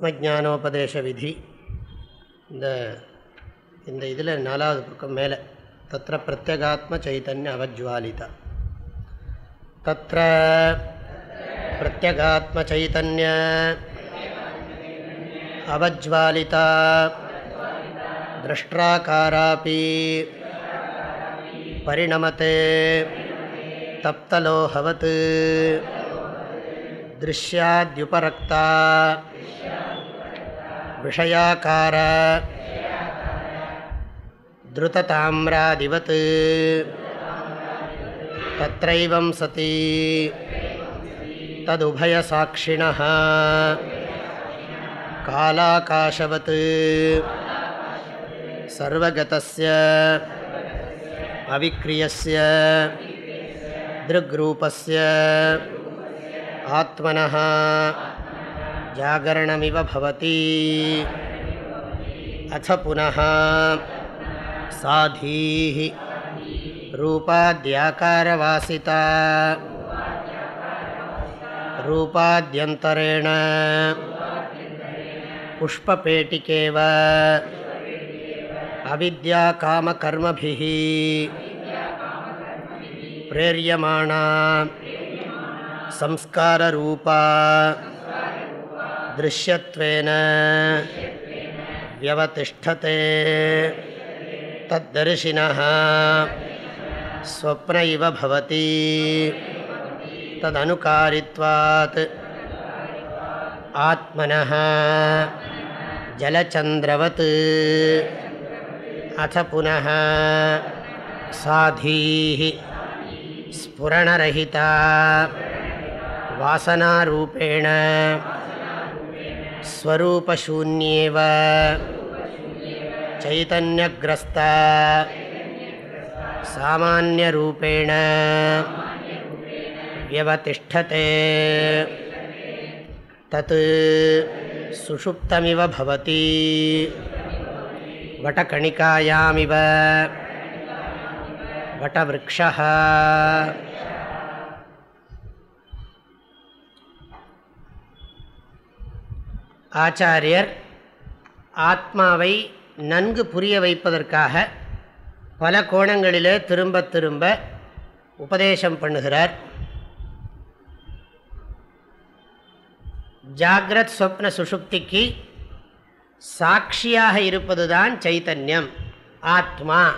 ஆத்மஜானோபதேச விதி இந்த இந்த இதில் நாலாவது பக்கம் மேலே. தத்திர பிரத்யகாத்ம சைத்தன்ய அவஜ்வாலிதா. தத்திர பிரத்யகாத்ம சைத்தன்ய அவஜ்வாலிதா. திரஷ்டாக்காராபி பரிணமத்தே தப்தலோஹவத் திருஷ்யாத்யுபரக்தா. விஷயாக்கார. திருததாமிராதிவத் தத்தைவம் சதி. ததுபயசாட்சிண காலாகாஷவத் சர்வகதஸ்ய. அவிக்ரியஸ்ய. திருக்ரூபஸ்ய. ஆத்மனः जागरणमिव भवति। अथ पुनः साधीः रूपाद्याकारवासिता। रूपाद्यन्तरेण पुष्पपेटिकेव। अविद्याकामकर्मभिः प्रेर्यमाणा संस्काररूपा। दृश्यत्वेन। व्यवतिष्ठते। तद्दर्शिनः। स्वप्न इव भवति। तदनुकारित्वात्। आत्मनः। जलचन्द्रवत्। अथ पुनः साधीः। स्फुरणरहिता। वासनारूपेण। स्वरूपशून्येव चैतन्यग्रस्ता सामान्यरूपेण व्यवतिष्ठते तत् सुषुप्तमिव भवति वटकणिकायामिव वटवृक्षः ஆச்சாரியர் ஆத்மாவை நன்கு புரிய வைப்பதற்காக பல கோணங்களிலே திரும்ப திரும்ப உபதேசம் பண்ணுகிறார். ஜாகிரத் ஸ்வப்ன சுஷுப்திக்கு சாட்சியாக இருப்பது தான் சைத்தன்யம். ஆத்மா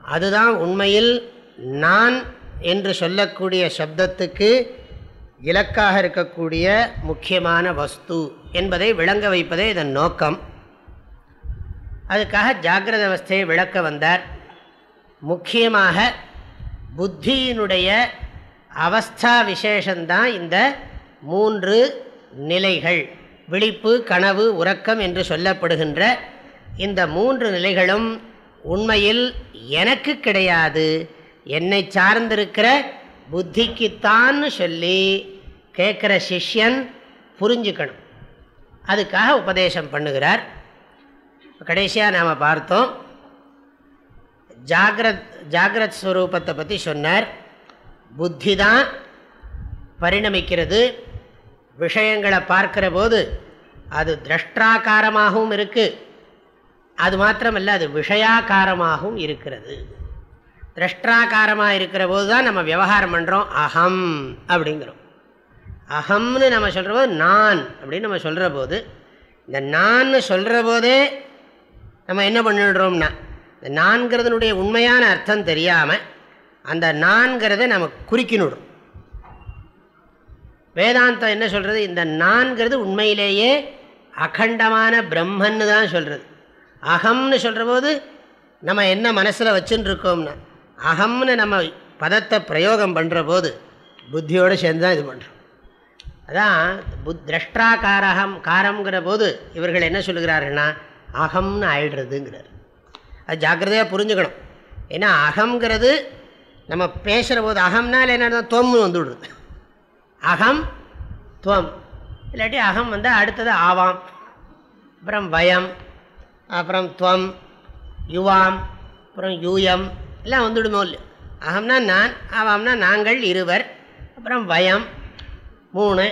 அதுதான் உண்மையில் நான் என்று சொல்லக்கூடிய சப்தத்துக்கு இலக்காக இருக்கக்கூடிய முக்கியமான வஸ்து என்பதை விளங்க வைப்பதே இதன் நோக்கம். அதுக்காக ஜாகிரத அவஸ்தையை விளக்க வந்தார். முக்கியமாக புத்தியினுடைய அவஸ்தா விசேஷந்தான் இந்த மூன்று நிலைகள். விழிப்பு கனவு உறக்கம் என்று சொல்லப்படுகின்ற இந்த மூன்று நிலைகளும் உண்மையில் எனக்கு கிடையாது. என்னை சார்ந்திருக்கிற புத்திக்குத்தான்னு சொல்லி கேட்குற சிஷ்யன் புரிஞ்சுக்கணும். அதுக்காக உபதேசம் பண்ணுகிறார். கடைசியாக நாம் பார்த்தோம். ஜாகிரத் ஜாகிரத் ஸ்வரூபத்தை பற்றி சொன்னார். புத்தி தான் பரிணமிக்கிறது. விஷயங்களை பார்க்கிற போது அது திரஷ்டாக்காரமாகவும் இருக்குது அது மாத்திரமல்ல அது விஷயாக்காரமாகவும் இருக்கிறது. திரஷ்டாக்காரமாக இருக்கிற போது தான் நம்ம விவகாரம் பண்ணுறோம் அகம் அப்படிங்கிறோம். அகம்னு நம்ம சொல்கிற போது நான் அப்படின்னு நம்ம சொல்கிற போது இந்த நான் சொல்கிற போதே நம்ம என்ன பண்ணிடுறோம்னா இந்த நான்கிறதுனுடைய உண்மையான அர்த்தம் தெரியாமல் அந்த நான்கிறத நம்ம குறிக்கினுடும். வேதாந்தம் என்ன சொல்கிறது இந்த நான்கிறது உண்மையிலேயே அகண்டமான பிரம்மன்னு தான் சொல்கிறது அகம்னு சொல்கிற போது நம்ம என்ன மனசில் வச்சுன்னு இருக்கோம்னா அகம்னு நம்ம பதத்தை பிரயோகம் பண்ணுற போது புத்தியோடு சேர்ந்து தான் இது பண்ணுறோம் அதான் புத் திரஷ்டாகாரகம் காரங்கிற போது இவர்கள் என்ன சொல்லுகிறார்கள்னா அகம்னு ஆயிடுறதுங்கிறார். அது ஜாக்கிரதையாக புரிஞ்சுக்கணும். ஏன்னா அகங்கிறது நம்ம பேசுகிற போது அகம்னால் என்ன தொம்னு வந்துவிடுது அகம் துவம் இல்லாட்டி அகம் வந்தால் அடுத்தது ஆவாம். அப்புறம் பயம் அப்புறம் துவம் யுவாம் அப்புறம் யூயம் எல்லாம் வந்துடுமோ இல்லை அகம்னா நான் ஆவாம்னா நாங்கள் இருவர் அப்புறம் பயம் மூணு.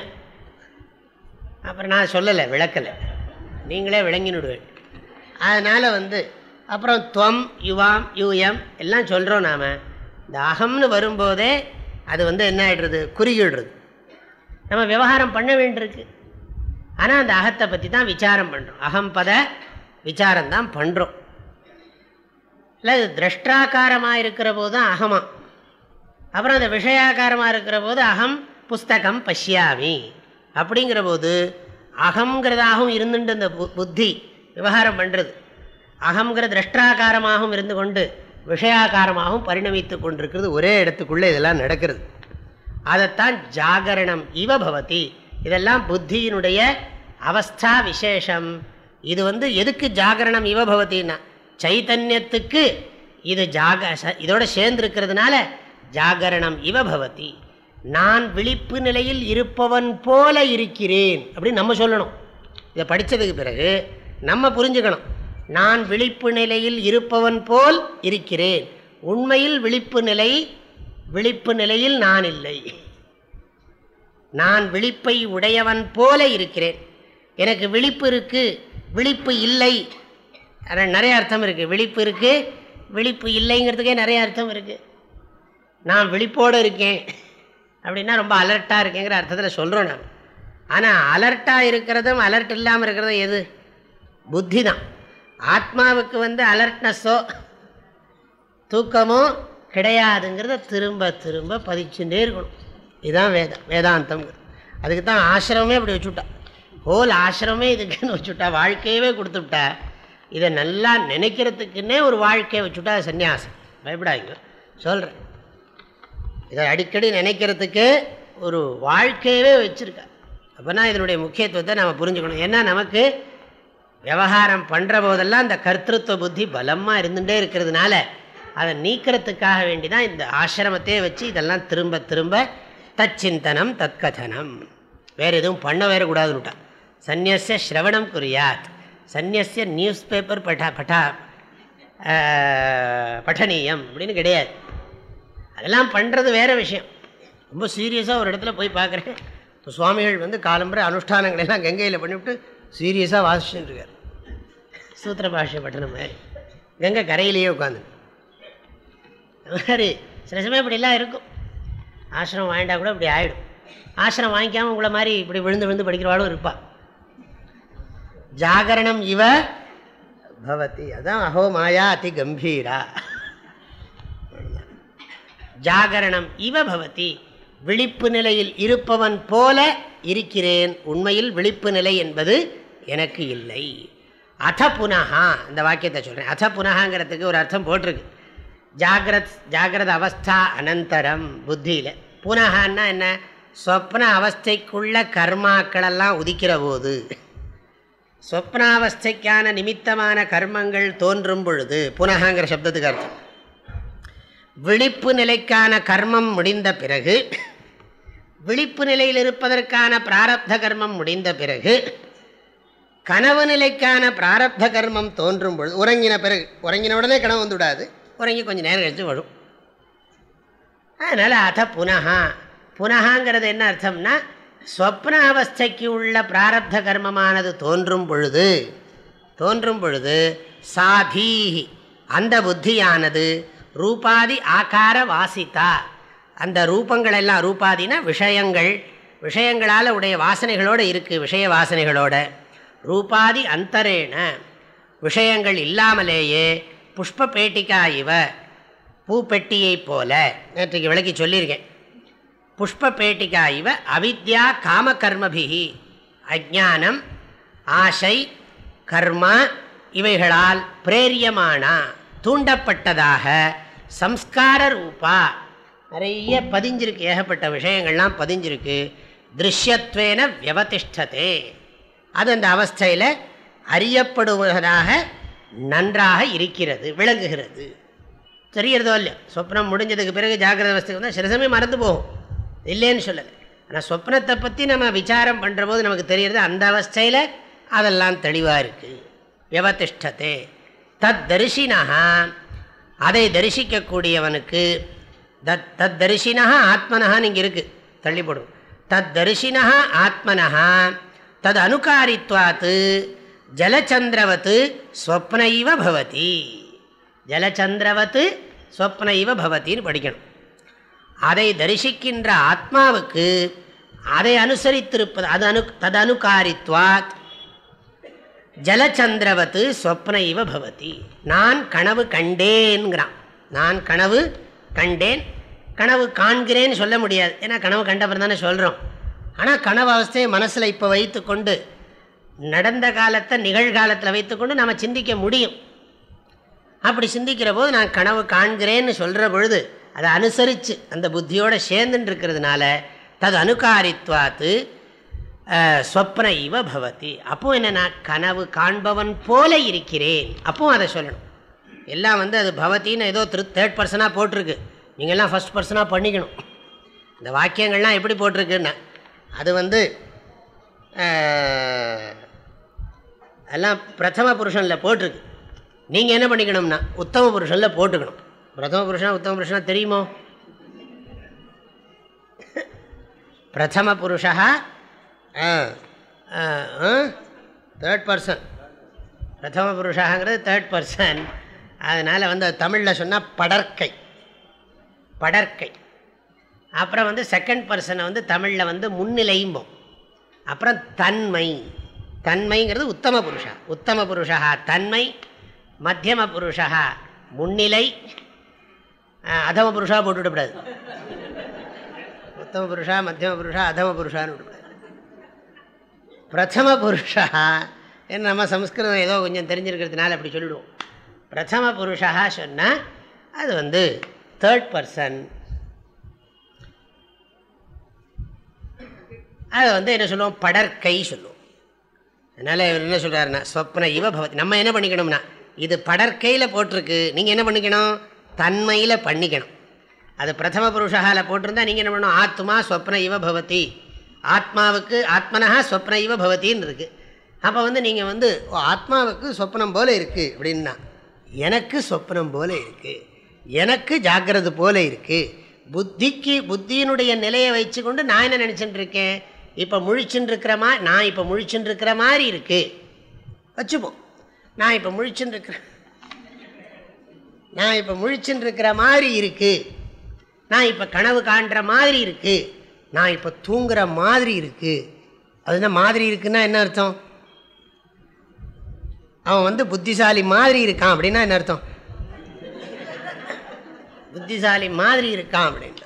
அப்புறம் நான் சொல்லலை விளக்கலை. நீங்களே விளங்கினுடுவேன் அதனால் வந்து அப்புறம் துவம் யுவாம் யூஎம் எல்லாம் சொல்கிறோம் நாம். இந்த அகம்னு வரும்போதே அது வந்து என்ன ஆகிடுறது குறுகிடுறது. நம்ம விவகாரம் பண்ண வேண்டியிருக்கு. ஆனால் அந்த அகத்தை பற்றி தான் விசாரம் பண்ணுறோம் அகம் பத விசாரம் தான் பண்ணுறோம் இல்லை இது திரஷ்டாக்காரமாக இருக்கிற போது தான் அகமாக அப்புறம் அந்த விஷயாக்காரமாக இருக்கிற போது அகம் புஸ்தகம் பஷ்யாமி. அப்படிங்கிற போது அகங்கிறதாகவும் இருந்துட்டு இந்த பு புத்தி விவகாரம் பண்ணுறது அகங்கிற திரஷ்டாகாரமாகவும் இருந்து கொண்டு விஷயாகாரமாகவும் பரிணமித்து கொண்டிருக்கிறது. ஒரே இடத்துக்குள்ளே இதெல்லாம் நடக்கிறது. அதைத்தான் ஜாகரணம் இவ பவதி. இதெல்லாம் புத்தியினுடைய அவஸ்தா விசேஷம். இது வந்து எதுக்கு ஜாகரணம் இவ பவத்தின்னா சைத்தன்யத்துக்கு இது ஜாக இதோட சேர்ந்திருக்கிறதுனால ஜாகரணம் இவ பவதி. நான் விழிப்பு நிலையில் இருப்பவன் போல இருக்கிறேன். அப்படின்னு நம்ம சொல்லணும். இதை படித்ததுக்கு பிறகு நம்ம புரிஞ்சுக்கணும். நான் விழிப்பு நிலையில் இருப்பவன் போல் இருக்கிறேன். உண்மையில் விழிப்பு நிலை விழிப்பு நிலையில் நான் இல்லை. நான் விழிப்பை உடையவன் போல இருக்கிறேன். எனக்கு விழிப்பு இருக்குது விழிப்பு இல்லை. நிறைய அர்த்தம் இருக்குது விழிப்பு இருக்குது விழிப்பு இல்லைங்கிறதுக்கே நிறைய அர்த்தம் இருக்குது நான் விழிப்போடு இருக்கேன். அப்படின்னா ரொம்ப அலர்ட்டாக இருக்கேங்கிற அர்த்தத்தில் சொல்கிறோம் நான் ஆனால் அலர்ட்டாக இருக்கிறதும் அலர்ட் இல்லாமல் இருக்கிறதும் எது? புத்தி தான் ஆத்மாவுக்கு வந்து அலர்ட்னஸோ தூக்கமோ கிடையாதுங்கிறத திரும்ப திரும்ப பதிச்சுட்டே இருக்கணும். இதுதான் வேதம் வேதாந்தம் அதுக்கு தான் ஆசிரமே அப்படி வச்சுவிட்டா ஹோல் ஆசிரமே இதுக்குன்னு வச்சுட்டா வாழ்க்கையவே கொடுத்துவிட்டா இதை நல்லா நினைக்கிறதுக்குன்னே ஒரு வாழ்க்கையை வச்சுட்டா சன்னியாசம் பயப்படாதீங்க. சொல்கிறேன் இதை அடிக்கடி நினைக்கிறதுக்கு ஒரு வாழ்க்கையவே வச்சுருக்கா அப்போனா இதனுடைய முக்கியத்துவத்தை நம்ம புரிஞ்சுக்கணும். ஏன்னா நமக்கு விவகாரம் பண்ணுற போதெல்லாம் இந்த கர்த்தத்துவ புத்தி பலமாக இருந்துகிட்டே இருக்கிறதுனால அதை நீக்கிறதுக்காக வேண்டி தான் இந்த ஆசிரமத்தையே வச்சு இதெல்லாம் திரும்ப திரும்ப தச்சிந்தனம் தற்கதனம் வேறு எதுவும் பண்ண வேற கூடாதுன்னுட்டான் சந்நியசிய ஸ்ரவணம் குறியாத். சந்நியச நியூஸ் பேப்பர் பட்டா பட்டா பட்டனீயம் அப்படின்னு கிடையாது. அதெல்லாம் பண்ணுறது வேறு விஷயம். ரொம்ப சீரியஸாக ஒரு இடத்துல போய் பார்க்குறேன் இப்போ சுவாமிகள் வந்து காலம்புரை அனுஷ்டானங்களெல்லாம் கங்கையில் பண்ணிவிட்டு சீரியஸாக வாசிச்சுட்டு இருக்கார். சூத்திர பாஷை பட்டணம் மாதிரி. கங்கை கரையிலேயே உட்காந்து மாதிரி சில சமயம் இப்படிலாம் இருக்கும். ஆசிரம் வாங்கிட்டா கூட இப்படி ஆகிடும் ஆசிரம் வாங்கிக்காமல் உங்களை மாதிரி இப்படி விழுந்து விழுந்து படிக்கிறவாளும் இருப்பாள் ஜாகரணம் இவ பவதி. அதான் அஹோ மாயா அதி கம்பீரா. ஜாகரணம் இவ பவதி. விழிப்பு நிலையில் இருப்பவன் போல இருக்கிறேன். உண்மையில் விழிப்பு நிலை என்பது எனக்கு இல்லை. அத புனகா இந்த வாக்கியத்தை சொல்கிறேன் அத புனகாங்கிறதுக்கு ஒரு அர்த்தம் போட்டிருக்கு. ஜாகிரத் ஜாகிரத அவஸ்தா அனந்தரம் புத்தியில். புனகான்னா என்ன? சொப்ன அவஸ்தைக்குள்ள கர்மாக்களெல்லாம் உதிக்கிற போது. சொப்னாவஸ்தைக்கான நிமித்தமான கர்மங்கள் தோன்றும் பொழுது புனகாங்கிற சப்தத்துக்கு அர்த்தம். விழிப்பு நிலைக்கான கர்மம் முடிந்த பிறகு விழிப்பு நிலையில் இருப்பதற்கான பிராரப்த கர்மம் முடிந்த பிறகு கனவு நிலைக்கான பிராரப்த கர்மம் தோன்றும் பொழுது உறங்கின பிறகு உறங்கின உடனே கனவு வந்து விடாது. உறங்கி கொஞ்சம் நேரம் கழித்து வரும். அதனால் அத புனகா புனகாங்கிறது என்ன அர்த்தம்னா ஸ்வப்ன அவஸ்தைக்கு உள்ள பிராரப்த கர்மமானது தோன்றும் பொழுது தோன்றும் பொழுது சாதீஹி அந்த புத்தியானது ரூபாதி ஆகார வாசித்தா அந்த ரூபங்கள் எல்லாம் ரூபாதினா விஷயங்கள். விஷயங்களால் உடைய வாசனைகளோடு இருக்குது விஷய வாசனைகளோட. ரூபாதி அந்தரேன. விஷயங்கள் இல்லாமலேயே புஷ்ப பேட்டிகா இவ பூப்பெட்டியை போல. நேற்றுக்கு விளக்கி சொல்லியிருக்கேன். புஷ்ப பேட்டிகா இவ அவித்யா காமகர்மபிகி அஜானம் ஆசை கர்மா இவைகளால் பிரேரியமானா. தூண்டப்பட்டதாக சம்ஸ்கார ரூபா நிறைய பதிஞ்சிருக்கு. ஏகப்பட்ட விஷயங்கள்லாம் பதிஞ்சிருக்கு. திருஷ்யத்வேன வியவதிஷ்டதே. அது அந்த அவஸ்தையில் அறியப்படுவதாக நன்றாக இருக்கிறது விளங்குகிறது. தெரியறதோ இல்லையோ? சொப்னம் முடிஞ்சதுக்கு பிறகு ஜாகிரத அவஸ்தைக்கு வந்தால் சில சமயம் மறந்து போகும். இல்லைன்னு சொல்லலை. ஆனால் சொப்னத்தை பற்றி நம்ம விசாரம் பண்ணுற போது நமக்கு தெரியறது அந்த அவஸ்தையில் அதெல்லாம் தெளிவாக இருக்குது வியவதிஷ்டத்தை தத் தரிசினா அதை தரிசிக்கக்கூடியவனுக்கு தத் தத் தரிசினா ஆத்மனஹான்னு இங்கே இருக்குது தள்ளிப்படும் தத் தரிசினா ஆத்மனஹா. தது அனுகாரித்வாத்து ஜலச்சந்திரவத்து ஸ்வப்ன இவ பவதி. ஜலச்சந்திரவத்து ஸ்வப்ன இவ பவத்தின்னு படிக்கணும். அதை தரிசிக்கின்ற ஆத்மாவுக்கு அதை அனுசரித்திருப்பது அது அனு தது அனுகாரித்வாத் ஜலச்சந்திரவத்து சொப்னைவ பவதி. நான் கனவு கண்டேன்கிறான். நான் கனவு கண்டேன் கனவு காண்கிறேன்னு சொல்ல முடியாது. ஏன்னா கனவு கண்டப்பறம் தானே சொல்கிறோம் ஆனால் கனவு அவஸ்தையை மனசில் இப்போ வைத்து கொண்டு நடந்த காலத்தை நிகழ்காலத்தில் வைத்துக்கொண்டு நம்ம சிந்திக்க முடியும். அப்படி சிந்திக்கிற போது நான் கனவு காண்கிறேன்னு சொல்கிற பொழுது அதை அனுசரித்து அந்த புத்தியோடு சேர்ந்துட்டு இருக்கிறதுனால தது அனுகாரித்வாத்து ஸ்வப்ன இவ பவதி. அப்போ என்ன கனவு காண்பவன் போல இருக்கிறேன். அப்பவும் அதை சொல்லணும். எல்லாம் வந்து அது பவத்தின்னு ஏதோ த்ரு தேர்ட் பர்சனாக போட்டிருக்கு. நீங்கள்லாம் ஃபஸ்ட் பர்சனாக பண்ணிக்கணும். இந்த வாக்கியங்கள்லாம் எப்படி போட்டிருக்குன்னா அது வந்து எல்லாம் பிரதம புருஷனில் போட்டிருக்கு. நீங்கள் என்ன பண்ணிக்கணும்னா உத்தம புருஷனில் போட்டுக்கணும். பிரதம புருஷனா உத்தம புருஷனா தெரியுமோ? பிரதம புருஷா தேர்ட் பர்சன் பிரதம புருஷாங்கிறது தேர்ட் பர்சன் அதனால் வந்து தமிழில் சொன்னால் படற்கை. படற்கை. அப்புறம் வந்து செகண்ட் பர்சனை வந்து தமிழில் வந்து முன்னிலையும்போம் அப்புறம் தன்மை. தன்மைங்கிறது உத்தம புருஷா. உத்தம புருஷா தன்மை. மத்தியம புருஷா முன்னிலை. அதம புருஷா போட்டுவிடக்கூடாது. உத்தம புருஷா மத்தியம புருஷா அதம புருஷான்னு விடக்கூடாது. பிரதம புருஷா என்ன நம்ம சம்ஸ்கிருதம் ஏதோ கொஞ்சம் தெரிஞ்சிருக்கிறதுனால அப்படி சொல்லிவிடுவோம் பிரதம புருஷா சொன்னால் அது வந்து தேர்ட் பர்சன் அதை வந்து என்ன சொல்லுவோம்? படற்கை சொல்லுவோம். அதனால் இவர் என்ன சொல்கிறாருன்னா ஸ்வப்ன இவ பவதி. நம்ம என்ன பண்ணிக்கணும்னா இது படற்கையில் போட்டிருக்கு நீங்கள் என்ன பண்ணிக்கணும்? தன்மையில் பண்ணிக்கணும். அது பிரதம புருஷாவில் போட்டிருந்தா நீங்கள் என்ன பண்ணணும்? ஆத்மா ஸ்வப்ன இவ பவதி. ஆத்மாவுக்கு ஆத்மனஹா சொப்னைவ பவத்தின்னு இருக்குது அப்போ வந்து நீங்கள் வந்து ஆத்மாவுக்கு சொப்னம் போல் இருக்குது அப்படின்னா எனக்கு சொப்னம் போல இருக்குது எனக்கு ஜாக்கிரது போல் இருக்குது புத்திக்கு புத்தியினுடைய நிலையை வச்சுக்கொண்டு நான் என்ன நினச்சிட்டு இருக்கேன் இப்போ முழிச்சுன்னு இருக்கிற மாதிரி நான் இப்போ முழிச்சுன்னு இருக்கிற மாதிரி இருக்குது வச்சுப்போம். நான் இப்போ முழிச்சுன்னு இருக்கிறேன் நான் இப்போ முழிச்சுன்னு இருக்கிற மாதிரி இருக்குது நான் இப்போ கனவு காண்ற மாதிரி இருக்குது நான் இப்போ தூங்குற மாதிரி இருக்குது அது என்ன மாதிரி இருக்குன்னா என்ன அர்த்தம்? அவன் வந்து புத்திசாலி மாதிரி இருக்கான் அப்படின்னா என்ன அர்த்தம்? புத்திசாலி மாதிரி இருக்கான் அப்படின்னு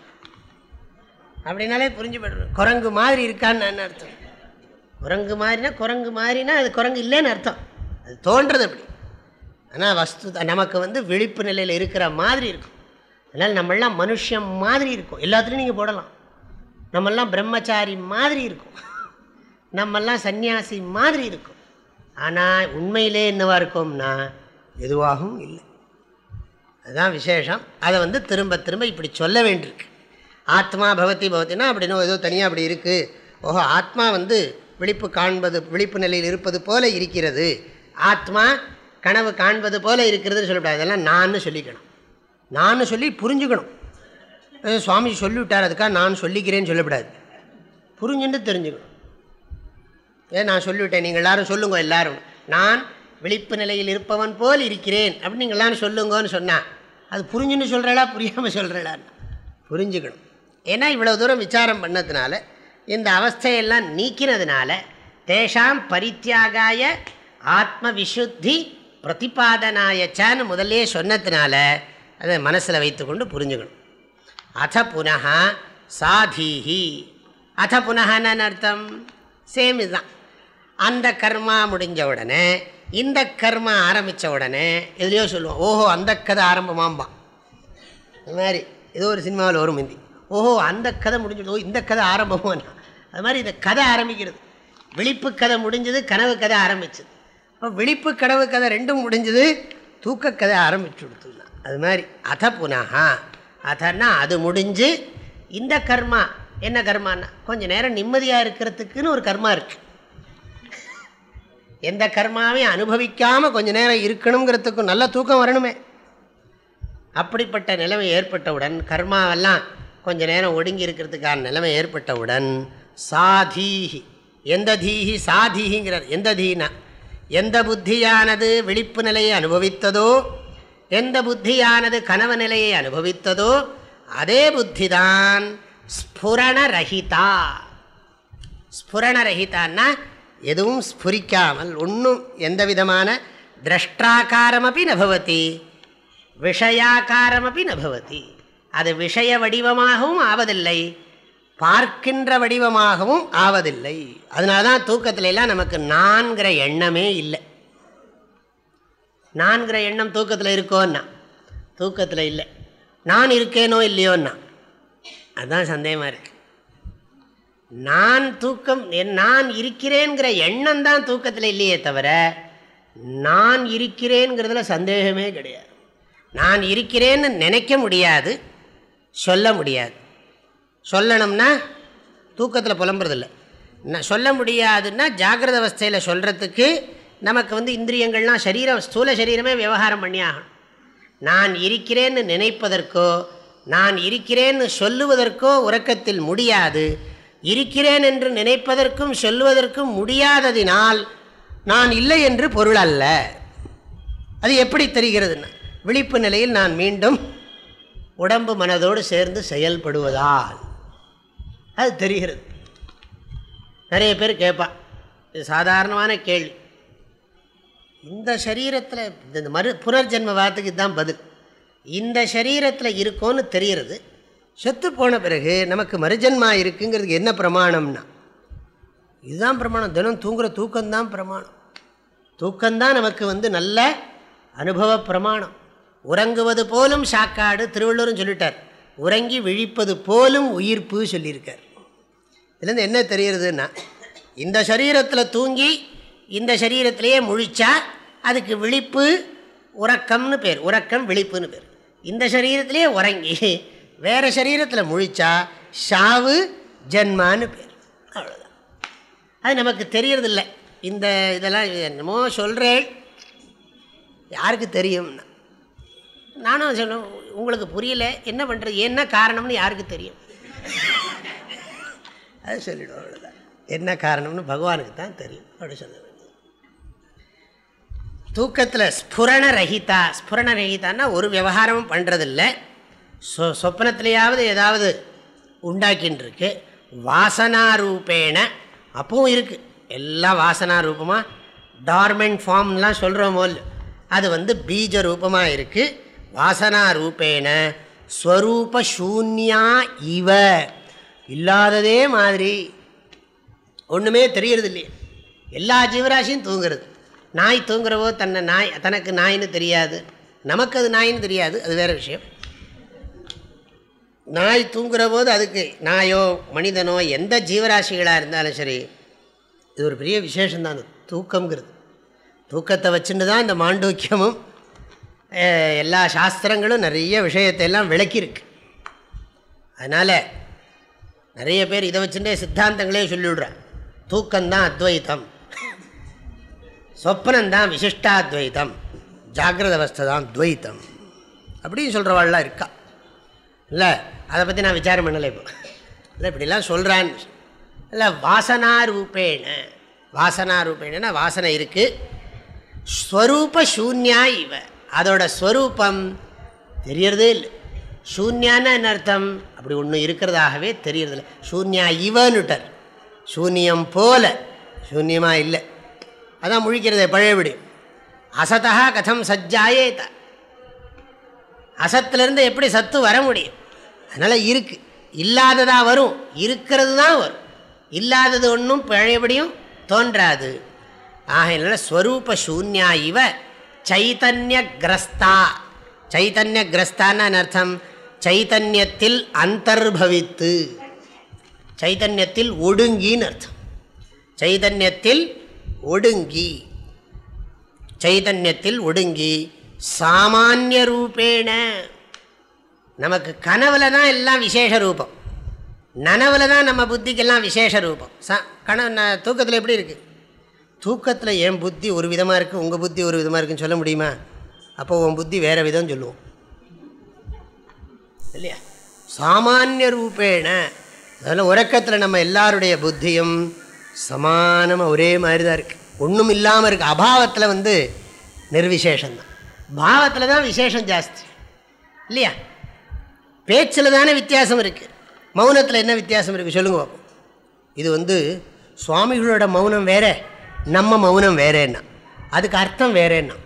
அப்படின்னாலே புரிஞ்சு போய்டும் குரங்கு மாதிரி இருக்கான்னு என்ன அர்த்தம்? குரங்கு மாதிரினா குரங்கு மாதிரினா அது குரங்கு இல்லைன்னு அர்த்தம். அது தோன்றது அப்படி. ஆனால் வஸ்து நமக்கு வந்து விழிப்பு நிலையில் இருக்கிற மாதிரி இருக்கும். அதனால் நம்மளாம் மனுஷன் மாதிரி இருக்கும். எல்லாத்துலேயும் நீங்கள் போடலாம். நம்மெல்லாம் பிரம்மச்சாரி மாதிரி இருக்கும். நம்மெல்லாம் சன்னியாசி மாதிரி இருக்கும். ஆனால் உண்மையிலே என்னவாக இருக்கும்னா எதுவாகவும் இல்லை. அதுதான் விசேஷம். அதை வந்து திரும்ப திரும்ப இப்படி சொல்ல வேண்டியிருக்கு. ஆத்மா பவதி பவத்தினா அப்படின்னா ஏதோ தனியாக அப்படி இருக்குது ஓஹோ ஆத்மா வந்து விழிப்பு காண்பது விழிப்பு நிலையில் இருப்பது போல இருக்கிறது. ஆத்மா கனவு காண்பது போல இருக்கிறதுன்னு சொல்லக்கூடாது அதெல்லாம் நான் சொல்லிக்கணும். நான் சொல்லி புரிஞ்சுக்கணும். சுவாமி சொல்லிவிட்டார் அதுக்காக நான் சொல்லிக்கிறேன்னு சொல்லக்கூடாது புரிஞ்சுன்னு தெரிஞ்சுக்கணும். ஏன் நான் சொல்லிவிட்டேன் நீங்கள் எல்லாரும் சொல்லுங்க எல்லாரும். நான் விழிப்பு நிலையில் இருப்பவன் போல் இருக்கிறேன். அப்படின்னு நீங்கள் எல்லோரும் சொல்லுங்கன்னு சொன்னான் அது புரிஞ்சுன்னு சொல்கிறடா புரியாமல் சொல்கிறடான்னு புரிஞ்சுக்கணும். ஏன்னா இவ்வளோ தூரம் விசாரம் பண்ணதுனால இந்த அவஸ்தையெல்லாம் நீக்கினதுனால தேஷாம் பரித்தியாகாய ஆத்ம விசுத்தி பிரதிபாதனாயச்சான்னு முதல்லே சொன்னதுனால அதை மனசில் வைத்துக்கொண்டு புரிஞ்சுக்கணும். அத புனகா சாதீஹி. அத புனகன்னு அர்த்தம்? சேம் இதுதான். அந்த கர்மா முடிஞ்ச உடனே இந்த கர்மா ஆரம்பித்த உடனே எதுலையோ சொல்லுவோம் ஓஹோ அந்த கதை ஆரம்பமாம்பான் அது மாதிரி ஏதோ ஒரு சினிமாவில் வரும் இந்தி ஓஹோ அந்த கதை முடிஞ்சது இந்த கதை ஆரம்பமானா. அது மாதிரி இந்த கதை ஆரம்பிக்கிறது. விழிப்பு கதை முடிஞ்சது கனவு கதை ஆரம்பிச்சது. இப்போ விழிப்பு கனவு கதை ரெண்டும் முடிஞ்சது தூக்க கதை ஆரம்பிச்சு கொடுத்துடலாம் அது மாதிரி அத புனகா அதன்னா அது முடிஞ்சு இந்த கர்மா என்ன கர்மான்னா கொஞ்சம் நேரம் நிம்மதியாக இருக்கிறதுக்குன்னு ஒரு கர்மா இருக்குது எந்த கர்மாவையும் அனுபவிக்காமல் கொஞ்சம் நேரம் இருக்கணுங்கிறதுக்கும் நல்ல தூக்கம் வரணுமே. அப்படிப்பட்ட நிலைமை ஏற்பட்டவுடன் கர்மாவெல்லாம் கொஞ்ச நேரம் ஒடுங்கி இருக்கிறதுக்கான நிலைமை ஏற்பட்டவுடன் சாதீஹி எந்த தீஹி சாதீஹிங்கிறார். எந்த தீனா? எந்த புத்தியானது விழிப்பு நிலையை அனுபவித்ததோ எந்த புத்தியானது கனவு நிலையை அனுபவித்ததோ அதே புத்தி தான் ஸ்புரணரகிதா. ஸ்புரணரகிதான்னா எதுவும் ஸ்புரிக்காமல் ஒன்றும் எந்த விதமான திரஷ்டாக்காரமபி நபவதி விஷயாக்காரமபி நபவதி. அது விஷய வடிவமாகவும் ஆவதில்லை பார்க்கின்ற வடிவமாகவும் ஆவதில்லை. அதனால தான் தூக்கத்துல எல்லாம் நமக்கு நான்கிற எண்ணமே இல்லை. நான்கிற எண்ணம் தூக்கத்தில் இருக்கோன்னா தூக்கத்தில் இல்லை. நான் இருக்கேனோ இல்லையோன்னா அதுதான் சந்தேகமாக இருக்கு. நான் தூக்கம் நான் இருக்கிறேங்கிற எண்ணம் தான் தூக்கத்தில் இல்லையே தவிர நான் இருக்கிறேங்கிறதுல சந்தேகமே கிடையாது. நான் இருக்கிறேன்னு நினைக்க முடியாது சொல்ல முடியாது. சொல்லணும்னா தூக்கத்தில் புலம்புறதில்லை. நான் சொல்ல முடியாதுன்னா ஜாகிரத அவஸ்தையில் சொல்கிறதுக்கு நமக்கு வந்து இந்திரியங்கள்லாம் சரீரம் ஸ்தூல சரீரமே விவகாரம் பண்ணி ஆகணும் நான் இருக்கிறேன்னு நினைப்பதற்கோ நான் இருக்கிறேன்னு சொல்லுவதற்கோ உறக்கத்தில் முடியாது. இருக்கிறேன் என்று நினைப்பதற்கும் சொல்லுவதற்கும் முடியாததினால் நான் இல்லை என்று பொருள் அல்ல. அது எப்படி தெரிகிறதுன்னா விழிப்பு நிலையில் நான் மீண்டும் உடம்பு மனதோடு சேர்ந்து செயல்படுவதால். அது தெரிகிறது. நிறைய பேர் கேட்பா இது சாதாரணமான கேள்வி. இந்த சரீரத்தில் இந்த மறு புனர்ஜென்ம வார்த்தைக்கு தான் பதில். இந்த சரீரத்தில் இருக்கோன்னு தெரிகிறது. செத்து போன பிறகு நமக்கு மறுஜன்மா இருக்குங்கிறதுக்கு என்ன பிரமாணம்னா? இதுதான் பிரமாணம். தினம் தூங்குகிற தூக்கம்தான் பிரமாணம். தூக்கம்தான் நமக்கு வந்து நல்ல அனுபவ பிரமாணம். உறங்குவது போலும் சாக்காடு திருவள்ளூரும் சொல்லிட்டார். உறங்கி விழிப்பது போலும் உயிர்ப்பு சொல்லியிருக்கார். இதுலேருந்து என்ன தெரிகிறதுன்னா இந்த சரீரத்தில் தூங்கி இந்த சரீரத்திலேயே முழிச்சா அதுக்கு விழிப்பு உறக்கம்னு பேர். உறக்கம் விழிப்புன்னு பேர். இந்த சரீரத்திலே உறங்கி வேறு சரீரத்தில் முழிச்சா ஷாவு ஜென்மான்னு பேர். அவ்வளோதான் அது நமக்கு தெரியறதில்ல. இந்த இதெல்லாம் என்னமோ சொல்கிறேன் யாருக்கு தெரியும்னா. நானும் சொல்லுவேன் உங்களுக்கு புரியல என்ன பண்ணுறது என்ன காரணம்னு யாருக்கு தெரியும்? அது சொல்லிவிடும் அவ்வளோதான் என்ன காரணம்னு பகவானுக்கு தான் தெரியும் அப்படி சொல்லுவேன் தூக்கத்தில் ஸ்புரண ரஹிதா ஸ்புரண ரஹிதான்னா ஒரு விவகாரமும் பண்ணுறதில்ல சொ சொப்னத்திலேயாவது ஏதாவது உண்டாக்கின்னு இருக்கு வாசனாரூபேண அப்பவும் இருக்குது எல்லாம் வாசனா ரூபமாக டார்மெண்ட் ஃபார்ம்லாம் சொல்கிறோம் போல். அது வந்து பீஜ ரூபமாக இருக்குது வாசனா ரூபேண ஸ்வரூப சூன்யா இவ. இல்லாததே மாதிரி ஒன்றுமே தெரியறது இல்லையே எல்லா ஜீவராசியும் தூங்குறது. நாய் தூங்குறவோ தன்னை நாய் தனக்கு நாயின்னு தெரியாது. நமக்கு அது நாயின்னு தெரியாது அது வேறு விஷயம். நாய் தூங்குற போது அதுக்கு நாயோ மனிதனோ எந்த ஜீவராசிகளாக இருந்தாலும் சரி இது ஒரு பெரிய விசேஷம்தான் அந்த தூக்கங்கிறது தூக்கத்தை வச்சுட்டு தான் இந்த மாண்டூக்கியமும் எல்லா சாஸ்திரங்களும் நிறைய விஷயத்தையெல்லாம் விளக்கியிருக்கு. அதனால் நிறைய பேர் இதை வச்சுட்டே சித்தாந்தங்களே சொல்லிவிடுறேன் தூக்கம்தான் அத்வைத்தம். சொப்னந்தான் விசிஷ்டாத்வைத்தம். ஜாகிரத அவஸ்தை தான் துவைத்தம். அப்படின்னு சொல்கிறவாள்லாம் இருக்கா? இல்லை அதை பற்றி நான் விசாரம் பண்ணலை இப்போ. இல்லை இப்படிலாம் சொல்கிறான் இல்லை வாசனா ரூபேண வாசனா ரூபேணனா வாசனை இருக்குது ஸ்வரூப சூன்யா இவ. அதோட ஸ்வரூபம் தெரியறதே இல்லை. சூன்யான்னு என்ன அர்த்தம்? அப்படி ஒன்று இருக்கிறதாகவே தெரியறதில்ல. சூன்யா இவனுட்டர் சூன்யம் போல. சூன்யமாக இல்லை. அதான் முழிக்கிறதே பழையபடி அசதா கதம் சஜ்ஜாயேத. அசத்துலேருந்து எப்படி சத்து வர முடியும்? அதனால் இருக்குது இல்லாததாக வரும். இருக்கிறது தான் வரும். இல்லாதது ஒன்றும் பழையபடியும் தோன்றாது. ஆகையினால ஸ்வரூப சூன்யா இவ சைத்தன்ய கிரஸ்தா. சைத்தன்ய கிரஸ்தான்னு அர்த்தம்? சைத்தன்யத்தில் அந்தர்பவித்து. சைத்தன்யத்தில் ஒடுங்கின்னு அர்த்தம். சைதன்யத்தில் ஒடுங்கி. சைதன்யத்தில் ஒடுங்கி. சாமானிய ரூபேண. நமக்கு கனவுல தான் எல்லாம் விசேஷ ரூபம். நனவில் தான் நம்ம புத்திக்கெல்லாம் விசேஷ ரூபம். ச கனவு தூக்கத்தில் எப்படி இருக்குது தூக்கத்தில் என் புத்தி ஒரு விதமாக இருக்குது உங்கள் புத்தி ஒரு விதமாக இருக்குன்னு சொல்ல முடியுமா? அப்போ உன் புத்தி வேறு விதம் சொல்லுவோம். இல்லையா? சாமானிய ரூபேண. அதில் உறக்கத்தில் நம்ம எல்லாருடைய புத்தியும் சமானமாக ஒரே மாதிரி தான் இருக்குது ஒன்றும் இல்லாமல் இருக்குது அபாவத்தில் வந்து நிர்விசேஷந்தான் பாவத்தில் தான் விசேஷம் ஜாஸ்தி. இல்லையா? பேச்சில் தானே வித்தியாசம் இருக்குது மௌனத்தில் என்ன வித்தியாசம் இருக்குது சொல்லுங்க பார்ப்போம் இது வந்து சுவாமிகளோட மௌனம் வேறு நம்ம மௌனம் வேறேன்னா. அதுக்கு அர்த்தம் வேறேன்னா.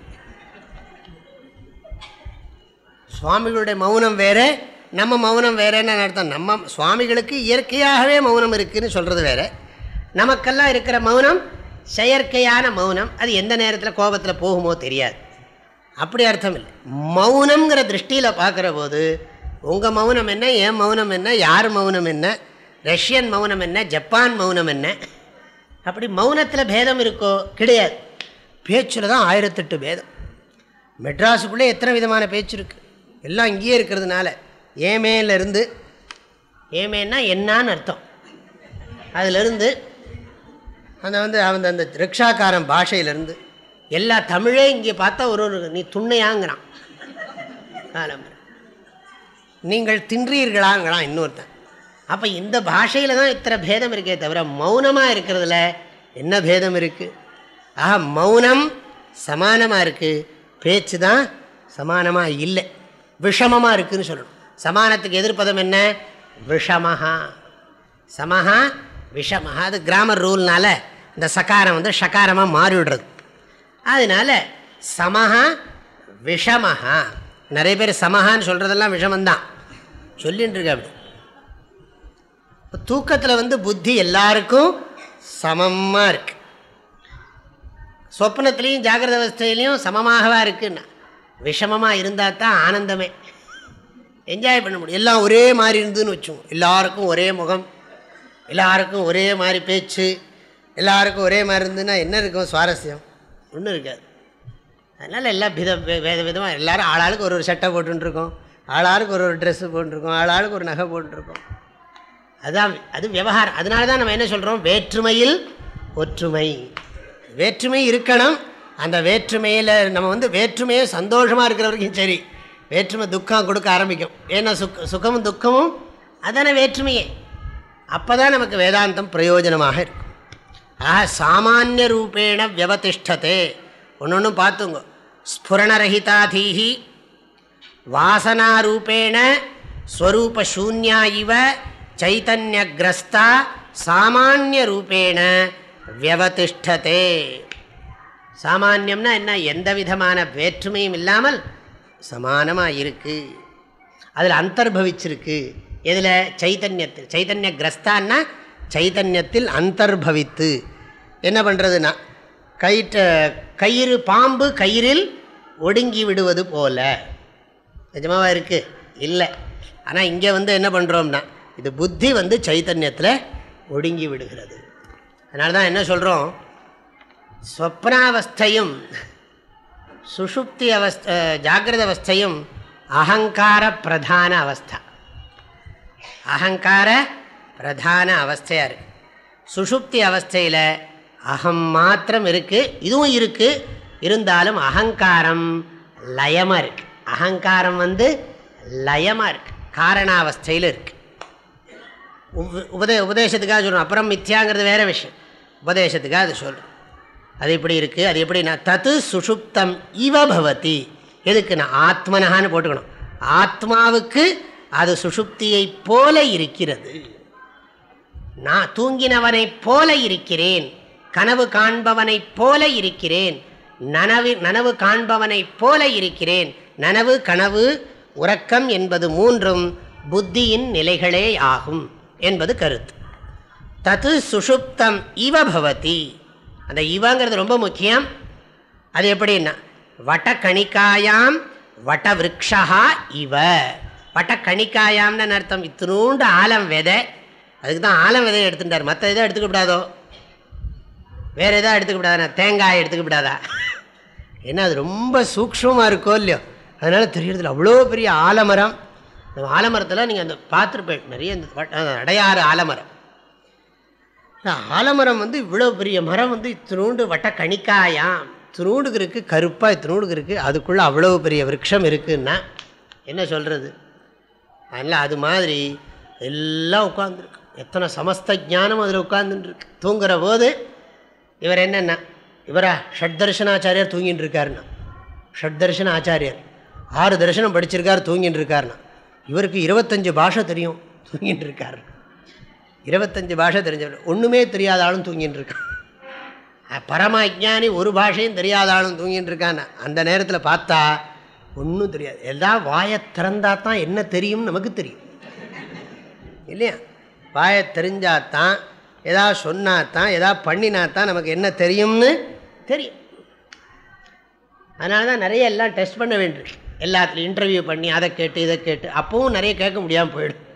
சுவாமிகளுடைய மௌனம் வேறு நம்ம மௌனம் வேறேன்னு அர்த்தம்? நம்ம சுவாமிகளுக்கு இயற்கையாகவே மௌனம் இருக்குதுன்னு சொல்கிறது வேறு. நமக்கெல்லாம் இருக்கிற மௌனம் செயற்கையான மௌனம். அது எந்த நேரத்தில் கோபத்தில் போகுமோ தெரியாது. அப்படி அர்த்தம் இல்லை. மௌனங்கிற திருஷ்டியில் பார்க்குற போது உங்கள் மௌனம் என்ன என் மௌனம் என்ன யார் மௌனம் என்ன ரஷ்யன் மௌனம் என்ன ஜப்பான் மௌனம் என்ன? அப்படி மௌனத்தில் பேதம் இருக்கோ? கிடையாது. பேச்சில் தான் ஆயிரத்தெட்டு பேதம். மெட்ராஸுக்குள்ளே எத்தனை விதமான பேச்சு இருக்குது எல்லாம் இங்கேயே இருக்கிறதுனால. ஏமேலேருந்து ஏமேன்னா என்னான்னு அர்த்தம். அதிலிருந்து அந்த வந்து அந்த அந்த ரிக்ஷாக்காரன் பாஷையிலேருந்து எல்லா தமிழே இங்கே பார்த்தா ஒரு ஒரு நீ துண்ணையாங்கிறான். நீங்கள் தின்றீர்களாங்கிறான் இன்னொருத்தன். அப்போ இந்த பாஷையில் தான் இத்தனை பேதம் இருக்கே தவிர மௌனமாக இருக்கிறதுல என்ன பேதம் இருக்குது ஆஹா மௌனம் சமானமாக இருக்குது பேச்சு தான் சமானமாக இல்லை. விஷமமாக இருக்குதுன்னு சொல்லணும். சமானத்துக்கு எதிர்ப்பதம் என்ன? விஷமஹா. சமஹா விஷமஹா அது கிராமர் ரூல்னால இந்த சகாரம் வந்து ஷகாரமாக மாறிவிடுறது. அதனால் சமஹா விஷமஹா. நிறைய பேர் சமஹான்னு சொல்கிறதெல்லாம் விஷமந்தான். சொல்லின்னு இருக்க அப்படி. இப்போ தூக்கத்தில் வந்து புத்தி எல்லாருக்கும் சமமாக இருக்குது சொப்னத்துலேயும் ஜாகிரத அவஸ்தையிலையும் சமமாகவா இருக்குன்னா விஷமமாக இருந்தால் தான் ஆனந்தமே. என்ஜாய் பண்ண முடியும். எல்லாம் ஒரே மாதிரி இருந்துன்னு வச்சோம் எல்லாருக்கும் ஒரே முகம். எல்லாருக்கும் ஒரே மாதிரி பேச்சு எல்லாருக்கும் ஒரே மாதிரி இருந்துன்னா என்ன இருக்கும் சுவாரஸ்யம்? ஒன்றும் இருக்காது. அதனால் எல்லாம் வித வித விதமாக எல்லோரும் ஆளாளுக்கு ஒரு ஒரு சட்டை போட்டுருக்கோம் ஆளாளுக்கு ஒரு ஒரு ட்ரெஸ்ஸு போட்டுருக்கோம் ஆளாளுக்கு ஒரு நகை போட்டுருக்கோம் அதுதான் அது விவகாரம். அதனால தான் நம்ம என்ன சொல்கிறோம் வேற்றுமையில் ஒற்றுமை. வேற்றுமை இருக்கணும். அந்த வேற்றுமையில் நம்ம வந்து வேற்றுமையே சந்தோஷமாக இருக்கிற வரைக்கும் சரி வேற்றுமை துக்கம் கொடுக்க ஆரம்பிக்கும். ஏன்னா சுக் சுகமும் துக்கமும் அதான வேற்றுமையே. அப்போ தான் நமக்கு வேதாந்தம் பிரயோஜனமாக இருக்கும். ஆக சாமானிய ரூபேண வியவதிஷ்டதே ஒன்று ஒன்று பார்த்துங்க. ஸ்புரணரகிதாதீஹி வாசனாரூபேண ஸ்வரூபசூன்யா இவ சைத்தன்யகிரஸ்தா சாமானிய ரூபேண வியவதிஷ்டதே சாமானியம்னா என்ன? எந்த விதமான வேற்றுமையும் இல்லாமல் சமானமாக இருக்குது அதில் அந்தர்பவிச்சிருக்கு. எதில்? சைத்தன்யத்தில் சைத்தன்ய கிரஸ்தான்னா சைத்தன்யத்தில் அந்தர்பவித்து. என்ன பண்ணுறதுன்னா கயிற்ற கயிறு பாம்பு கயிறில் ஒடுங்கி விடுவது போல. நிஜமாவா இருக்குது இல்லை. ஆனால் இங்கே வந்து என்ன பண்ணுறோம்னா இது புத்தி வந்து சைத்தன்யத்தில் ஒடுங்கி விடுகிறது. அதனால தான் என்ன சொல்கிறோம் ஸ்வப்னாவஸ்தையும் சுஷுப்தி அவஸ்த ஜாகிரத அவஸ்தையும் அகங்கார பிரதான அவஸ்தா. அகங்கார பிரதான அவஸ்தையாக இருக்குது சுஷுப்தி அவஸ்தையில் அகம் மாத்திரம் இருக்குது இதுவும் இருக்குது இருந்தாலும் அகங்காரம் லயமாக இருக்குது அகங்காரம் வந்து லயமாக இருக்குது காரணாவஸ்தையில் இருக்குது உபதே உபதேசத்துக்காக சொல்லணும் அப்புறம் மித்யாங்கிறது வேறு விஷயம். உபதேசத்துக்காக அது சொல்கிறோம் அது எப்படி இருக்குது அது எப்படின்னா தத்து சுஷுப்தம் இவ பவதி. நான் ஆத்மனஹானு போட்டுக்கணும். ஆத்மாவுக்கு அது சுஷுப்தியைப் போல இருக்கிறது. நான் தூங்கினவனைப் போல இருக்கிறேன். கனவு காண்பவனைப் போல இருக்கிறேன். நனவு நனவு காண்பவனைப் போல இருக்கிறேன். நனவு கனவு உறக்கம் என்பது மூன்றும் புத்தியின் நிலைகளே ஆகும் என்பது கருத்து. தத்து சுஷுப்தம் இவ பவதி. அந்த இவங்கிறது ரொம்ப முக்கியம். அது எப்படின்னா வட்டக்கணிக்காயாம் வட்டவிருக்ஷா இவ. வட்டக்கணிக்காயாம்னு அர்த்தம்? இத்தினூண்டு ஆலம் விதை. அதுக்கு தான் ஆலம் விதையை எடுத்துட்டார். மற்ற எதாவது எடுத்துக்கப்படாதோ வேறு எதாவது எடுத்துக்கப்படாதா தேங்காய் எடுத்துக்கப்படாதா ஏன்னா அது ரொம்ப சூக்ஷமாக இருக்கோ இல்லையோ? அதனால் தெரியறதில்ல. அவ்வளோ பெரிய ஆலமரம். அந்த ஆலமரத்தில் நீங்கள் அந்த பார்த்துருப்பேன் நிறைய இந்த அடையாறு ஆலமரம். ஆலமரம் வந்து இவ்வளோ பெரிய மரம் வந்து இத்தினூண்டு வட்ட கணிக்காயாம் இத்தினூண்டுக்கு இருக்குது கருப்பாக இத்தினூண்டுக்கு இருக்குது அதுக்குள்ளே அவ்வளோ பெரிய விரக்ஷம் இருக்குன்னா என்ன சொல்கிறது அதனால் அது மாதிரி எல்லாம் உட்காந்துருக்கு எத்தனை சமஸ்த ஜானம் அதில் உட்காந்துட்டுருக்கு தூங்குற போது இவர் என்னென்னா இவரா ஷட்தர்ஷனாச்சாரியார் தூங்கிட்டு இருக்காருன்னா ஷட்தர்ஷன ஆச்சாரியர் ஆறு தரிசனம் படிச்சிருக்கார் தூங்கிட்டு இருக்காருனா இவருக்கு இருபத்தஞ்சு பாஷை தெரியும் தூங்கிட்டு இருக்காரு இருபத்தஞ்சு பாஷை தெரிஞ்சவர் ஒன்றுமே தெரியாத ஆளும் தூங்கிட்டு இருக்கான் பரமாஜானி ஒரு பாஷையும் தெரியாத ஆளும் தூங்கிட்டு இருக்கான் அந்த நேரத்தில் பார்த்தா ஒன்றும் தெரியாது. எல்லாம் வாயை திறந்தா தான் என்ன தெரியும்னு நமக்கு தெரியும். இல்லையா? வாயை தெரிஞ்சாதான் எதாவது சொன்னா தான் எதாவது பண்ணினா தான் நமக்கு என்ன தெரியும்னு தெரியும். அதனால தான் நிறைய எல்லாம் டெஸ்ட் பண்ண வேண்டியிருக்கு எல்லாத்துலையும் இன்டர்வியூ பண்ணி அதை கேட்டு இதை கேட்டு. அப்பவும் நிறைய கேட்க முடியாமல் போயிடும்.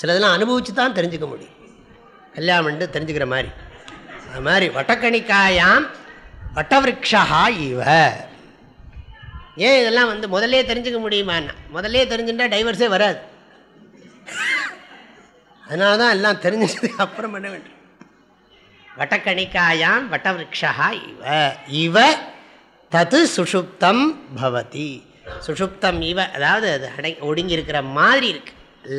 சிலதெல்லாம் அனுபவித்து தான் தெரிஞ்சுக்க முடியும். கல்யாணம் தெரிஞ்சுக்கிற மாதிரி. அது மாதிரி வட்டக்கணிக்காயாம் வட்டவிருக்ஷா இவ. ஏன் இதெல்லாம் வந்து முதல்லே தெரிஞ்சுக்க முடியுமான்னா முதல்லே தெரிஞ்சுட்டா டைவர்ஸே வராது. அதனால தான் எல்லாம் தெரிஞ்சதுக்கு அப்புறம் பண்ண வேண்டும். வட்டக்கணிக்காயாம் வட்டவிருக்ஷா இவ. இவ தது சுஷுப்தம் பவதி. சுஷுப்தம் இவ அதாவது அது அடை ஒடுங்கியிருக்கிற மாதிரி இருக்கு.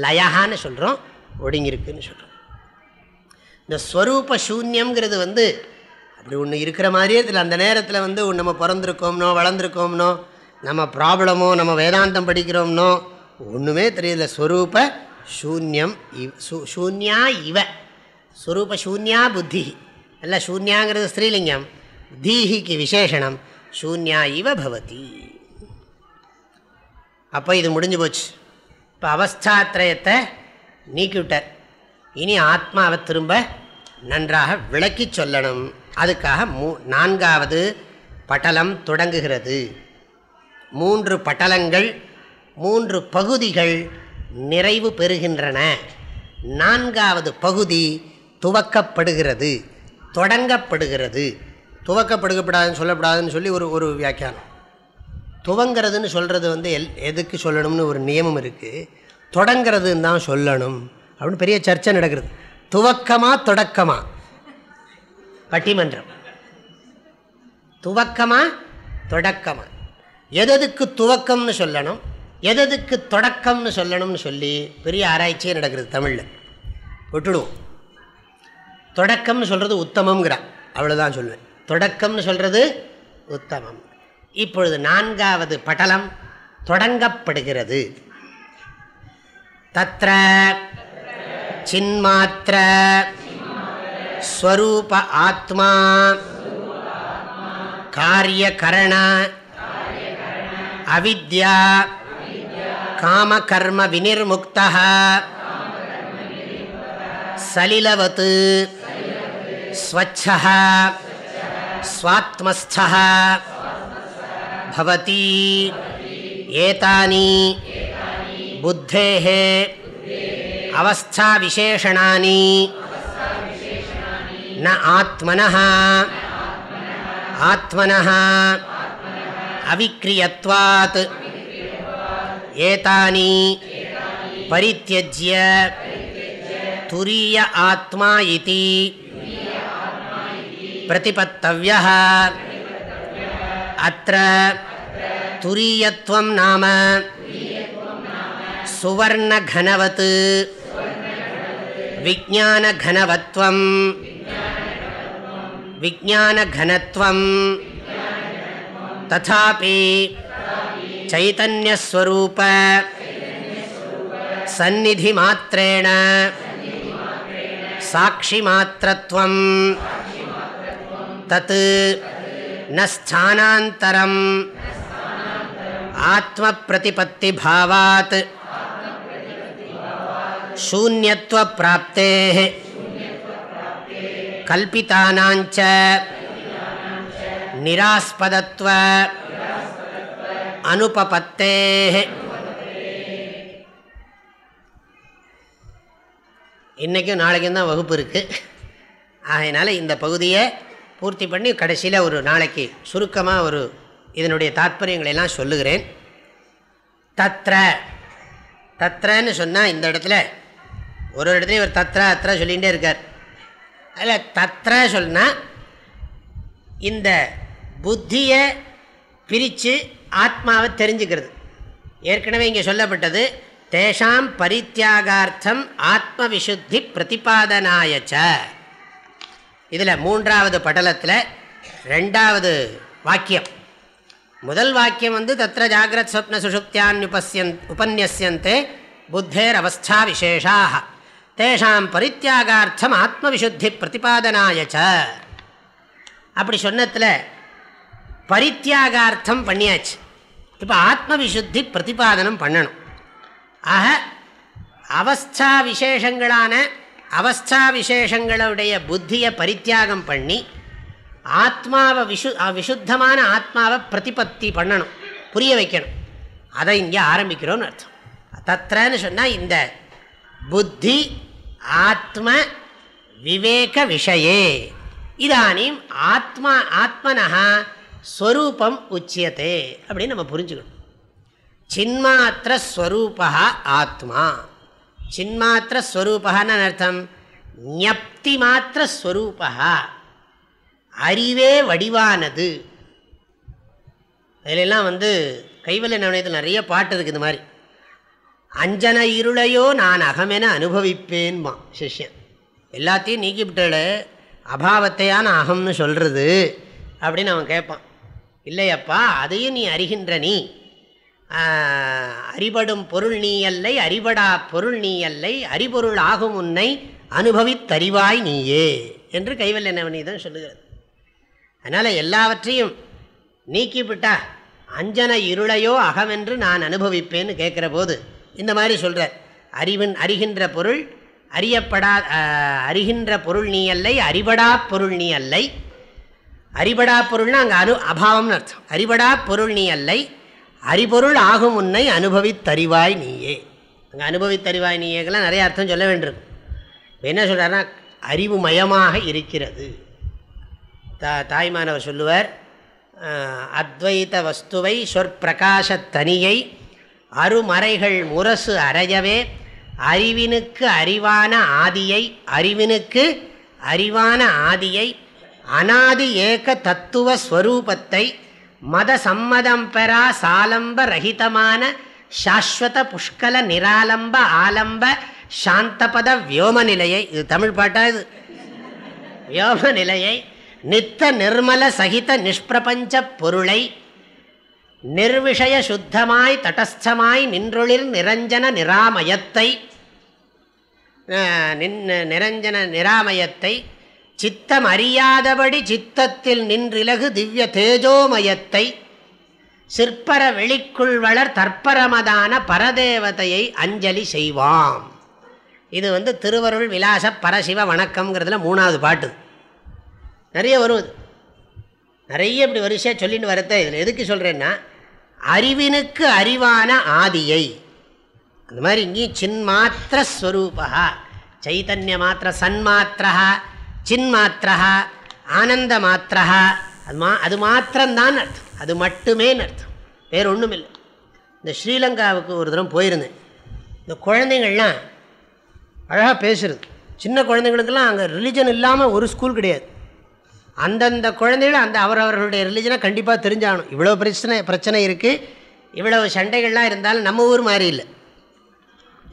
லயஹான்னு சொல்கிறோம் ஒடுங்கியிருக்குன்னு சொல்கிறோம் இந்த ஸ்வரூப சூன்யம்ங்கிறது வந்து அப்படி ஒன்று இருக்கிற மாதிரியே இதில் அந்த நேரத்தில் வந்து நம்ம பிறந்திருக்கோம்னோ வளர்ந்துருக்கோம்னோ நம்ம ப்ராப்ளமோ நம்ம வேதாந்தம் படிக்கிறோம்னோ ஒன்றுமே தெரியல. ஸ்வரூப சூன்யம் இவ் சூன்யா இவ. ஸ்வரூப சூன்யா புத்தி. அல்ல சூன்யாங்கிறது ஸ்ரீலிங்கம் தீஹிக்கு விசேஷனம் சூன்யா இவ பவதி. அப்போ இது முடிஞ்சு போச்சு. இப்போ அவஸ்தாத்திரயத்தை நீக்கிவிட்டார் இனி ஆத்மாவை திரும்ப நன்றாக விளக்கி சொல்லணும். அதுக்காக மூ நான்காவது பட்டலம் தொடங்குகிறது. மூன்று பட்டலங்கள் மூன்று பகுதிகள் நிறைவு பெறுகின்றன. நான்காவது பகுதி துவக்கப்படுகிறது தொடங்கப்படுகிறது. துவக்கப்படுகப்படாதுன்னு சொல்லப்படாதுன்னு சொல்லி ஒரு ஒரு வியாக்கியானம். துவங்கிறதுன்னு சொல்கிறது வந்து எல் எதுக்கு சொல்லணும்னு ஒரு நியமம் இருக்குது தொடங்கிறதுன்னு தான் சொல்லணும். அப்படின்னு பெரிய சர்ச்சை நடக்கிறது. துவக்கமா தொடக்கமா? பட்டிமன்றம். துவக்கமா தொடக்கமா? எததுக்கு துவக்கம்னு சொல்லணும் எததுக்கு தொடக்கம்னு சொல்லணும்னு சொல்லி பெரிய ஆராய்ச்சியே நடக்கிறது தமிழில். விட்டுடுவோம். தொடக்கம்னு சொல்கிறது உத்தமங்கிறா அவ்வளோதான் சொல்லுவேன் தொடக்கம்னு சொல்கிறது உத்தமம். இப்பொழுது நான்காவது படலம் தொடங்கப்படுகிறது. தத்திர சின்மாத்திர ஸ்வரூப ஆத்மா காரியகரண அவித்யா காமகர்ம வினிர்முக்த சலிலவத் ஸ்வச்சः स्वात्मस्थः भवति एतानि बुद्धेः अवस्थाविशेषणानि न आत्मनः आत्मनः அவிக்கிரியத்வாத் ஏதானி பரித்தியஜ்ய துரிய ஆத்மா இது. பிரதிபத்தவிய அத்த துரியத்துவம் நாம. சுவர்ணனவத் விஜானனவத்வம் விஜானனத்துவம் तथापि चैतन्यस्वरूप सन्निधिमात्रेण साक्षिमात्रत्वं तत् न स्थानान्तरम् आत्मप्रतिपत्तिभावात् शून्यत्वप्राप्तेः कल्पितानां च நிராஸ்பதத்துவ அனுபபத்தே இன்றைக்கும் நாளைக்கும் தான் வகுப்பு இருக்குது அதனால் இந்த பகுதியை பூர்த்தி பண்ணி கடைசியில் ஒரு நாளைக்கு சுருக்கமாக ஒரு இதனுடைய தாத்பரியங்களெல்லாம் சொல்லுகிறேன். தத்ர. தத்ரன்னு சொன்னால் இந்த இடத்துல ஒரு ஒரு இடத்துலையும் இவர் தத்ரா அத்ரா சொல்லிகிட்டே இருக்கார். அதில் தத்ரா சொன்னால் இந்த புத்தியை பிரித்து ஆத்மாவை தெரிஞ்சுக்கிறது. ஏற்கனவே இங்கே சொல்லப்பட்டது தேஷாம் பரித்தியாகார்த்தம் ஆத்ம விசுத்தி பிரதிபாதனாயச்ச இதில் மூன்றாவது படலத்தில் ரெண்டாவது வாக்கியம். முதல் வாக்கியம் வந்து தத்திர ஜாகிரத் ஸ்வப்ன சுஷுப்தியான் உபசியன் உபன்யசியந்தே புத்தேர் அவஸ்தா விசேஷாக தேஷாம் பரித்தியாகார்த்தம் ஆத்மவிசுத்தி பிரதிபாதனாயச்ச அப்படி சொன்னத்தில் பரித்தியாகார்த்தம் பண்ணியாச்சு. இப்போ ஆத்மவிசுத்தி பிரதிபாதனம் பண்ணணும். ஆக அவஸ்தா விசேஷங்களான அவஸ்தா விசேஷங்களுடைய புத்தியை பரித்தியாகம் பண்ணி ஆத்மாவை விஷு விசுத்தமான ஆத்மாவை பிரதிபத்தி பண்ணணும். புரிய வைக்கணும். அதை இங்கே ஆரம்பிக்கிறோன்னு அர்த்தம். தத்திரன்னு சொன்னால் இந்த புத்தி ஆத்ம விவேக விஷயே. இதானீம் ஆத்மா ஆத்மனா ஸ்வரூபம் உச்சியத்தே அப்படின்னு நம்ம புரிஞ்சுக்கணும். சின்மாத்திர ஸ்வரூபா ஆத்மா. சின்மாத்திர ஸ்வரூபான்னு அர்த்தம்? ஞப்தி மாத்திர ஸ்வரூபா. அறிவே வடிவானது. அதிலெல்லாம் வந்து கைவல்ல நவனயத்தில் நிறைய பாட்டு இருக்குது இந்த மாதிரி. அஞ்சன இருளையோ நான் அகமென அனுபவிப்பேன்மா சிஷ்யன். எல்லாத்தையும் நீக்கிவிட்டால அபாவத்தையான அகம்னு சொல்கிறது அப்படின்னு அவன் கேட்பான். இல்லையப்பா அதையும் நீ அறிகின்ற நீ. அறிபடும் பொருள் நீ அல்லை அறிபடா பொருள் நீ அல்லை அறிபொருள் ஆகும் உன்னை அனுபவித்தறிவாய் நீயே என்று கைவல்ய நவனீதம் சொல்லுகிறது. அதனால் எல்லாவற்றையும் நீக்கிவிட்டா அஞ்சன இருளையோ அகமென்று நான் அனுபவிப்பேன்னு கேட்குற போது இந்த மாதிரி சொல்கிறார் அறிவின் அறிகின்ற பொருள் அறியப்படா அறிகின்ற பொருள் நீ அல்லை அறிபடா பொருள் நீ அல்லை அறிபடா பொருள்னா அங்கே அனு அபாவம்னு அர்த்தம். அறிபடா பொருள் நீ அல்லை அறிபொருள் ஆகும் உன்னை அனுபவித்தறிவாய் நீயே. அங்கே அனுபவித்தறிவாய் நீயேக்கெல்லாம் நிறைய அர்த்தம் சொல்ல வேண்டியிருக்கும். என்ன சொல்கிறாருன்னா அறிவு மயமாக இருக்கிறது. தா தாய்மானவர் சொல்லுவார் அத்வைத வஸ்துவை சொற்பிரகாசத்தனியை அருமறைகள் முரசு அறையவே அறிவினுக்கு அறிவான ஆதியை அறிவினுக்கு அறிவான ஆதியை அனாதி ஏக தத்துவ ஸ்வரூபத்தை மத சம்மதம் பெறா சாலம்ப ரஹிதமான சாஸ்வத புஷ்கல நிராலம்ப ஆலம்ப சாந்தபத வியோம நிலையை இது தமிழ் பாட்டா இது? வியோம நிலையை நித்த நிர்மல சகித நிஷ்பிரபஞ்ச பொருளை நிர்விஷய சுத்தமாய் தடஸ்தமாய் நின்றொழில் நிரஞ்சன நிராமயத்தை நின் நிரஞ்சன நிராமயத்தை சித்தம் அறியாதபடி சித்தத்தில் நின்றிலகு திவ்ய தேஜோமயத்தை சிற்பர வெளிக்குள் வளர் தற்பரமதான பரதேவதையை அஞ்சலி செய்வாம். இது வந்து திருவருள் விலாச பரசிவ வணக்கம்ங்கிறதுல மூணாவது பாட்டு. நிறைய வரும் நிறைய இப்படி வரிசையாக சொல்லின்னு வரத்த இதில் எதுக்கு சொல்கிறேன்னா அறிவினுக்கு அறிவான ஆதியை. அந்த மாதிரி இங்கேயும் சின்மாத்திர ஸ்வரூபா சைத்தன்ய மாத்திர சன்மாத்திரா சின்மாத்திரா ஆனந்த மாத்திரா அது மா அது மாத்திரம்தான் அர்த்தம். அது மட்டுமே அர்த்தம். வேறு ஒன்றும் இல்லை இந்த ஸ்ரீலங்காவுக்கு ஒரு தரம் போயிருந்தேன். இந்த குழந்தைங்கள்லாம் அழகாக பேசுகிறது சின்ன குழந்தைங்களுக்கெல்லாம் அங்கே ரிலிஜன் இல்லாமல் ஒரு ஸ்கூல் கிடையாது. அந்தந்த குழந்தைகள் அந்த அவரவர்களுடைய ரிலிஜனை கண்டிப்பாக தெரிஞ்சாகணும். இவ்வளோ பிரச்சனை பிரச்சனை இருக்குது இவ்வளவு சண்டைகள்லாம் இருந்தாலும் நம்ம ஊர் மாதிரி இல்லை.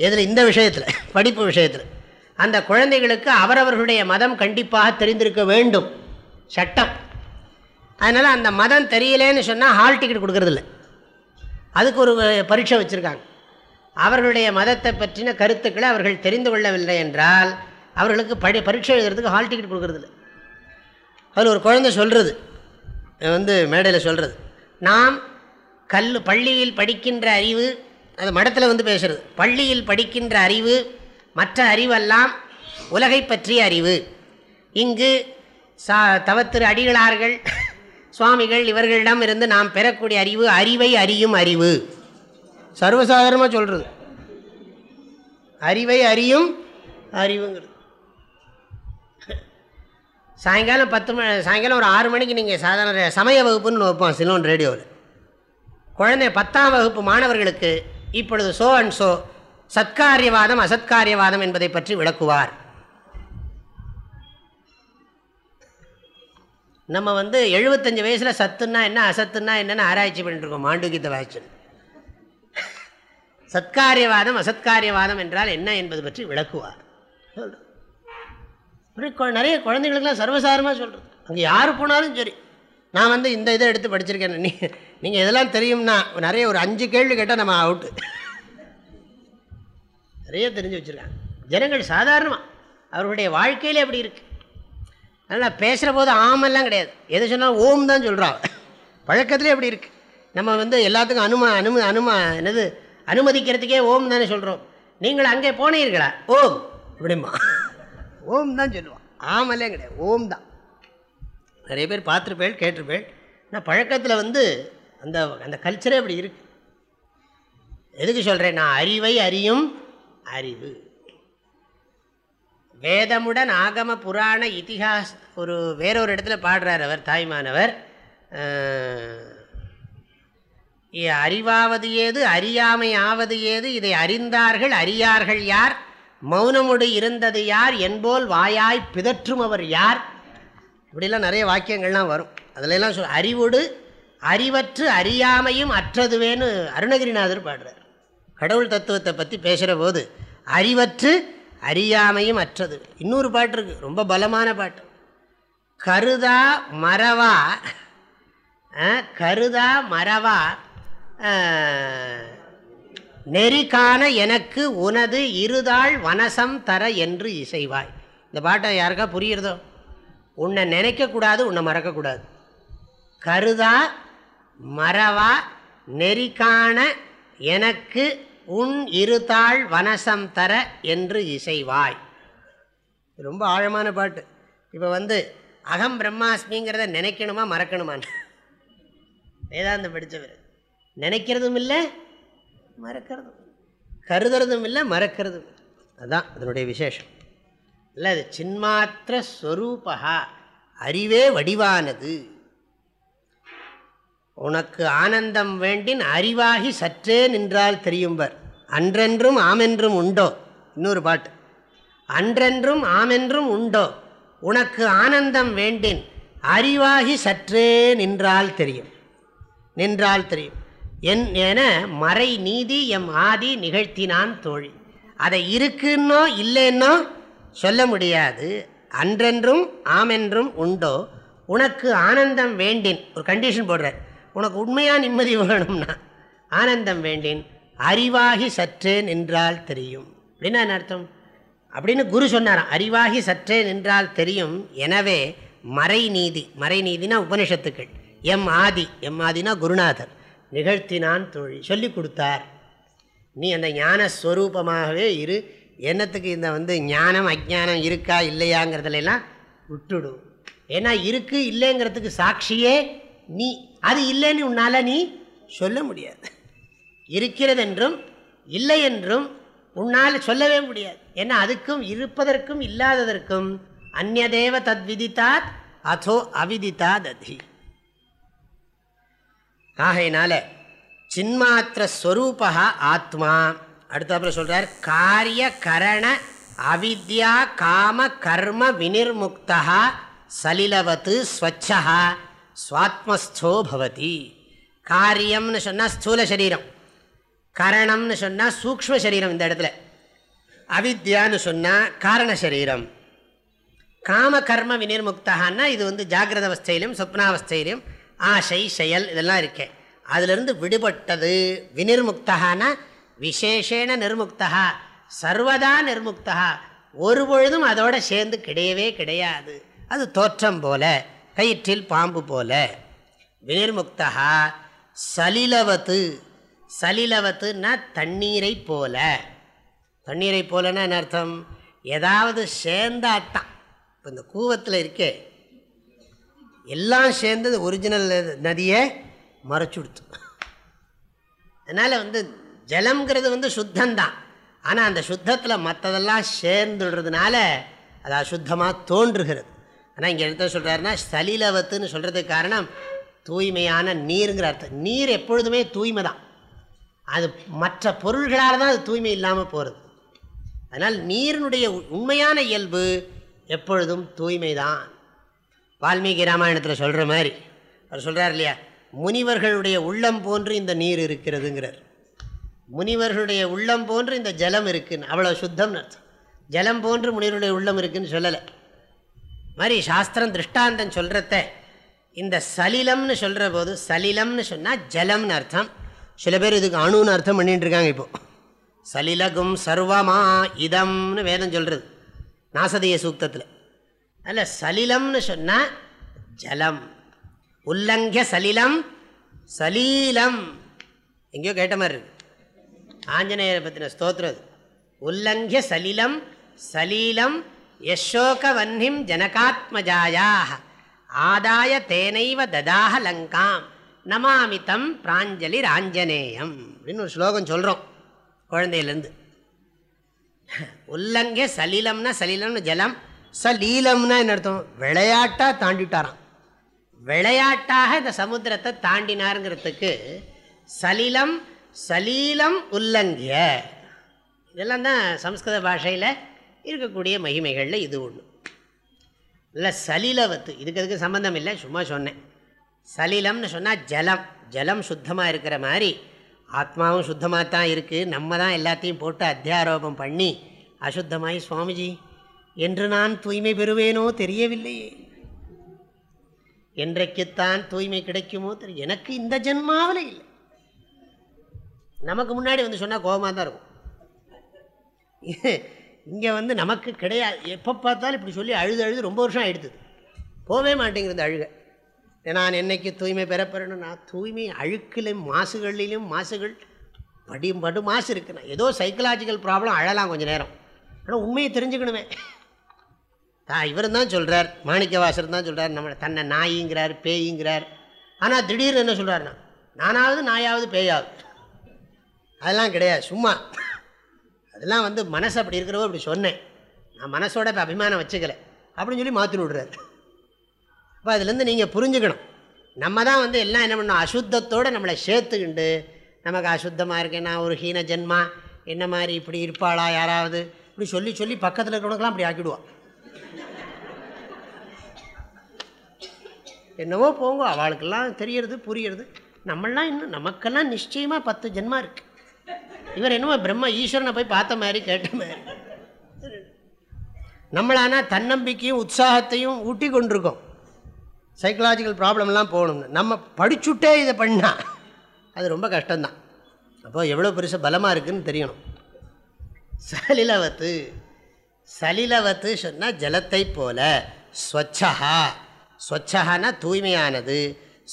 எதில் இந்த விஷயத்தில் படிப்பு விஷயத்தில். அந்த குழந்தைகளுக்கு அவரவர்களுடைய மதம் கண்டிப்பாக தெரிந்திருக்க வேண்டும். சட்டம். அதனால் அந்த மதம் தெரியலேன்னு சொன்னால் ஹால் டிக்கெட் கொடுக்குறதில்ல. அதுக்கு ஒரு பரீட்சை வச்சுருக்காங்க. அவர்களுடைய மதத்தை பற்றின கருத்துக்களை அவர்கள் தெரிந்து கொள்ளவில்லை என்றால் அவர்களுக்கு படி பரீட்சை எழுதுறதுக்கு ஹால் டிக்கெட் கொடுக்குறதில்ல. அதில் ஒரு குழந்தை சொல்கிறது வந்து மேடையில் சொல்கிறது நாம் கல் பள்ளியில் படிக்கின்ற அறிவு அது மடத்தில் வந்து பேசுகிறது பள்ளியில் படிக்கின்ற அறிவு மற்ற அறிவெல்லாம் உலகை பற்றிய அறிவு. இங்கு சா தவத்திரு அடிகளார்கள் சுவாமிகள் இவர்களிடம் இருந்து நாம் பெறக்கூடிய அறிவு அறிவை அறியும் அறிவு. சர்வசாதாரணமாக சொல்கிறது அறிவை அறியும் அறிவுங்கிறது. சாயங்காலம் பத்து மணி சாயங்காலம் ஒரு ஆறு மணிக்கு நீங்கள் சாதாரண சமய வகுப்புன்னு வைப்போம் சிலோன் ரேடியோவில். குழந்தை பத்தாம் வகுப்பு மாணவர்களுக்கு இப்பொழுது சோ அண்ட் சோ சத்காரியவாதம் அசத்காரியவாதம் என்பதை பற்றி விளக்குவார். நம்ம வந்து எழுபத்தஞ்சு வயசில் சத்துன்னா என்ன அசத்துன்னா என்னென்னு ஆராய்ச்சி பண்ணிட்டுருக்கோம் மாண்டுகித்த வாய்ச்சி சத்காரியவாதம் அசத்காரியவாதம் என்றால் என்ன என்பது பற்றி விளக்குவார். நிறைய குழந்தைங்களுக்குலாம் சர்வசாரமாக சொல்கிறது அங்கே யார் போனாலும் சரி. நான் வந்து இந்த இதை எடுத்து படிச்சிருக்கேன். நீங்கள் இதெல்லாம் தெரியும்னா நிறைய ஒரு அஞ்சு கேள்வி கேட்டால் நம்ம அவுட்டு நிறைய தெரிஞ்சு வச்சுருக்காங்க. ஜனங்கள் சாதாரணமாக அவர்களுடைய வாழ்க்கையிலே அப்படி இருக்குது அதனால் பேசுகிற போது ஆமெல்லாம் கிடையாது. எது சொன்னாலும் ஓம் தான் சொல்கிறாள் பழக்கத்திலே அப்படி இருக்குது நம்ம வந்து எல்லாத்துக்கும் அனுமா அனும அனுமா என்னது அனுமதிக்கிறதுக்கே ஓம் தானே சொல்கிறோம் நீங்கள் அங்கே போனீர்களா? ஓம். இப்படிமா ஓம் தான் சொல்லுவான் ஆமலே கிடையாது. ஓம் தான். நிறைய பேர் பார்த்துருப்பேள் கேட்டிருப்பேள். ஆனால் பழக்கத்தில் வந்து அந்த அந்த கல்ச்சரே அப்படி இருக்குது எதுக்கு சொல்கிறேன் நான் அறிவை அறியும் அறிவு. வேதமுடன் ஆகம புராண இத்திஹாஸ் ஒரு வேறொரு இடத்துல பாடுறார் அவர் தாய்மானவர். அறிவாவது ஏது அறியாமை ஆவது ஏது இதை அறிந்தார்கள் அறியார்கள் யார்? மௌனமுடி இருந்தது யார்? என்போல் வாயாய் பிதற்றும் அவர் யார்? இப்படிலாம் நிறைய வாக்கியங்கள்லாம் வரும். அதிலெல்லாம் சொல் அறிவுடு அறிவற்று அறியாமையும் அற்றதுவேன்னு அருணகிரிநாதர் பாடுறார். கடவுள் தத்துவத்தை பற்றி பேசுகிற போது அறிவற்று அறியாமையும் அற்றது. இன்னொரு பாட்டு இருக்குது ரொம்ப பலமான பாட்டு. கருதா மரவா கருதா மரவா நெறிக்கான எனக்கு உனது இருதாள் வனசம் தர என்று இசைவாய். இந்த பாட்டை யாருக்கா புரியுறதோ? உன்னை நினைக்கக்கூடாது உன்னை மறக்கக்கூடாது கருதா மறவா நெறிக்கான எனக்கு உன் இருதாள் வனசம் தர என்று இசைவாய். ரொம்ப ஆழமான பாட்டு. இப்போ வந்து அகம் பிரம்மாஸ்மிங்கிறத நினைக்கணுமா மறக்கணுமான்னு. வேதாந்தம் படித்தவர் நினைக்கிறதும் இல்லை மறக்கிறதும் கருதுறதும் இல்லை மறக்கிறதும் அதுதான் அதனுடைய விசேஷம். இல்லை அது சின்மாத்திர ஸ்வரூபா அறிவே வடிவானது. உனக்கு ஆனந்தம் வேண்டின் அறிவாகி சற்றே நின்றால் தெரியும்பர். அன்றென்றும் ஆமென்றும் உண்டோ? இன்னொரு பாட்டு. அன்றென்றும் ஆமென்றும் உண்டோ? உனக்கு ஆனந்தம் வேண்டின் அறிவாகி சற்றே நின்றால் தெரியும். நின்றால் தெரியும். என் என மறை நீதி எம் ஆதி நிகழ்த்தினான் தோழி. அதை இருக்குன்னோ இல்லைன்னோ சொல்ல முடியாது. அன்றென்றும் ஆமென்றும் உண்டோ? உனக்கு ஆனந்தம் வேண்டின் ஒரு கண்டிஷன் போடுறார். உனக்கு உண்மையாக நிம்மதி வேணும்னா ஆனந்தம் வேண்டேன் அறிவாகி சற்றே நின்றால் தெரியும். அப்படின்னா என்ன அர்த்தம்? அப்படின்னு குரு சொன்னாராம் அறிவாகி சற்றே நின்றால் தெரியும். எனவே மறை நீதி. மறை நீதினா உபனிஷத்துக்கள். எம் ஆதி. எம் ஆதினா குருநாதர். நிகழ்த்தினான் தொழில். சொல்லி கொடுத்தார். நீ அந்த ஞானஸ்வரூபமாகவே இரு. என்னத்துக்கு இந்த வந்து ஞானம் அஜானம் இருக்கா இல்லையாங்கிறதுலாம் விட்டுடும் ஏன்னா இருக்கு இல்லைங்கிறதுக்கு சாட்சியே நீ அது இல்லைன்னு உன்னால் நீ சொல்ல முடியாது. இருக்கிறது என்றும் இல்லை என்றும் உன்னால் சொல்லவே முடியாது. ஏன்னா அதுக்கும் இருப்பதற்கும் இல்லாததற்கும் அந்நதேவ தத் விதித்தாத் அதோ அவிதித்தாத். அதி ஆகையினால சின்மாத்திர ஸ்வரூபா ஆத்மா. அடுத்தப்புறம் சொல்கிறார் காரிய கரண அவித்யா காம கர்ம வினிர்முக்தா சலிலவத்து ஸ்வச்சா சுவாத்மஸ்தோ பவதி. காரியம்னு சொன்னால் ஸ்தூல சரீரம். கரணம்னு சொன்னால் சூக்ம சரீரம் இந்த இடத்துல. அவித்யான்னு சொன்னால் காரண சரீரம். காம கர்ம வினிர்முக்தான்னா இது வந்து ஜாகிரத அவஸ்தையிலும் சொப்னாவஸ்தையிலும் ஆசை செயல் இதெல்லாம் இருக்கேன் அதிலிருந்து விடுபட்டது வினிர்முக்தகான விசேஷேன நிர்முக்தா சர்வதா நிர்முக்தா ஒரு பொழுதும் அதோட சேர்ந்து கிடையவே கிடையாது. அது தோற்றம் போல. கயிற்றில் பாம்பு போல. வினிர்முக்தா சலிலவத்து. சலிலவத்துன்னா தண்ணீரை போல. தண்ணீரை போலன்னா என்ன அர்த்தம்? ஏதாவது சேர்ந்தாத்தான் இப்போ இந்த கூவத்தில் இருக்கே. எல்லாம் சேர்ந்தது ஒரிஜினல் நதியை மறைச்சுடுத்து அதனால் வந்து ஜலம்ங்கிறது வந்து சுத்தந்தான் ஆனால் அந்த சுத்தத்தில் மற்றதெல்லாம் சேர்ந்துடுறதுனால அது அசுத்தமாக தோன்றுகிறது. ஆனால் இங்கே எடுத்த சொல்கிறாருன்னா சலிலவத்துன்னு சொல்கிறதுக்கு காரணம் தூய்மையான நீருங்கிற அர்த்தம். நீர் எப்பொழுதுமே தூய்மை தான் அது மற்ற பொருள்களால் தான் அது தூய்மை இல்லாமல் போகிறது அதனால் நீரினுடைய உண்மையான இயல்பு எப்பொழுதும் தூய்மை தான் வால்மீகி ராமாயணத்தில் சொல்கிற மாதிரி அவர் சொல்கிறார் இல்லையா முனிவர்களுடைய உள்ளம் போன்று இந்த நீர் இருக்கிறதுங்கிறார். முனிவர்களுடைய உள்ளம் போன்று இந்த ஜலம் இருக்குன்னு அவ்வளோ சுத்தம்னு அர்த்தம். ஜலம் போன்று முனிவருடைய உள்ளம் இருக்குதுன்னு சொல்லலை. மாதிரி சாஸ்திரம் திருஷ்டாந்தம் சொல்கிறத இந்த சலிலம்னு சொல்கிற போது சலிலம்னு சொன்னால் ஜலம்னு அர்த்தம். சில பேர் இதுக்கு அணுன்னு அர்த்தம் பண்ணிட்டு இருக்காங்க இப்போது சலிலகும் சர்வமா இதம்னு வேதம் சொல்கிறது நாசதிய சூக்தத்தில். அதில் சலிலம்னு சொன்னால் ஜலம். உல்லங்கிய சலிலம் சலீலம். எங்கேயோ கேட்ட மாதிரி இருக்கு. ஆஞ்சநேயரை பற்றின ஸ்தோத்திரம் அது. உல்லங்கிய சலிலம் சலீலம் யசோக வன்னிம் ஜனகாத்மஜாயாக ஆதாய தேனைவ ததாக லங்காம். நமாமிதம் பிராஞ்சலி ராஞ்சனேயம் அப்படின்னு ஒரு ஸ்லோகம் சொல்கிறோம் குழந்தையிலேருந்து. உள்ளங்க சலீலம்னா சலீலம்னு ஜலம் சலீலம்னா என்ன அர்த்தம்? விளையாட்டாக தாண்டிட்டாராம். விளையாட்டாக இந்த சமுத்திரத்தை தாண்டினாருங்கிறதுக்கு சலிலம் சலீலம் உள்ளங்கிய இதெல்லாம் தான் சம்ஸ்கிருத பாஷையில் இருக்கக்கூடிய மகிமைகளில் இது ஒன்று இல்லை சலிலவத்து இதுக்கு அதுக்கு சம்மந்தம் இல்லை சும்மா சொன்னேன். சலிலம்னு சொன்னால் ஜலம் ஜலம் சுத்தமாக இருக்கிற மாதிரி ஆத்மாவும் சுத்தமாக தான் இருக்குது நம்ம தான் எல்லாத்தையும் போட்டு அத்தியாரோபம் பண்ணி அசுத்தமாய் சுவாமிஜி என்று நான் தூய்மை பெறுவேனோ தெரியவில்லையே. என்றைக்குத்தான் தூய்மை கிடைக்குமோ தெரியும் எனக்கு இந்த ஜென்மாவில் இல்லை. நமக்கு முன்னாடி வந்து சொன்னால் கோபமாக தான் இருக்கும். இங்கே வந்து நமக்கு கிடையாது. எப்போ பார்த்தாலும் இப்படி சொல்லி அழுது அழுது ரொம்ப வருஷம் ஆயிடுது. போவே மாட்டேங்கிறது அழுக. நான் என்னைக்கு தூய்மை பெறப்பெறணும் நான் தூய்மை அழுக்கிலும் மாசுகளிலும் மாசுகள் படி படு மாசு இருக்குண்ணா ஏதோ சைக்கலாஜிக்கல் ப்ராப்ளம் அழலாம் கொஞ்சம் நேரம். ஆனால் உண்மையை தெரிஞ்சுக்கணுமே. தான் இவர் தான் சொல்கிறார் மாணிக்கவாசர் தான் சொல்கிறார் நம்ம தன்னை நாயிங்கிறார் பேய்ங்கிறார். ஆனால் திடீர்னு என்ன சொல்கிறாருண்ணா நானாவது நாயாவது பேயாவது. அதெல்லாம் கிடையாது. சும்மா. அதெல்லாம் வந்து மனசு அப்படி இருக்கிறவோ அப்படி சொன்னேன். நான் மனசோட இப்போ அபிமானம் வச்சுக்கல. அப்படின்னு சொல்லி மாற்றி விடுறாரு. அப்போ அதுலேருந்து நீங்கள் புரிஞ்சுக்கணும். நம்ம தான் வந்து எல்லாம் என்ன பண்ணணும்? அசுத்தத்தோடு நம்மளை சேர்த்துக்கிண்டு நமக்கு அசுத்தமாக இருக்கேன்? நான் ஒரு ஹீன ஜென்மா? என்ன மாதிரி இப்படி இருப்பாளா யாராவது? இப்படி சொல்லி சொல்லி பக்கத்தில் இருக்கிறவங்களுக்கெல்லாம் அப்படி ஆக்கிடுவான் என்னவோ போங்க அவளுக்கெல்லாம் தெரியறது புரியறது. நம்மளாம் இன்னும் நமக்கெல்லாம் நிச்சயமாக பத்து ஜென்மா இருக்குது இவர் என்னமோ பிரம்ம ஈஸ்வரனை போய் பார்த்த மாதிரி கேட்ட மாதிரி. நம்மளானா தன்னம்பிக்கையும் உற்சாகத்தையும் ஊட்டி கொண்டிருக்கோம். சைக்கலாஜிக்கல் ப்ராப்ளம்லாம் போகணும்னு. நம்ம படிச்சுட்டே இதை பண்ணால் அது ரொம்ப கஷ்டம்தான். அப்போது எவ்வளோ பெருசாக பலமாக இருக்குதுன்னு தெரியணும். சலிலவத்து சலிலவத்து சொன்னால் ஜலத்தை போல. ஸ்வச்சா ஸ்வச்சகானா தூய்மையானது.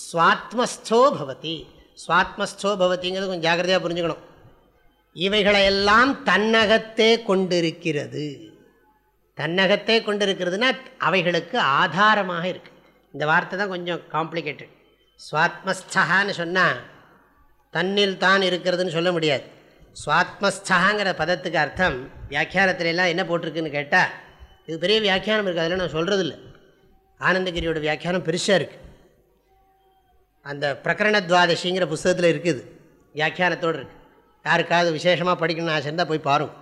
ஸ்வாத்மஸ்தோ பவதி. ஸ்வாத்மஸ்தோ பவதிங்கிறது கொஞ்சம் ஜாகிரதையாக புரிஞ்சுக்கணும். இவைகளையெல்லாம் தன்னகத்தே கொண்டிருக்கிறது. தன்னகத்தே கொண்டிருக்கிறதுனா அவைகளுக்கு ஆதாரமாக இருக்குது இந்த வார்த்தை தான் கொஞ்சம் காம்ப்ளிகேட்டட் சுவாத்மஸ்தகான்னு சொன்னால் தன்னில் தான் இருக்கிறதுன்னு சொல்ல முடியாது. சுவாத்மஸ்தகாங்கிற பதத்துக்கு அர்த்தம் வியாக்கியானத்திலெல்லாம் என்ன போட்டிருக்குன்னு கேட்டால் இது பெரிய வியாக்கியானம் இருக்குது அதெல்லாம் நான் சொல்கிறதில்ல ஆனந்தகிரியோட வியாக்கியானம் பெருசாக இருக்குது அந்த பிரகரணத்வாதசிங்கிற புஸ்தகத்தில் இருக்குது. வியாக்கியானத்தோடு இருக்குது யாருக்காவது விசேஷமாக படிக்கணும்னு ஆசை இருந்தால் போய் பாருங்க.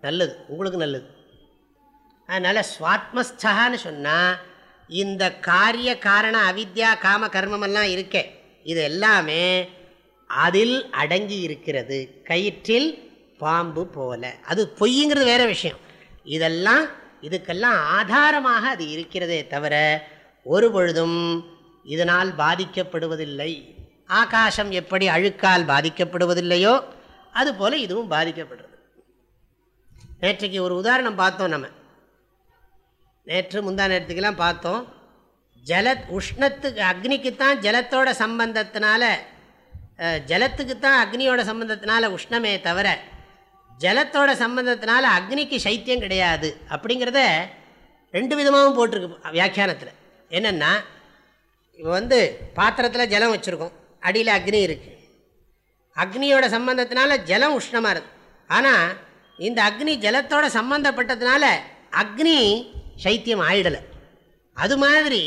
நல்லது உங்களுக்கு நல்லது. அதனால் சுவாத்மஸ்தகான்னு சொன்னால் இந்த காரிய காரண அவித்யா காம கர்மமெல்லாம் இருக்கே இது எல்லாமே அதில் அடங்கி இருக்கிறது. கயிற்றில் பாம்பு போல. அது பொய்ங்கிறது வேற விஷயம். இதெல்லாம் இதுக்கெல்லாம் ஆதாரமாக அது இருக்கிறதே தவிர ஒரு பொழுதும் இதனால் பாதிக்கப்படுவதில்லை. ஆகாசம் எப்படி அழுக்கால் பாதிக்கப்படுவதில்லையோ அதுபோல் இதுவும் பாதிக்கப்படுறது. நேற்றைக்கு ஒரு உதாரணம் பார்த்தோம் நம்ம. நேற்று முந்தா நேரத்துக்கெல்லாம் பார்த்தோம். ஜல உஷ்ணத்துக்கு அக்னிக்குத்தான் ஜலத்தோட சம்பந்தத்தினால ஜலத்துக்குத்தான் அக்னியோட சம்பந்தத்தினால உஷ்ணமே தவிர ஜலத்தோட சம்பந்தத்தினால அக்னிக்கு சைத்தியம் கிடையாது அப்படிங்கிறத ரெண்டு விதமாகவும் போட்டிருக்கு வியாக்கியானத்தில். என்னென்னா இப்போ வந்து பாத்திரத்தில் ஜலம் வச்சுருக்கோம். அடியில் அக்னி இருக்குது அக்னியோட சம்பந்தத்தினால ஜலம் உஷ்ணமாக இருக்குது ஆனால் இந்த அக்னி ஜலத்தோட சம்பந்தப்பட்டதுனால அக்னி சைத்தியம் ஆயிடலை. அது மாதிரி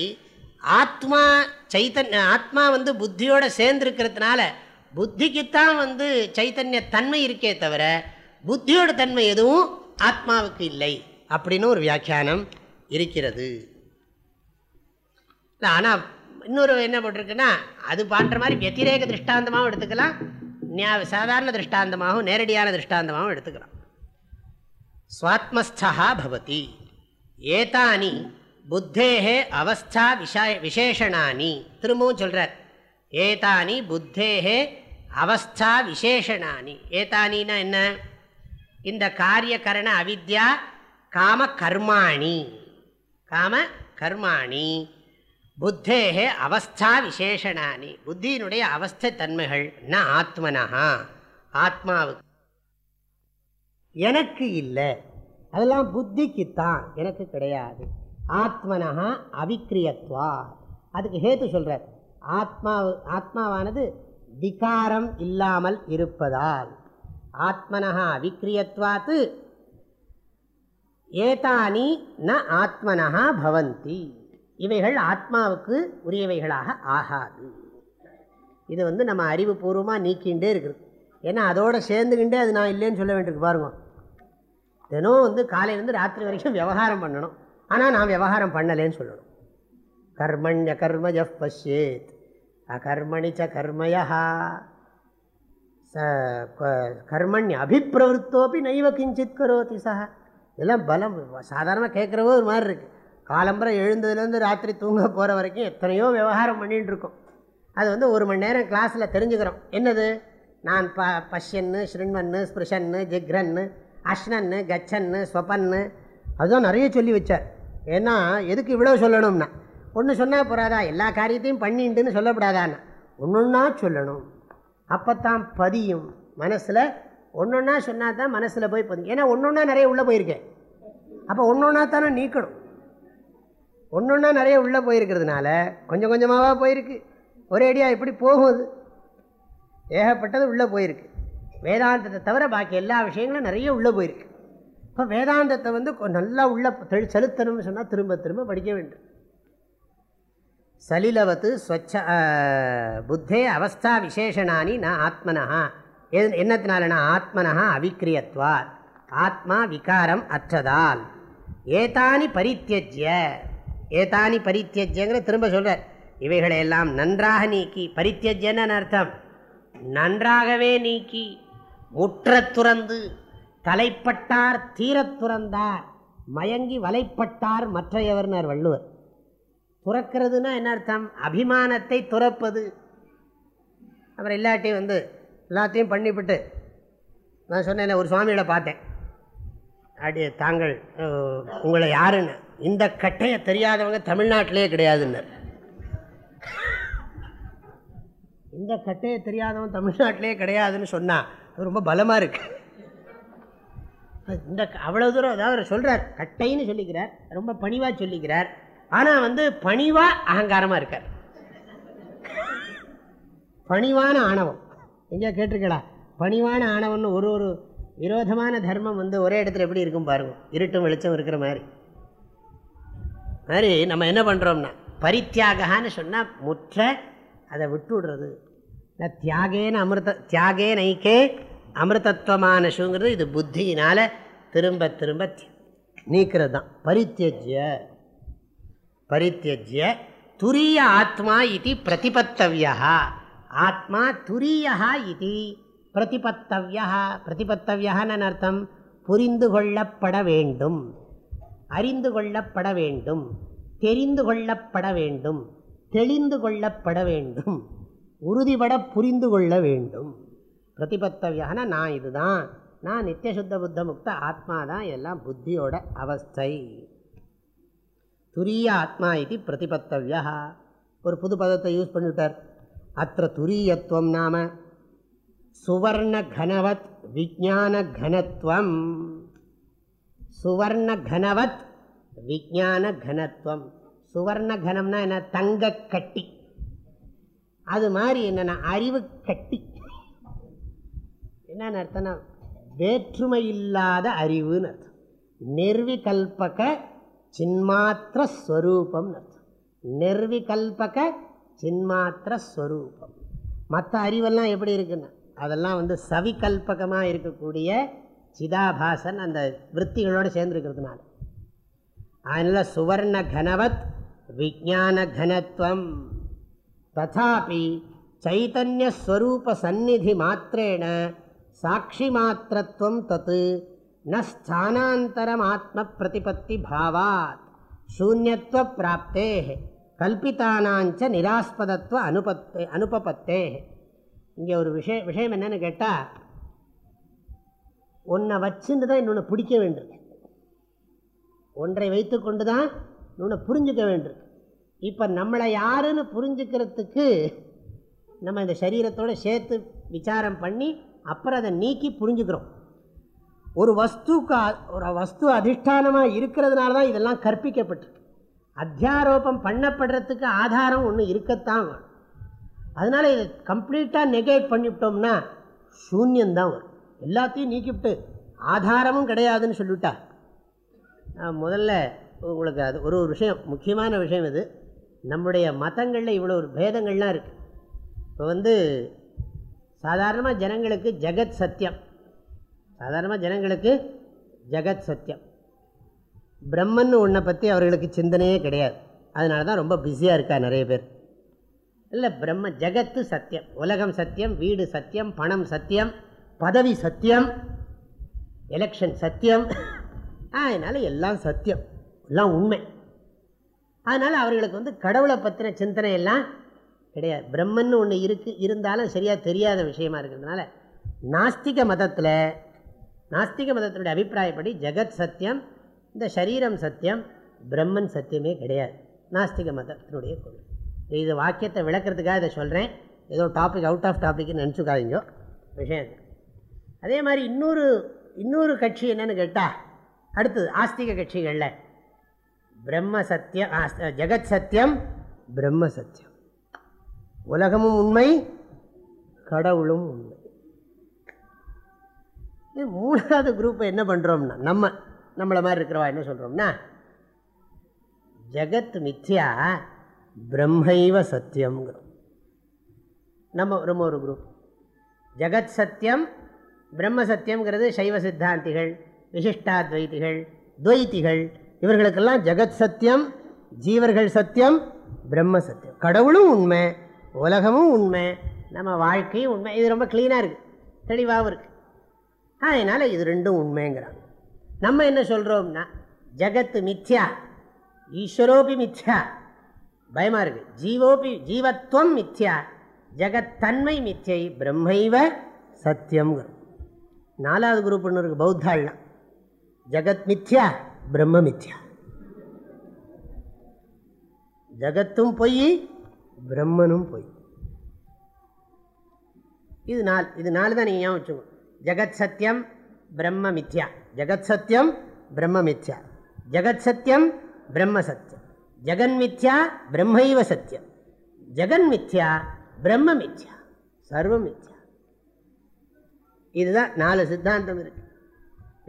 ஆத்மா சைத்தன் ஆத்மா வந்து புத்தியோடு சேர்ந்துருக்கிறதுனால புத்திக்குத்தான் வந்து சைத்தன்ய தன்மை இருக்கே தவிர புத்தியோட தன்மை எதுவும் ஆத்மாவுக்கு இல்லை அப்படின்னு ஒரு வியாக்கியானம் இருக்கிறது. ஆனால் இன்னொரு என்ன போட்டிருக்குன்னா அது பாட்டுற மாதிரி வத்திரேக திருஷ்டாந்தமாகவும் எடுத்துக்கலாம். சாதாரண திருஷ்டாந்தமாகவும் நேரடியான திருஷ்டாந்தமாகவும் எடுத்துக்கலாம். சுவாத்மஸ்தா பவதி. ஏதானி புத்தேகே அவஸ்தா விஷா விசேஷணானி. திரும்பவும் சொல்கிறார் ஏதானி புத்தேகே அவஸ்தா விசேஷணானி. ஏதானின்னா என்ன? இந்த காரியகரண அவித்யா காம கர்மாணி. காம கர்மாணி. புத்தேகே அவஸ்தா விசேஷனானி. புத்தியினுடைய அவஸ்தை தன்மைகள் ந ஆத்மனஹா ஆத்மாவுக்கு. எனக்கு இல்லை. அதெல்லாம் புத்திக்குத்தான். எனக்கு கிடையாது. ஆத்மனஹா அவிக்ரியத்வா. அதுக்கு ஹேத்து சொல்கிறார் ஆத்மா ஆத்மாவானது விகாரம் இல்லாமல் இருப்பதால். ஆத்மனஹா அவிக்ரியத்வாத்து. ஏதானி? ந ஆத்மனஹா பவந்தி. இவைகள் ஆத்மாவுக்கு உரியவைகளாக ஆகாது. இது வந்து நம்ம அறிவுபூர்வமாக நீக்கின்றே இருக்குது. ஏன்னா அதோடு சேர்ந்துக்கிண்டே அது நான் இல்லைன்னு சொல்ல வேண்டியிருக்கு பாருங்க. தினம் வந்து காலையிலேருந்து ராத்திரி வரைக்கும் விவகாரம் பண்ணணும். ஆனால் நான் விவகாரம் பண்ணலேன்னு சொல்லணும். கர்மண்ய கர்மஜ பஷ்யேத். அகர்மணி ச கர்மயா. ச கர்மண்ய அபிப்பிரவருத்தோப்பி நைவ கிஞ்சித் கரோதி சா. இதெல்லாம் பலம் சாதாரணமாக கேட்குறவோ ஒரு மாதிரி இருக்குது காலம்பரம் எழுந்ததுலேருந்து ராத்திரி தூங்க போகிற வரைக்கும் எத்தனையோ விவகாரம் பண்ணிகிட்டு இருக்கோம் அது வந்து ஒரு மணி நேரம் கிளாஸில் தெரிஞ்சுக்கிறோம். என்னது? நான் ப பஷ்யன்னு ஸ்ருண்வன்னு ஸ்பிருஷன்னு ஜிக்ரன்னு அஷ்னன்னு கச்சன்னு ஸ்வபன்னு அதுதான் நிறைய சொல்லி வச்சார். ஏன்னா எதுக்கு இவ்வளோ சொல்லணும்னா? ஒன்று சொன்னால் போகிறாதா எல்லா காரியத்தையும் பண்ணிட்டுன்னு சொல்லப்படாதான்னு. ஒன்று ஒன்றா சொல்லணும். அப்போத்தான் பதியும் மனசில். ஒன்று ஒன்றா சொன்னால் தான் மனசில் போய் பதியும். ஏன்னா ஒன்று ஒன்றா நிறைய உள்ளே போயிருக்கேன் அப்போ ஒன்று ஒன்றா தானே நீக்கணும். ஒன்று ஒன்றா நிறைய உள்ளே போயிருக்கிறதுனால கொஞ்சம் கொஞ்சமாகவா போயிருக்கு. ஒரே அடியாக எப்படி போகுது. ஏகப்பட்டது உள்ளே போயிருக்கு. வேதாந்தத்தை தவிர பாக்கி எல்லா விஷயங்களும் நிறைய உள்ளே போயிருக்கு. இப்போ வேதாந்தத்தை வந்து கொ- நல்லா உள்ள செலுத்தணும்னு சொன்னால் திரும்ப திரும்ப படிக்க வேண்டும். சலிலவத்து ஸ்வச்ச புத்தே அவஸ்தா விசேஷணானி நான் ஆத்மனஹா. எது என்னத்தினாலனா ஆத்மனஹா அவிக்கிரியத்வார் ஆத்மா விகாரம் அற்றதால். ஏதானி பரித்தியஜ்ய. ஏதானி பரித்தியஜங்கிற திரும்ப சொல்கிறார் இவைகளை எல்லாம் நன்றாக நீக்கி பரித்தியஜன்னு அர்த்தம்? நன்றாகவே நீக்கி முற்ற துறந்து தலைப்பட்டார் தீரத் துறந்தார் மயங்கி வலைப்பட்டார் மற்றையவர்னர் வள்ளுவர். துறக்கிறதுனா என்ன அர்த்தம்? அபிமானத்தை துறப்பது. அப்புறம் எல்லாட்டையும் வந்து எல்லாத்தையும் பண்ணிவிட்டு நான் சொன்னேன் ஒரு சுவாமியோட பார்த்தேன். அப்படி தாங்கள் உங்களை யாருன்னு. இந்த கட்டையை தெரியாதவங்க தமிழ்நாட்டிலே கிடையாதுன்னு இந்த கட்டையை தெரியாதவன் தமிழ்நாட்டிலே கிடையாதுன்னு சொன்னால் அது ரொம்ப பலமாக இருக்கு. இந்த அவ்வளோ தூரம் அதாவது அவர் சொல்கிறார் கட்டைன்னு சொல்லிக்கிறார் ரொம்ப பணிவாக சொல்லிக்கிறார். ஆனால் வந்து பணிவாக அகங்காரமாக இருக்கார். பணிவான ஆணவம். எங்கேயா கேட்டிருக்கடா. பணிவான ஆணவம்னு ஒரு ஒரு விரோதமான தர்மம் வந்து ஒரே இடத்துல எப்படி இருக்கும் பாருங்க. இருட்டும் வெளிச்சம் இருக்கிற மாதிரி. மாதிரி நம்ம என்ன பண்ணுறோம்னா பரித்தியாகான்னு சொன்னால் முற்ற அதை விட்டு விடுறது இல்லை தியாகேன அமிர்த தியாகே நைக்கே அமிர்தத்வமானசுங்கிறது இது புத்தியினால் திரும்ப திரும்ப தி- நீக்கிறது தான் பரித்தியஜ்ய. பரித்தியஜ்ய துரிய ஆத்மா இது பிரதிபத்தவியா ஆத்மா துரியா இது பிரதிபத்தவியா பிரதிபத்தவியான்னு அர்த்தம்? புரிந்து கொள்ளப்பட வேண்டும். அறிந்து கொள்ளப்பட வேண்டும். தெரிந்து கொள்ளப்பட வேண்டும். தெளிந்து கொள்ளப்பட வேண்டும். உறுதிபட புரிந்து கொள்ள வேண்டும். பிரதிபத்தவியான நான் இதுதான். நான் நித்தியசுத்த புத்த முக்த ஆத்மா தான். எல்லாம் புத்தியோட அவஸ்தை. துரிய ஆத்மா இது பிரதிபத்தவியா ஒரு புது பதத்தை யூஸ் பண்ணிவிட்டார். அத்த துரியத்துவம் நாம. சுவர்ண கனவத் விஜான கனத்துவம். சுவர்ண கனவத் விஜான கனத்துவம் சுவர்ண கனம்னா என்ன? தங்க கட்டி அது மாதிரி என்னென்னா அறிவு கட்டி என்னன்னு அர்த்தம்னா வேற்றுமை இல்லாத அறிவுன்னு அர்த்தம். நிர்விகல்பக சின்மாத்திர ஸ்வரூபம்னு அர்த்தம். நிர்விகல்பக சின்மாத்திர ஸ்வரூபம். மற்ற அறிவெல்லாம் எப்படி இருக்குன்னா அதெல்லாம் வந்து சவிகல்பகமாக இருக்கக்கூடிய சிதாபாசன் அந்த விற்த்திகளோடு சேர்ந்துருக்கிறதுனால. அதனால் சுவர்ண கனவத் விஜான கனத்துவம் ததாபி சைத்தன்யஸ்வரூப சந்நிதி மாத்திரேன சாட்சி மாத்திரத்துவம் தத்து ந ஆத்ம பிரதிபத்தி பாவாத். சூன்யத்துவ பிராப்தே கல்பித்தானாஞ்ச நிராஸ்பதத்துவ அனுபத்தே அனுபபத்தே இங்கே ஒரு விஷய விஷயம் என்னென்னு கேட்டால் ஒன்றை வச்சுன்னு தான் இன்னொன்று பிடிக்க வேண்டியிருக்கு. ஒன்றை வைத்து கொண்டு தான் இன்னொன்று புரிஞ்சுக்க வேண்டியிருக்கு. இப்போ நம்மளை யாருன்னு புரிஞ்சுக்கிறதுக்கு நம்ம இந்த சரீரத்தோடு சேர்த்து விசாரம் பண்ணி அப்புறம் அதை நீக்கி புரிஞ்சுக்கிறோம். ஒரு வஸ்துக்கு ஒரு வஸ்து அதிஷ்டானமாக இருக்கிறதுனால தான் இதெல்லாம் கற்பிக்கப்பட்டிருக்கு. அத்தியாரோபம் பண்ணப்படுறதுக்கு ஆதாரம் ஒன்று இருக்கத்தான் அதனால் இதை கம்ப்ளீட்டாக நெகேட் பண்ணிவிட்டோம்னா சூன்யந்தான் வரும். எல்லாத்தையும் நீக்கிவிட்டு ஆதாரமும் கிடையாதுன்னு சொல்லிவிட்டா. நான் முதல்ல உங்களுக்கு அது ஒரு ஒரு விஷயம் முக்கியமான விஷயம் இது. நம்முடைய மதங்களில் இவ்வளோ ஒரு பேதங்கள்லாம் இருக்குது இப்போ வந்து சாதாரணமாக ஜனங்களுக்கு ஜெகத் சத்தியம் சாதாரணமாக ஜனங்களுக்கு ஜெகத் சத்தியம் பிரம்மன் ஒன்றை பற்றி அவர்களுக்கு சிந்தனையே கிடையாது. அதனால தான் ரொம்ப பிஸியாக இருக்கா நிறைய பேர். இல்லை பிரம்ம ஜெகத்து சத்தியம் உலகம் சத்தியம் வீடு சத்தியம் பணம் சத்தியம் பதவி சத்தியம் எலெக்ஷன் சத்தியம். அதனால் எல்லாம் சத்தியம். எல்லாம் உண்மை. அதனால் அவர்களுக்கு வந்து கடவுளை பற்றின சிந்தனை எல்லாம் கிடையாது. பிரம்மன் ஒன்று இருக்கு இருந்தாலும் சரியாக தெரியாத விஷயமா இருக்கிறதுனால நாஸ்திக மதத்தில் நாஸ்திக மதத்தினுடைய அபிப்பிராயப்படி ஜெகத் சத்தியம் இந்த சரீரம் சத்தியம் பிரம்மன் சத்தியமே கிடையாது. நாஸ்திக மதத்தினுடைய கொள்கை இது வாக்கியத்தை விளக்கிறதுக்காக இதை சொல்கிறேன் ஏதோ டாபிக் அவுட் ஆஃப் டாபிக்னு நினச்சிக்காதீங்க. விஷயம் அதே மாதிரி இன்னொரு இன்னொரு கட்சி என்னன்னு கேட்டால் அடுத்தது ஆஸ்திக கட்சிகளில். பிரம்ம சத்தியம் ஜெகத் சத்தியம் பிரம்ம சத்தியம் உலகமும் உண்மை கடவுளும் உண்மை. இது மூணாவது குரூப் என்ன பண்ணுறோம்னா நம்ம நம்மளை மாதிரி இருக்கிறவா என்ன சொல்கிறோம்னா ஜெகத் மித்யா பிரம்மைவ சத்தியம்ங்கிறோம் நம்ம ரொம்ப ஒரு குரூப் ஜெகத் சத்தியம் பிரம்ம சத்தியங்கிறது சைவ சித்தாந்திகள் விசிஷ்டாத்வைத்திகள் துவைத்திகள். இவர்களுக்கெல்லாம் ஜெகத் சத்தியம் ஜீவர்கள் சத்தியம் பிரம்ம சத்தியம். கடவுளும் உண்மை உலகமும் உண்மை நம்ம வாழ்க்கையும் உண்மை. இது ரொம்ப க்ளீனாக இருக்குது தெளிவாகவும் இருக்குது அதனால் இது ரெண்டும் உண்மைங்கிறாங்க. நம்ம என்ன சொல்கிறோம்னா ஜகத்து மித்யா ஈஸ்வரோபி மித்யா. பயமாக இருக்குது ஜீவோபி ஜீவத்வம் மித்யா. ஜகத்தன்மை மித்யை பிரம்மைவ சத்தியம்ங்கிறோம் நாலாவது குரூப் ஒன்று இருக்குது பௌத்தாள்லாம் ஜகத் மித்யா பிரம்ம மித்யா. ஜகத்தும் பொய் பிரம்மனும் பொய். இது நாலு இது நாலு தான் நீங்கள் ஏன் வச்சுக்கோ ஜெகத் சத்தியம் பிரம்ம மித்யா. ஜெகத் சத்தியம் பிரம்ம மித்யா. ஜெகத் சத்தியம் பிரம்ம சத்தியம் ஜெகன் மித்யா பிரம்மைவ சத்தியம் ஜெகன் மித்யா பிரம்ம மித்யா. சர்வம் மித்யா. இதுதான் நாலு சித்தாந்தம் இருக்குது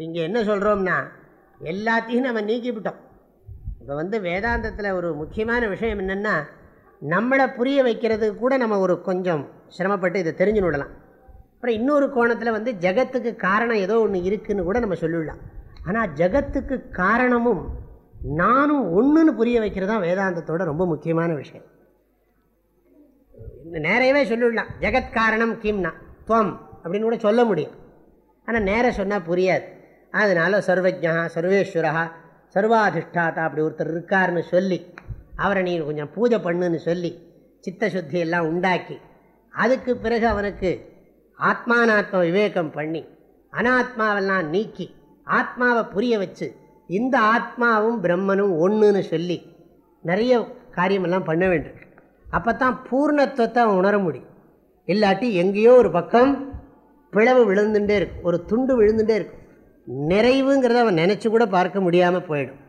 இங்கே என்ன சொல்கிறோம்னா எல்லாத்தையும் நம்ம நீக்கிவிட்டோம். இப்போ வந்து வேதாந்தத்தில் ஒரு முக்கியமான விஷயம் என்னென்னா நம்மளை புரிய வைக்கிறதுக்கு கூட நம்ம ஒரு கொஞ்சம் சிரமப்பட்டு இதை தெரிஞ்சு விடலாம் அப்புறம் இன்னொரு கோணத்தில் வந்து ஜகத்துக்கு காரணம் ஏதோ ஒன்று இருக்குதுன்னு கூட நம்ம சொல்லிடலாம். ஆனால் ஜகத்துக்கு காரணமும் நானும் ஒன்றுன்னு புரிய வைக்கிறது தான் வேதாந்தத்தோட ரொம்ப முக்கியமான விஷயம். நிறையவே நேரையவே சொல்லிடலாம். ஜெகத் காரணம் கிம்னா துவம். அப்படின்னு கூட சொல்ல முடியும். ஆனால் நேராக சொன்னால் புரியாது. அதனால சர்வஜா சர்வேஸ்வரா சர்வாதிஷ்டாதா அப்படி ஒருத்தர் இருக்காருன்னு சொல்லி அவரை நீ கொஞ்சம் பூஜை பண்ணுன்னு சொல்லி சித்த சுத்தி எல்லாம் உண்டாக்கி அதுக்கு பிறகு அவனுக்கு ஆத்மானாத்ம விவேகம் பண்ணி அனாத்மாவெல்லாம் நீக்கி ஆத்மாவை புரிய வச்சு இந்த ஆத்மாவும் பிரம்மனும் ஒன்றுன்னு சொல்லி நிறைய காரியமெல்லாம் பண்ண வேண்டியிருக்கு. அப்போ தான் பூர்ணத்துவத்தை அவன் உணர முடியும். இல்லாட்டி எங்கேயோ ஒரு பக்கம் பிளவு விழுந்துட்டே இருக்கும். ஒரு துண்டு விழுந்துட்டே இருக்கும். நிறைவுங்கிறத அவன் நினச்சி கூட பார்க்க முடியாமல் போயிடும்.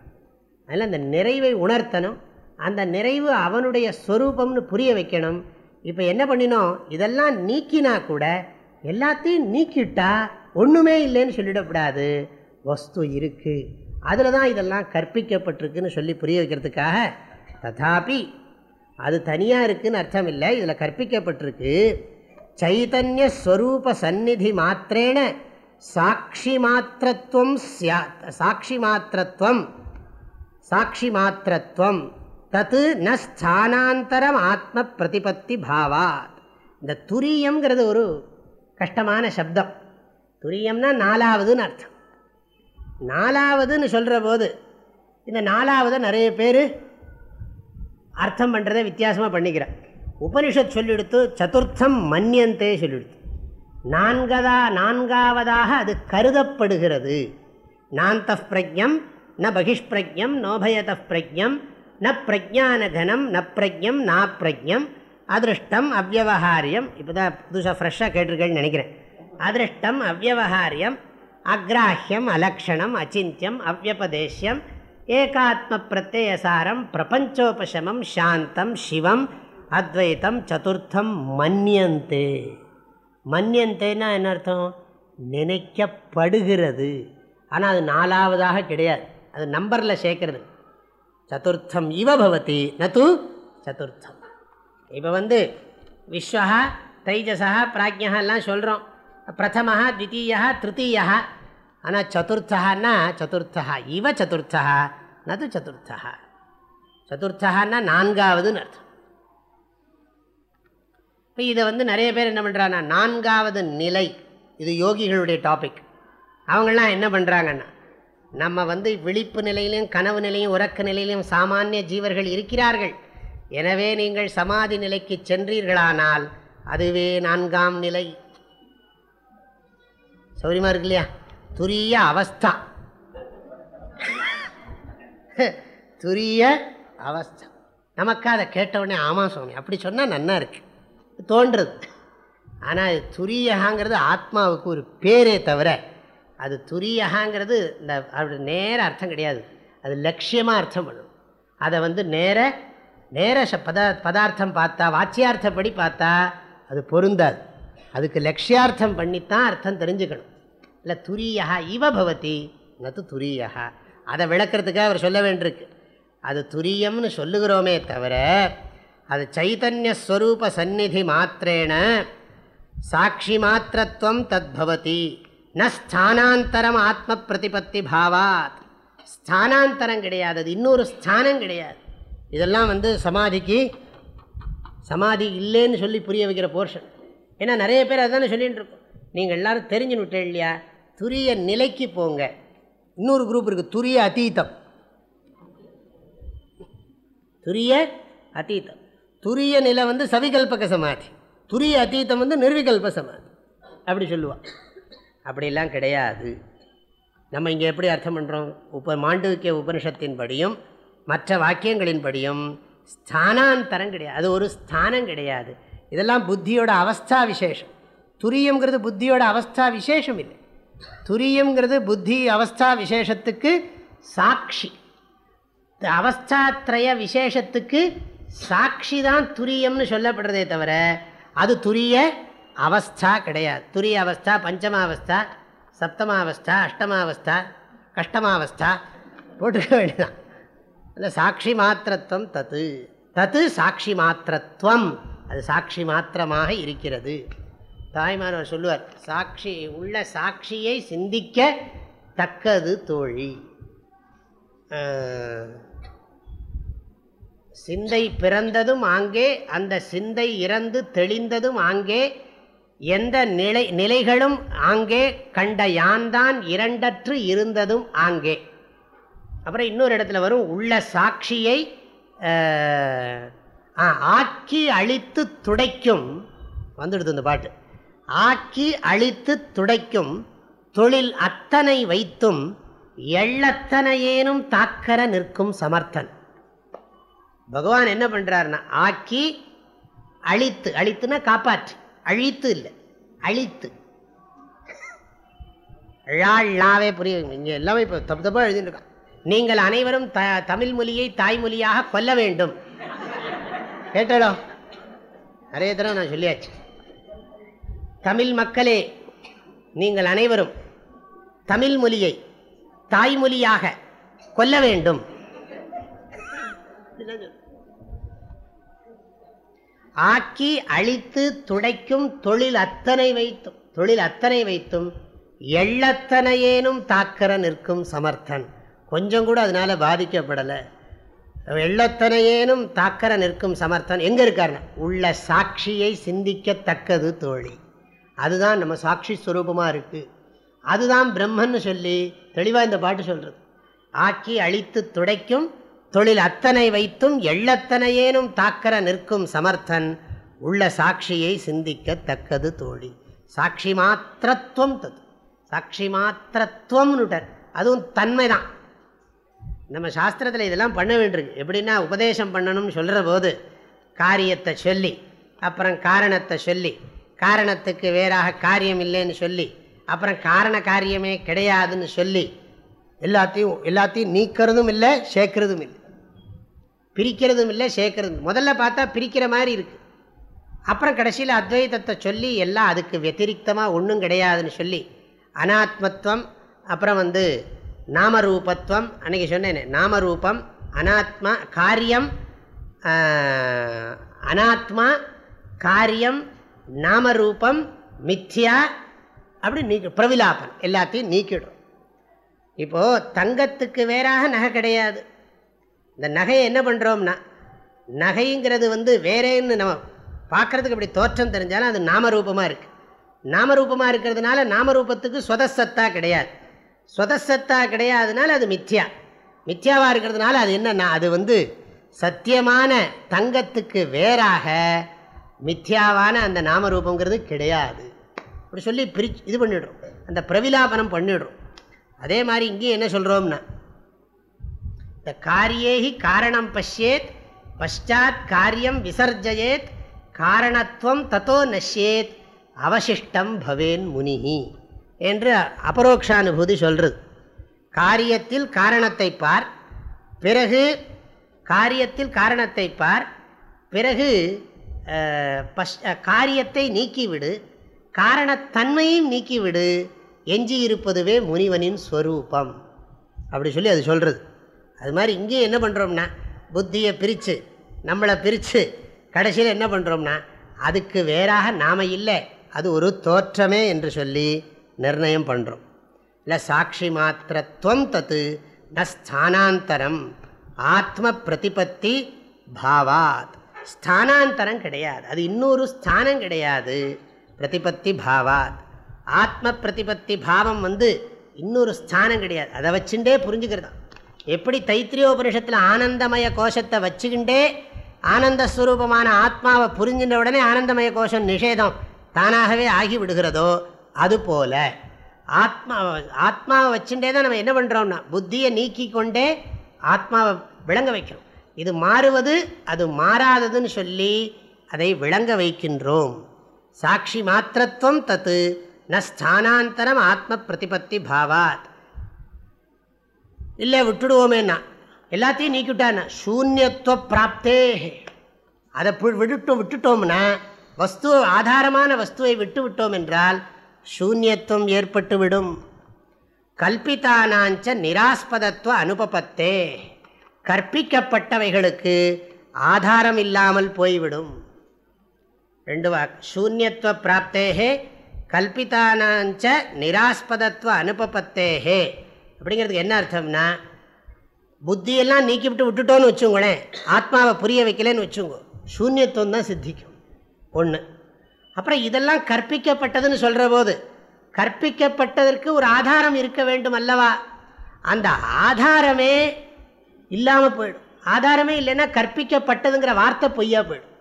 அதில் அந்த நிறைவை உணர்த்தணும். அந்த நிறைவு அவனுடைய ஸ்வரூபம்னு புரிய வைக்கணும். இப்போ என்ன பண்ணினோம்? இதெல்லாம் நீக்கினா கூட எல்லாத்தையும் நீக்கிட்டா ஒன்றுமே இல்லைன்னு சொல்லிடக்கூடாது. வஸ்து இருக்குது அதில் தான் இதெல்லாம் கற்பிக்கப்பட்டிருக்குன்னு சொல்லி புரிய வைக்கிறதுக்காக ததாபி அது தனியாக இருக்குதுன்னு அர்த்தம் இல்லை. இதில் கற்பிக்கப்பட்டிருக்கு. சைதன்ய ஸ்வரூப சந்நிதி மாத்திரேன சாட்சி மாத்திரத்துவம் சியாத் சாட்சி மாத்திரத்துவம் சாட்சி மாத்திரத்துவம் தத்து ந ஸ்தானாந்தரம் ஆத்ம பிரதிபத்தி பாவாத் இந்த துரியம்ங்கிறது ஒரு கஷ்டமான சப்தம். துரியம்னா நாலாவதுன்னு அர்த்தம். நாலாவதுன்னு சொல்கிற போது இந்த நாலாவதை நிறைய பேர் அர்த்தம் பண்ணுறதை வித்தியாசமாக பண்ணிக்கிறேன் உபனிஷத் சொல்லிடுத்து சதுர்த்தம் மன்னியந்தே சொல்லிடுத்து. நான்கதா நான்காவதாக அது கருதப்படுகிறது. நாந்த பிரஜம் ந பகிஷ்பிரஜம் நோபயத பிரஜம் ந பிரஜானகனம் ந பிரஜம் நா பிரஜம் அதிருஷ்டம் அவ்வகாரியம் இப்போ தான் புதுசாக ஃப்ரெஷ்ஷாக கேட்டிருக்கேன்னு நினைக்கிறேன். அதிருஷ்டம் அவ்வகாரியம் அக்ராஹியம் அலக்ஷணம் அச்சிந்தியம் அவ்வபதேசியம் ஏகாத்ம பிரத்யசாரம் பிரபஞ்சோபசமம் சாந்தம் சிவம் அத்வைத்தம் சதுர்த்தம் மன்னியந்தே. மன்னியந்தேன்னா என்ன அர்த்தம்? நினைக்கப்படுகிறது. ஆனால் அது நாலாவதாக கிடையாது. அது நம்பரில் சேர்க்கறது. சதுர்த்தம் இவ பவதி நது சதுர்த்தம். இப்போ வந்து விஸ்வா தைஜசா பிராஜ்யா சொல்கிறோம் பிரதமா த்வித்தீயா திருத்தீயா ஆனால் சதுர்த்தனா சதுர்த்தா இவ சதுர்த்தா நது சதுர்த்தா சதுர்த்தனா நான்காவதுன்னு அர்த்தம். இப்போ இதை வந்து நிறைய பேர் என்ன பண்ணுறாங்கன்னா நான்காவது நிலை. இது யோகிகளுடைய டாபிக் அவங்களாம் என்ன பண்ணுறாங்கன்னா நம்ம வந்து விழிப்பு நிலையிலையும் கனவு நிலையும் உறக்க நிலையிலும் சாமானிய ஜீவர்கள் இருக்கிறார்கள். எனவே நீங்கள் சமாதி நிலைக்கு சென்றீர்களானால் அதுவே நான்காம் நிலை. சௌரியமாக இருக்கு இல்லையா? துரிய அவஸ்தா. துரிய அவஸ்தா. நமக்கு அதை கேட்டவுடனே ஆமாம் சுவாமி அப்படி சொன்னால் நன்னா இருக்குது தோன்றுறது ஆனால் துரியகாங்கிறது ஆத்மாவுக்கு ஒரு பேரே தவிர அது துரியகாங்கிறது இந்த அப்படி நேர அர்த்தம் கிடையாது. அது லட்சியமாக அர்த்தம் பண்ணும் அதை வந்து நேர நேர பத பதார்த்தம் பார்த்தா வாச்சியார்த்தப்படி பார்த்தா அது பொருந்தாது. அதுக்கு லட்சியார்த்தம் பண்ணித்தான் அர்த்தம் தெரிஞ்சுக்கணும். இல்லை துரியா இவ பவதி நது துரியா அதை விளக்கிறதுக்காக அவர் சொல்ல வேண்டியிருக்கு. அது துரியம்னு சொல்லுகிறோமே தவிர அது சைதன்யஸ்வரூப சந்நிதி மாத்திரேன சாட்சி மாத்திரத்துவம் தத்பவதி ந ஸ்தானாந்தரம் ஆத்ம பிரதிபத்தி பாவாத். ஸ்தானாந்தரம் கிடையாது அது இன்னொரு ஸ்தானம் கிடையாது. இதெல்லாம் வந்து சமாதிக்கு சமாதி இல்லைன்னு சொல்லி புரிய வைக்கிற போர்ஷன் ஏன்னா நிறைய பேர் அதுதானே சொல்லிகிட்டு இருக்கோம். நீங்கள் எல்லாரும் தெரிஞ்சு விட்டே இல்லையா? துரிய நிலைக்கு போங்க. இன்னொரு குரூப் இருக்குது துரிய அதீதம் துரிய அத்தீத்தம் துரிய நிலை வந்து சவிகல்பக சமாதி. துரிய அத்தீத்தம் வந்து நிர்விகல்ப சமாதி. அப்படி சொல்லுவாள் அப்படிலாம் கிடையாது. நம்ம இங்கே எப்படி அர்த்தம் பண்ணுறோம் உப மாண்டவிக்கிய உபனிஷத்தின்படியும் மற்ற வாக்கியங்களின்படியும் ஸ்தானாந்தரம் கிடையாது. அது ஒரு ஸ்தானம் கிடையாது. இதெல்லாம் புத்தியோட அவஸ்தா விசேஷம். துரியங்கிறது புத்தியோட அவஸ்தா விசேஷம் இல்லை. துரியங்கிறது புத்தி அவஸ்தா விசேஷத்துக்கு சாட்சி. அவஸ்தாத்ரய விசேஷத்துக்கு சாட்சி தான் துரியம்னு சொல்லப்படுறதே தவிர அது துரிய அவஸ்தா கிடையாது. துரிய அவஸ்தா பஞ்சமாவஸ்தா சப்தமாவஸ்தா அஷ்டமாவஸ்தா கஷ்டமாவஸ்தா போட்டுக்க வேண்டியதான் அந்த சாட்சி மாத்திரத்துவம் தத்து. தத்து சாட்சி மாத்திரத்துவம் அது சாட்சி மாத்திரமாக இருக்கிறது. தாய்மானவர் சொல்லுவார் சாட்சி உள்ள சாட்சியை சிந்திக்க தக்கது தோழி. சிந்தை பிறந்ததும் ஆங்கே அந்த சிந்தை இறந்து தெளிந்ததும் ஆங்கே எந்த நிலை நிலைகளும் ஆங்கே கண்ட யான்தான் இரண்டற்று இருந்ததும் ஆங்கே. அப்புறம் இன்னொரு இடத்துல வரும் உள்ள சாட்சியை ஆ, ஆக்கி அழித்து துடைக்கும். வந்துடுது இந்த பாட்டு. ஆக்கி அழித்து துடைக்கும் தொழில் அத்தனை வைத்தும் எள்ளத்தனையேனும் தாக்கர நிற்கும் சமர்த்தன். பகவான் என்ன பண்றாருன்னா ஆக்கி அழித்து அழித்துனா காப்பாற்று. அழித்து இல்லை அழித்து. ழாள் லாவே புரியும் இங்கே எல்லாமே இப்போ தப்பு தப்பாக எழுதிட்டுருக்கான் நீங்கள் அனைவரும் த தமிழ் மொழியை தாய்மொழியாக கொல்ல வேண்டும். கேட்டாலோ நிறைய தடவை நான் சொல்லியாச்சு. தமிழ் மக்களே நீங்கள் அனைவரும் தமிழ் மொழியை தாய்மொழியாக கொல்ல வேண்டும். ஆக்கி அழித்து துடைக்கும் தொழில் அத்தனை வைத்தும் தொழில் அத்தனை வைத்தும் எள்ளத்தனையேனும் தாக்கர நிற்கும் சமர்த்தன். கொஞ்சம் கூட அதனால பாதிக்கப்படலை. எள்ளத்தனையேனும் தாக்கர நிற்கும் சமர்த்தன் எங்கே இருக்காருன்னா? உள்ள சாட்சியை சிந்திக்கத்தக்கது தோழி. அதுதான் நம்ம சாட்சி ஸ்வரூபமாக இருக்குது அதுதான் பிரம்மன்னு சொல்லி தெளிவாக இந்த பாட்டு சொல்கிறது ஆக்கி அழித்து துடைக்கும் தொழில் அத்தனை வைத்தும் எள்ளத்தனையேனும் தாக்கர நிற்கும் சமர்த்தன். உள்ள சாட்சியை சிந்திக்கத்தக்கது தோழி. சாட்சி மாத்திரத்துவம் தது. சாட்சி மாத்திரத்துவம்னுட்டார் அதுவும் தன்மை தான் நம்ம சாஸ்திரத்தில் இதெல்லாம் பண்ண வேண்டியிருக்கு. எப்படின்னா உபதேசம் பண்ணணும்னு சொல்கிற போது காரியத்தை சொல்லி அப்புறம் காரணத்தை சொல்லி காரணத்துக்கு வேறாக காரியம் இல்லைன்னு சொல்லி அப்புறம் காரண காரியமே கிடையாதுன்னு சொல்லி எல்லாத்தையும் எல்லாத்தையும் நீக்கிறதும் இல்லை சேர்க்கறதும் இல்லை. பிரிக்கிறதும் இல்லை சேர்க்கறதும் முதல்ல பார்த்தா பிரிக்கிற மாதிரி இருக்குது அப்புறம் கடைசியில் அத்வைதத்தை சொல்லி எல்லாம் அதுக்கு வத்திரிக்தமாக ஒன்றும் கிடையாதுன்னு சொல்லி அனாத்மத்துவம் அப்புறம் வந்து நாமரூபத்துவம் அன்றைக்கி சொன்னேனே நாமரூபம் அனாத்மா காரியம் அனாத்மா காரியம் நாமரூபம் மித்யா அப்படி நீக்க பிரவிலாபன் எல்லாத்தையும் நீக்கிடும். இப்போது தங்கத்துக்கு வேறாக நகை கிடையாது. இந்த நகையை என்ன பண்ணுறோம்னா நகைங்கிறது வந்து வேறேன்னு நம்ம பார்க்குறதுக்கு அப்படி தோற்றம் தெரிஞ்சாலும் அது நாமரூபமாக இருக்குது நாமரூபமாக இருக்கிறதுனால நாமரூபத்துக்கு சொதசத்தா கிடையாது. சொதசத்தா கிடையாதுனால அது மித்யா. மித்யாவாக இருக்கிறதுனால அது என்னன்னா அது வந்து சத்தியமான தங்கத்துக்கு வேறாக மித்யாவான அந்த நாமரூபங்கிறது கிடையாது. அப்படி சொல்லி பிரிச்சு இது பண்ணிடுறோம். அந்த பிரவிலாபனம் பண்ணிடுறோம். அதே மாதிரி இங்கேயும் என்ன சொல்கிறோம்னா இந்த காரியேஹி காரணம் பஷ்யேத் பஷாத் காரியம் விசர்ஜயேத் காரணத்துவம் தத்தோ நஷ்யேத் அவசிஷ்டம் பவேன் முனிஹி என்று அபரோக்ஷானுபூதி சொல்கிறது காரியத்தில் காரணத்தை பார் பிறகு காரியத்தில் காரணத்தை பார் பிறகு பஷ் காரியத்தை நீக்கிவிடு காரணத்தன்மையும் நீக்கிவிடு எஞ்சி இருப்பதுவே முனிவனின் ஸ்வரூபம். அப்படி சொல்லி அது சொல்கிறது அது மாதிரி இங்கேயும் என்ன பண்ணுறோம்னா புத்தியை பிரித்து நம்மளை பிரித்து கடைசியில் என்ன பண்ணுறோம்னா அதுக்கு வேறாக நாம் இல்லை அது ஒரு தோற்றமே என்று சொல்லி நிர்ணயம் பண்ணுறோம் இல்லை சாட்சி மாத்திரத்துவம் தத்து ந ஸ்தானாந்தரம் ஆத்ம பிரதிபத்தி பாவாத். ஸ்தானாந்தரம் கிடையாது. அது இன்னொரு ஸ்தானம் கிடையாது. பிரதிபத்தி பாவாத். ஆத்ம பிரதிபத்தி பாவம் வந்து இன்னொரு ஸ்தானம் கிடையாது. அதை வச்சுட்டே புரிஞ்சுக்கிறதான். எப்படி தைத்திரியோபனிஷத்தில் ஆனந்தமய கோஷத்தை வச்சுக்கிண்டே ஆனந்த ஸ்வரூபமான ஆத்மாவை புரிஞ்சின்ற உடனே ஆனந்தமய கோஷம் நிஷேதம் தானாகவே ஆகி விடுகிறதோ அதுபோல ஆத்மா ஆத்மாவை வச்சுட்டே தான் நம்ம என்ன பண்ணுறோம்னா புத்தியை நீக்கி கொண்டே ஆத்மாவை விளங்க வைக்கிறோம். இது மாறுவது அது மாறாததுன்னு சொல்லி அதை விளங்க வைக்கின்றோம். சாட்சி மாத்திரத்துவம் தத்து ந ஸ்தானாந்தரம் ஆத்ம பிரதிபத்தி பாவாத். இல்லை விட்டுடுவோமேன்னா. எல்லாத்தையும் நீக்கிவிட்டான்னா சூன்யத்துவ பிராப்தே. அதை விட்டுட்டோம் விட்டுட்டோம்னா வஸ்து ஆதாரமான வஸ்துவை விட்டு விட்டோம் என்றால் சூன்யத்துவம் ஏற்பட்டுவிடும். கல்பித்தானாஞ்ச நிராஸ்பதத்துவ அனுபபத்தே. கற்பிக்கப்பட்டவைகளுக்கு ஆதாரம் இல்லாமல் போய்விடும். ரெண்டு வாக் சூன்யத்துவ பிராப்தேகே கல்பித்தானாஞ்ச நிராஸ்பதத்துவ அனுபபத்தேகே அப்படிங்கிறதுக்கு என்ன அர்த்தம்னா புத்தியெல்லாம் நீக்கிவிட்டு விட்டுட்டோன்னு வச்சுங்களேன் ஆத்மாவை புரிய வைக்கலன்னு வச்சுங்க சூன்யத்துவம் தான் சித்திக்கும் ஒன்று அப்புறம் இதெல்லாம் கற்பிக்கப்பட்டதுன்னு சொல்கிற போது கற்பிக்கப்பட்டதற்கு ஒரு ஆதாரம் இருக்க வேண்டும் அல்லவா? அந்த ஆதாரமே இல்லாமல் போயிடும். ஆதாரமே இல்லைன்னா கற்பிக்கப்பட்டதுங்கிற வார்த்தை பொய்யா போயிடும்.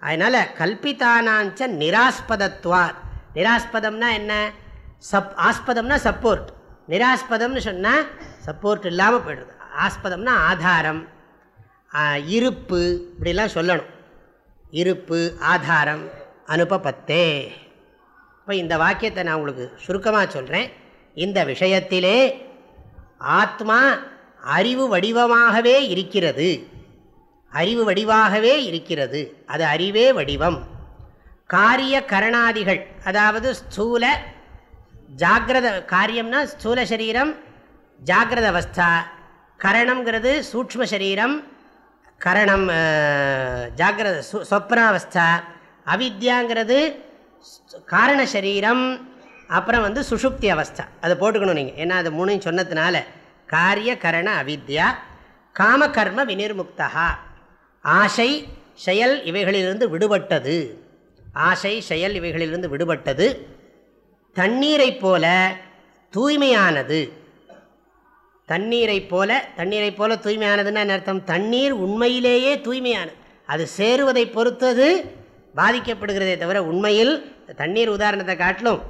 அதனால் கல்பித்தானாஞ்ச நிராஸ்பதத்வார். நிராஸ்பதம்னா என்ன? சப் ஆஸ்பதம்னா சப்போர்ட் நிராஸ்பதம்னு சொன்னால் சப்போர்ட் இல்லாமல் போயிடுது ஆஸ்பதம்னா ஆதாரம். இருப்பு இப்படிலாம் சொல்லணும். இருப்பு ஆதாரம் அனுப்பப்பத்தே இப்போ இந்த வாக்கியத்தை நான் உங்களுக்கு சுருக்கமாக சொல்கிறேன் இந்த விஷயத்திலே ஆத்மா அறிவு வடிவமாகவே இருக்கிறது. அறிவு வடிவாகவே இருக்கிறது. அது அறிவே வடிவம். காரிய கரணாதிகள் அதாவது ஸ்தூல ஜாகிரத காரியம்னா ஸ்தூல சரீரம் ஜாகிரத அவஸ்தா கரணங்கிறது சூக்ம சரீரம் கரணம் ஜாகிரத சொப்னாவஸ்தா அவித்யாங்கிறது காரண சரீரம் அப்புறம் வந்து சுஷுப்தி அவஸ்தா. அதை போட்டுக்கணும் நீங்கள் ஏன்னா அது மூணையும் சொன்னதுனால. காரிய கரண அவித்யா காமகர்ம வினிர்முக்தா ஆசை செயல் இவைகளிலிருந்து விடுபட்டது. ஆசை செயல் இவைகளிலிருந்து விடுபட்டது. தண்ணீரைப் போல தூய்மையானது. தண்ணீரை போல தண்ணீரை போல தூய்மையானதுன்னு அர்த்தம்? தண்ணீர் உண்மையிலேயே தூய்மையானது. அது சேருவதை பொறுத்தது பாதிக்கப்படுகிறதே தவிர உண்மையில் தண்ணீர் உதாரணத்தை காட்டிலும்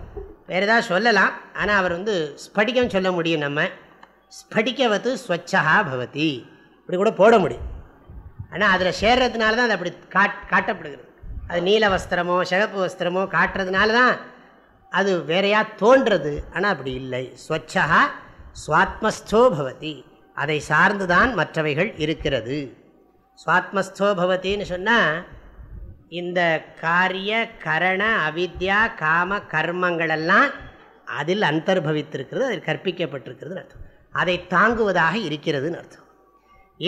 வேறு ஏதாவது சொல்லலாம். ஆனால் அவர் வந்து ஸ்படிக்கம் சொல்ல முடியும் நம்ம. ஸ்படிக்கவத்து ஸ்வச்சா பவதி. இப்படி கூட போட முடியும். ஆனால் அதில் சேர்றதுனால தான் அது அப்படி காட் காட்டப்படுகிறது. அது நீல வஸ்திரமோ சிகப்பு வஸ்திரமோ காட்டுறதுனால தான் அது வேறையா தோன்றது ஆனால் அப்படி இல்லை. ஸ்வச்சா சுவாத்மஸ்தோ பவதி. அதை சார்ந்து தான் மற்றவைகள் இருக்கிறது. சுவாத்மஸ்தோ பவத்தின்னு சொன்னால் இந்த காரிய கரண அவித்யா காம கர்மங்களெல்லாம் அதில் அந்தர்பவித்திருக்கிறது அதில் கற்பிக்கப்பட்டிருக்கிறதுன்னு அர்த்தம். அதை தாங்குவதாக இருக்கிறதுன்னு அர்த்தம்.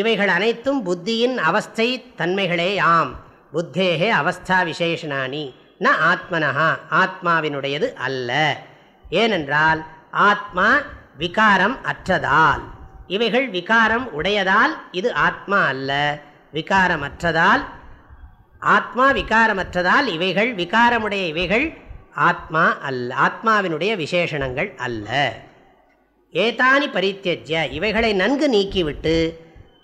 இவைகள் அனைத்தும் புத்தியின் அவஸ்தை தன்மைகளே ஆம் புத்தேகே அவஸ்தா விசேஷனானி. ந ஆத்மனஹா ஆத்மாவினுடையது அல்ல. ஏனென்றால் ஆத்மா விகாரம் அற்றதால். இவைகள் விகாரம் உடையதால் இது ஆத்மா அல்ல. விகாரமற்றதால் ஆத்மா விகாரமற்றதால் இவைகள் விகாரமுடைய இவைகள் ஆத்மா அல்ல ஆத்மாவினுடைய விசேஷணங்கள் அல்ல. ஏதானி பரித்தியஜ்ய இவைகளை நன்கு நீக்கிவிட்டு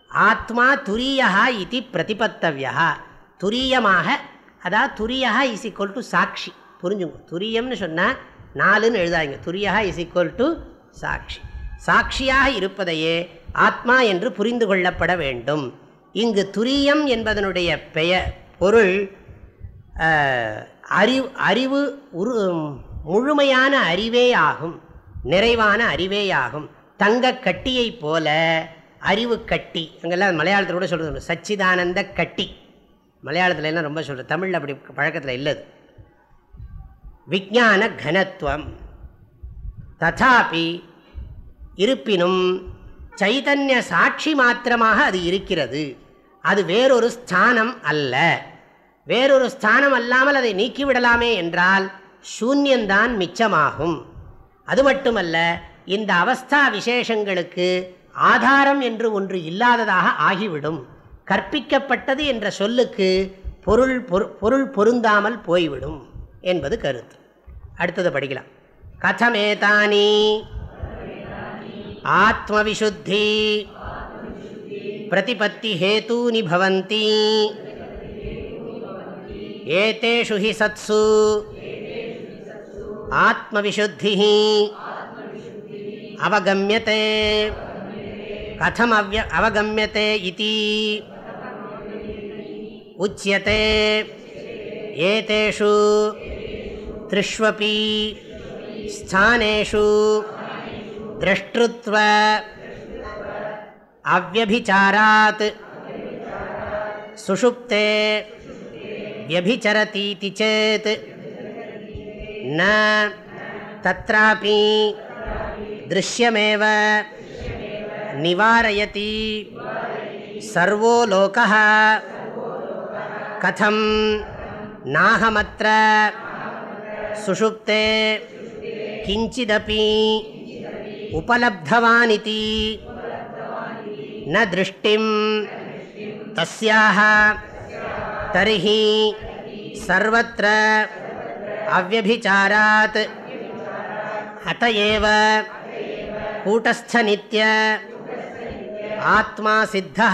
ஆத்மா துரியா இது பிரதிபத்தவியா துரியமாக அதாவது துரியா இஸ் ஈக்குவல் டு சாட்சி புரிஞ்சுங்க. துரியம்னு சொன்னால் நாலுன்னு எழுதாங்க துரியா இஸ் ஈக்குவல் டு சாட்சி சாட்சியாக இருப்பதையே ஆத்மா என்று புரிந்து கொள்ளப்பட வேண்டும். இங்கு துரியம் என்பதனுடைய பெயர் பொருள் அறிவு அறிவு உரு முழுமையான அறிவே ஆகும். நிறைவான அறிவேயாகும் தங்க கட்டியைப் போல அறிவு கட்டி. அங்கெல்லாம் மலையாளத்தில் கூட சொல்கிறது சச்சிதானந்த கட்டி. மலையாளத்தில் எல்லாம் ரொம்ப சொல்கிறது தமிழில் அப்படி பழக்கத்தில் இல்லது. விஜான கனத்துவம். ததாபி இருப்பினும் சைதன்ய சாட்சி மாத்திரமாக அது இருக்கிறது. அது வேறொரு ஸ்தானம் அல்ல. வேறொரு ஸ்தானம் அல்லாமல் அதை நீக்கிவிடலாமே என்றால் சூன்யந்தான் மிச்சமாகும். அது மட்டுமல்ல இந்த அவஸ்தா விசேஷங்களுக்கு ஆதாரம் என்று ஒன்று இல்லாததாக ஆகிவிடும். கற்பிக்கப்பட்டது என்ற சொல்லுக்கு பொருள் பொருள் பொருந்தாமல் போய்விடும் என்பது கருத்து. அடுத்தது படிக்கலாம். கதமேதானி ஆத்மவிசுத்தி பிரதிபத்தி ஹேத்தூனி பவந்தி ஏதேஷு ஹி சத்சு ஆத்மவிசுத்தி அவகமியத்தை கதம் அவ அவகமியத்தை இதி உச்சியத்தை ஏதேஷு त्रिष्वपि स्थानेषु द्रष्टृत्व अव्यभिचारात् सुषुप्ते व्यभिचरतीति चेत् न तत्रापि दृश्यमेव निवारयति सर्वो लोकः கதம் நாகமற்ற சுஷுப்தே கிஞ்சிதபி உபலப்தவானிதி ந திருஷ்டிம் தஸ்யாக தர்ஹி சர்வத்திர அவ்வபிச்சாராத் அத்த ஏவ கூட்டஸ்தநித்ய ஆத்மா சித்தா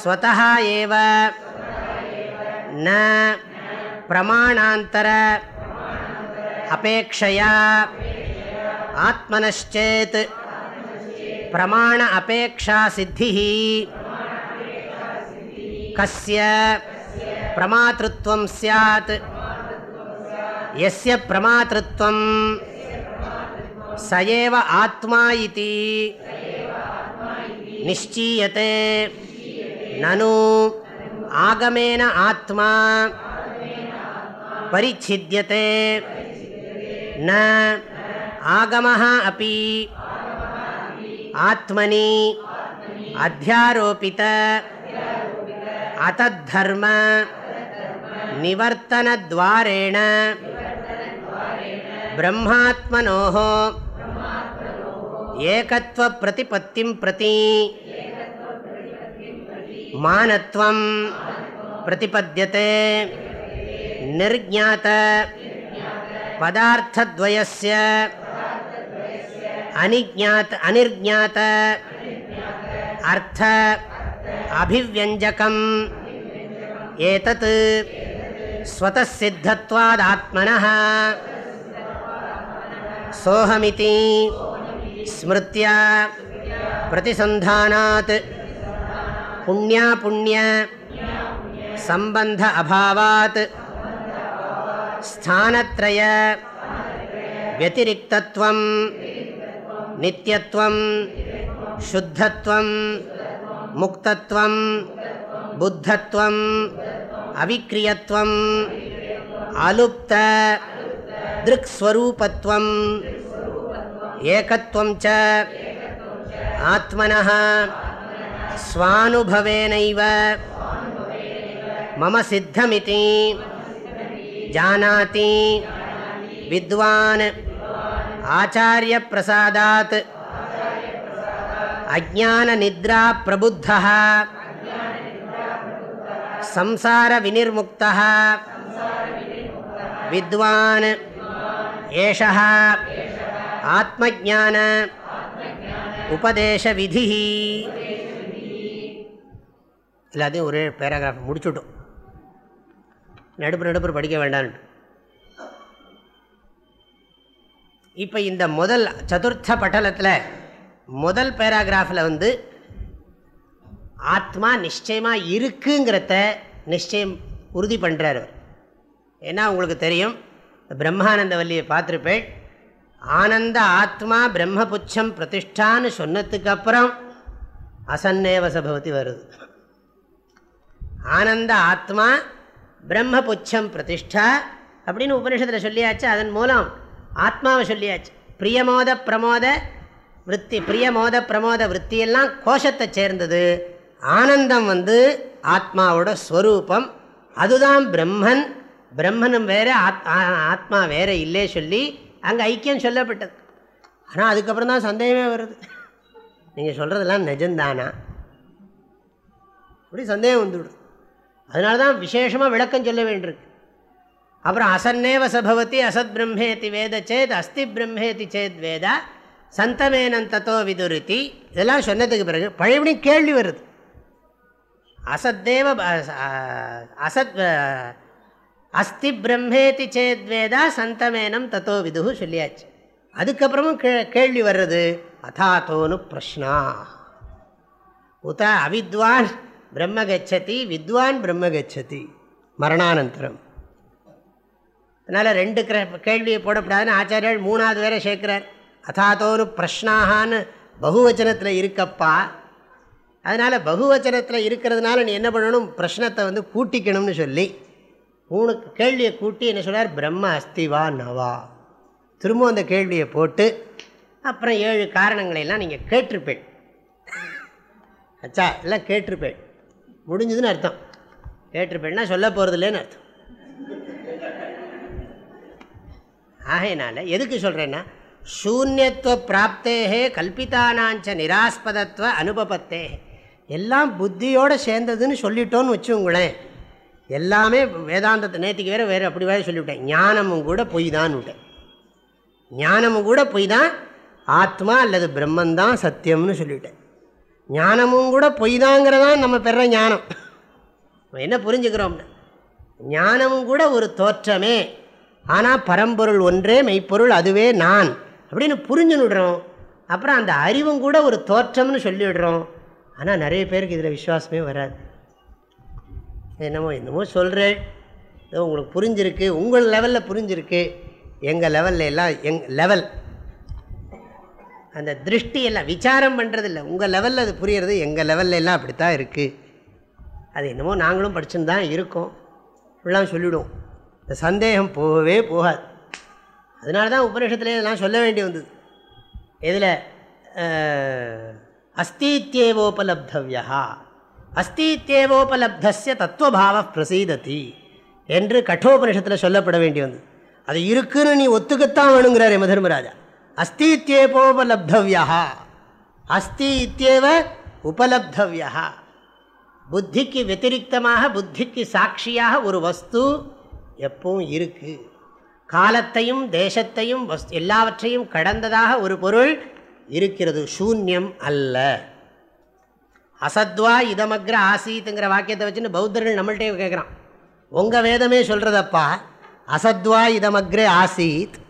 स्वतः एव न प्रमाणान्तर अपेक्षया आत्मनश्चेत् प्रमाण अपेक्षा सिद्धिः कस्य प्रमातृत्वं स्यात् यस्य प्रमातृत्वं स एव आत्मा इति निश्चीयते நனு ஆகமேன ஆத்மா பரிச்சித்தியதே ந ஆகமஹ அப்பி ஆத்மனி அத்தியாரோபித அதர்ம நிவர்த்தனத்வாரேண பிரம்மாத்மனோ ஏகத்வ பிரதிபத்திம் பிரதி மானத்வம் பிரதிபத்தியதே. நிர்ஞாத பதார்த்தத்வயஸ்ய. அனிஜாத அனிர்ஞாத அர்த்த அபிவ்யஞ்சகம். ஏதத் ஸ்வதசித்தத்வாதாத்மன சோஹமிதி ஸ்மிருத்தியா பிரதிசந்தானாத் புண்ணியா புண்ணிய சம்பந்த அபாவாத் ஸ்தானத்ரய வத்திரிக்தம் நித்தியத்துவம் சுத்தத்துவம் முக்தத்துவம் புத்தத்துவம் அவிக்ரியத்துவம் அலுப்த திருக்ஸ்வரூபத்துவம் ஏகத்துவம் ச ஆத்மனா स्वानुभवेनैव मम सिद्धमिति जानाति विद्वान् आचार्यप्रसादात् अज्ञाननिद्राप्रबुद्धः संसारविनिर्मुक्तः विद्वान् एषः आत्मज्ञान उपदेशविधिः எல்லாத்தையும் ஒரே பேராகிராஃப் முடிச்சுட்டோம். நடுப்பு நடுப்பு படிக்க வேண்டான்ட்டு இப்போ இந்த முதல் சதுர்த்த பட்டலத்தில் முதல் பேராகிராஃபில் வந்து ஆத்மா நிச்சயமாக இருக்குங்கிறத நிச்சயம் உறுதி பண்ணுறார் அவர். ஏன்னா உங்களுக்கு தெரியும் பிரம்மானந்த வல்லியை பார்த்துருப்பேன். ஆனந்த ஆத்மா பிரம்மபுச்சம் பிரதிஷ்டான்னு சொன்னதுக்கு அப்புறம் அசன்னேவசபவதி வருது. ஆனந்த ஆத்மா பிரம்மபுச்சம் பிரதிஷ்டா அப்படின்னு உபனிஷத்தில் சொல்லியாச்சு. அதன் மூலம் ஆத்மாவை சொல்லியாச்சு. பிரியமோத பிரமோத விற்பி பிரியமோத பிரமோத விற்த்தியெல்லாம் கோஷத்தை சேர்ந்தது. ஆனந்தம் வந்து ஆத்மாவோட ஸ்வரூபம். அதுதான் பிரம்மன். பிரம்மனும் வேறு ஆத்மா வேறு இல்லே சொல்லி அங்கே ஐக்கியம் சொல்லப்பட்டது. ஆனால் அதுக்கப்புறம் தான் சந்தேகமே வருது. நீங்கள் சொல்கிறதெல்லாம் நிஜந்தானா அப்படி சந்தேகம் வந்துவிடுது. அதனால தான் விசேஷமாக விளக்கம் சொல்ல வேண்டியிருக்கு. அப்புறம் அசன்னேவ சபவதி அசத் பிரம்மேதி வேத சேத் அஸ்தி பிரம்மேதி சேத் வேதா சந்தமேனன் தத்தோ விதுருத்தி இதெல்லாம் சொன்னதுக்கு பிறகு பழையபடி கேள்வி வருது. அசத்தேவ அசத் அஸ்தி பிரம்மேதி சேத் வேதா சந்தமேனம் தத்தோ விது சொல்லியாச்சு. அதுக்கப்புறமும் கே கேள்வி வர்றது அதாத்தோனு பிரஷ்னா. உத அவித்வான் பிரம்ம கச்சதி வித்வான் பிரம்ம கச்சதி மரணானந்தரம். அதனால் ரெண்டு கேள்வியை போடக்கூடாதுன்னு ஆச்சாரியர் மூணாவது வேற சேர்க்கிறார். அதாத்தோரு பிரஷ்னாகான்னு பகுவச்சனத்தில் இருக்கப்பா. அதனால் பகுவச்சனத்தில் இருக்கிறதுனால நீ என்ன பண்ணணும்? பிரஷ்னத்தை வந்து கூட்டிக்கணும்னு சொல்லி மூணு கேள்வியை கூட்டி என்ன சொல்கிறார் பிரம்ம அஸ்திவா நவா. திரும்ப அந்த கேள்வியை போட்டு அப்புறம் ஏழு காரணங்களையெல்லாம் நீங்கள் கேட்டிருப்பேன். அச்சா எல்லாம் கேட்டிருப்பேன். முடிஞ்சதுன்னு அர்த்தம். கேட்டிருப்பேன்னா சொல்ல போகிறதில்லேன்னு அர்த்தம். ஆகையினால எதுக்கு சொல்கிறேன்னா சூன்யத்துவ பிராப்தேகே கல்பித்தானாஞ்ச நிராஸ்பதத்துவ அனுபவத்தே எல்லாம் புத்தியோடு சேர்ந்ததுன்னு சொல்லிட்டோன்னு வச்சுங்களேன் எல்லாமே வேதாந்தத்தை நேற்றுக்கு வேறு வேறு அப்படி வேறு சொல்லிவிட்டேன். ஞானமும் கூட பொய் தான் விட்டேன். ஞானமும் கூட பொய் தான் ஆத்மா அல்லது பிரம்மந்தான் சத்தியம்னு சொல்லிவிட்டேன் ஞானமும் கூட பொய் தாங்கிறதான் நம்ம பெற ஞானம். என்ன புரிஞ்சுக்கிறோம்னா ஞானமும் கூட ஒரு தோற்றமே. ஆனால் பரம்பொருள் ஒன்றே மெய்ப்பொருள் அதுவே நான். அப்படின்னு புரிஞ்சுன்னுடுறோம். அப்புறம் அந்த அறிவும் கூட ஒரு தோற்றம்னு சொல்லிவிடுறோம் ஆனால் நிறைய பேருக்கு இதில் விசுவாசமே வராது. என்னமோ என்னமோ சொல்கிறேன் ஏதோ உங்களுக்கு புரிஞ்சிருக்கு. உங்கள் லெவலில் புரிஞ்சிருக்கு. எங்கள் லெவலில் எல்லாம் எங் லெவல் அந்த திருஷ்டி எல்லாம் விசாரம் பண்ணுறதில்ல உங்கள் லெவலில் அது புரியறது எங்கள் லெவலில் எல்லாம் அப்படித்தான் இருக்குது அது என்னமோ நாங்களும் படிச்சுன்னு தான் இருக்கோம். இப்படிலாம் சொல்லிவிடுவோம் இந்த சந்தேகம் போகவே போகாது. அதனால தான் உபநிஷத்துலேயே இதெல்லாம் சொல்ல வேண்டி வந்தது. இதில் அஸ்தீத்தியேவோபலப்தவியா அஸ்தீத்தியேவோபலப்தஸ்ய தத்துவபாவ பிரசீததி என்று கட்டோபனிஷத்தில் சொல்லப்பட வேண்டி வந்தது. அது இருக்குன்னு நீ ஒத்துக்கத்தான் வேணுங்கிறார் யமதர்மராஜா தர்மராஜா அஸ்தீத்தியேபோபலப்தவியா அஸ்தி இத்தியேவ உபலப்தவியா புத்திக்கு வத்திரிகமாக புத்திக்கு சாட்சியாக ஒரு வஸ்து எப்பவும் இருக்குது காலத்தையும் தேசத்தையும் வஸ் எல்லாவற்றையும் கடந்ததாக ஒரு பொருள் இருக்கிறது. சூன்யம் அல்ல. அசத்வா இதமக்ர ஆசீத்துங்கிற வாக்கியத்தை வச்சுன்னு பௌத்தர்கள் நம்மள்டே கேட்குறான் உங்கள் வேதமே சொல்கிறதப்பா அசத்வா இதமக்ரே ஆசீத்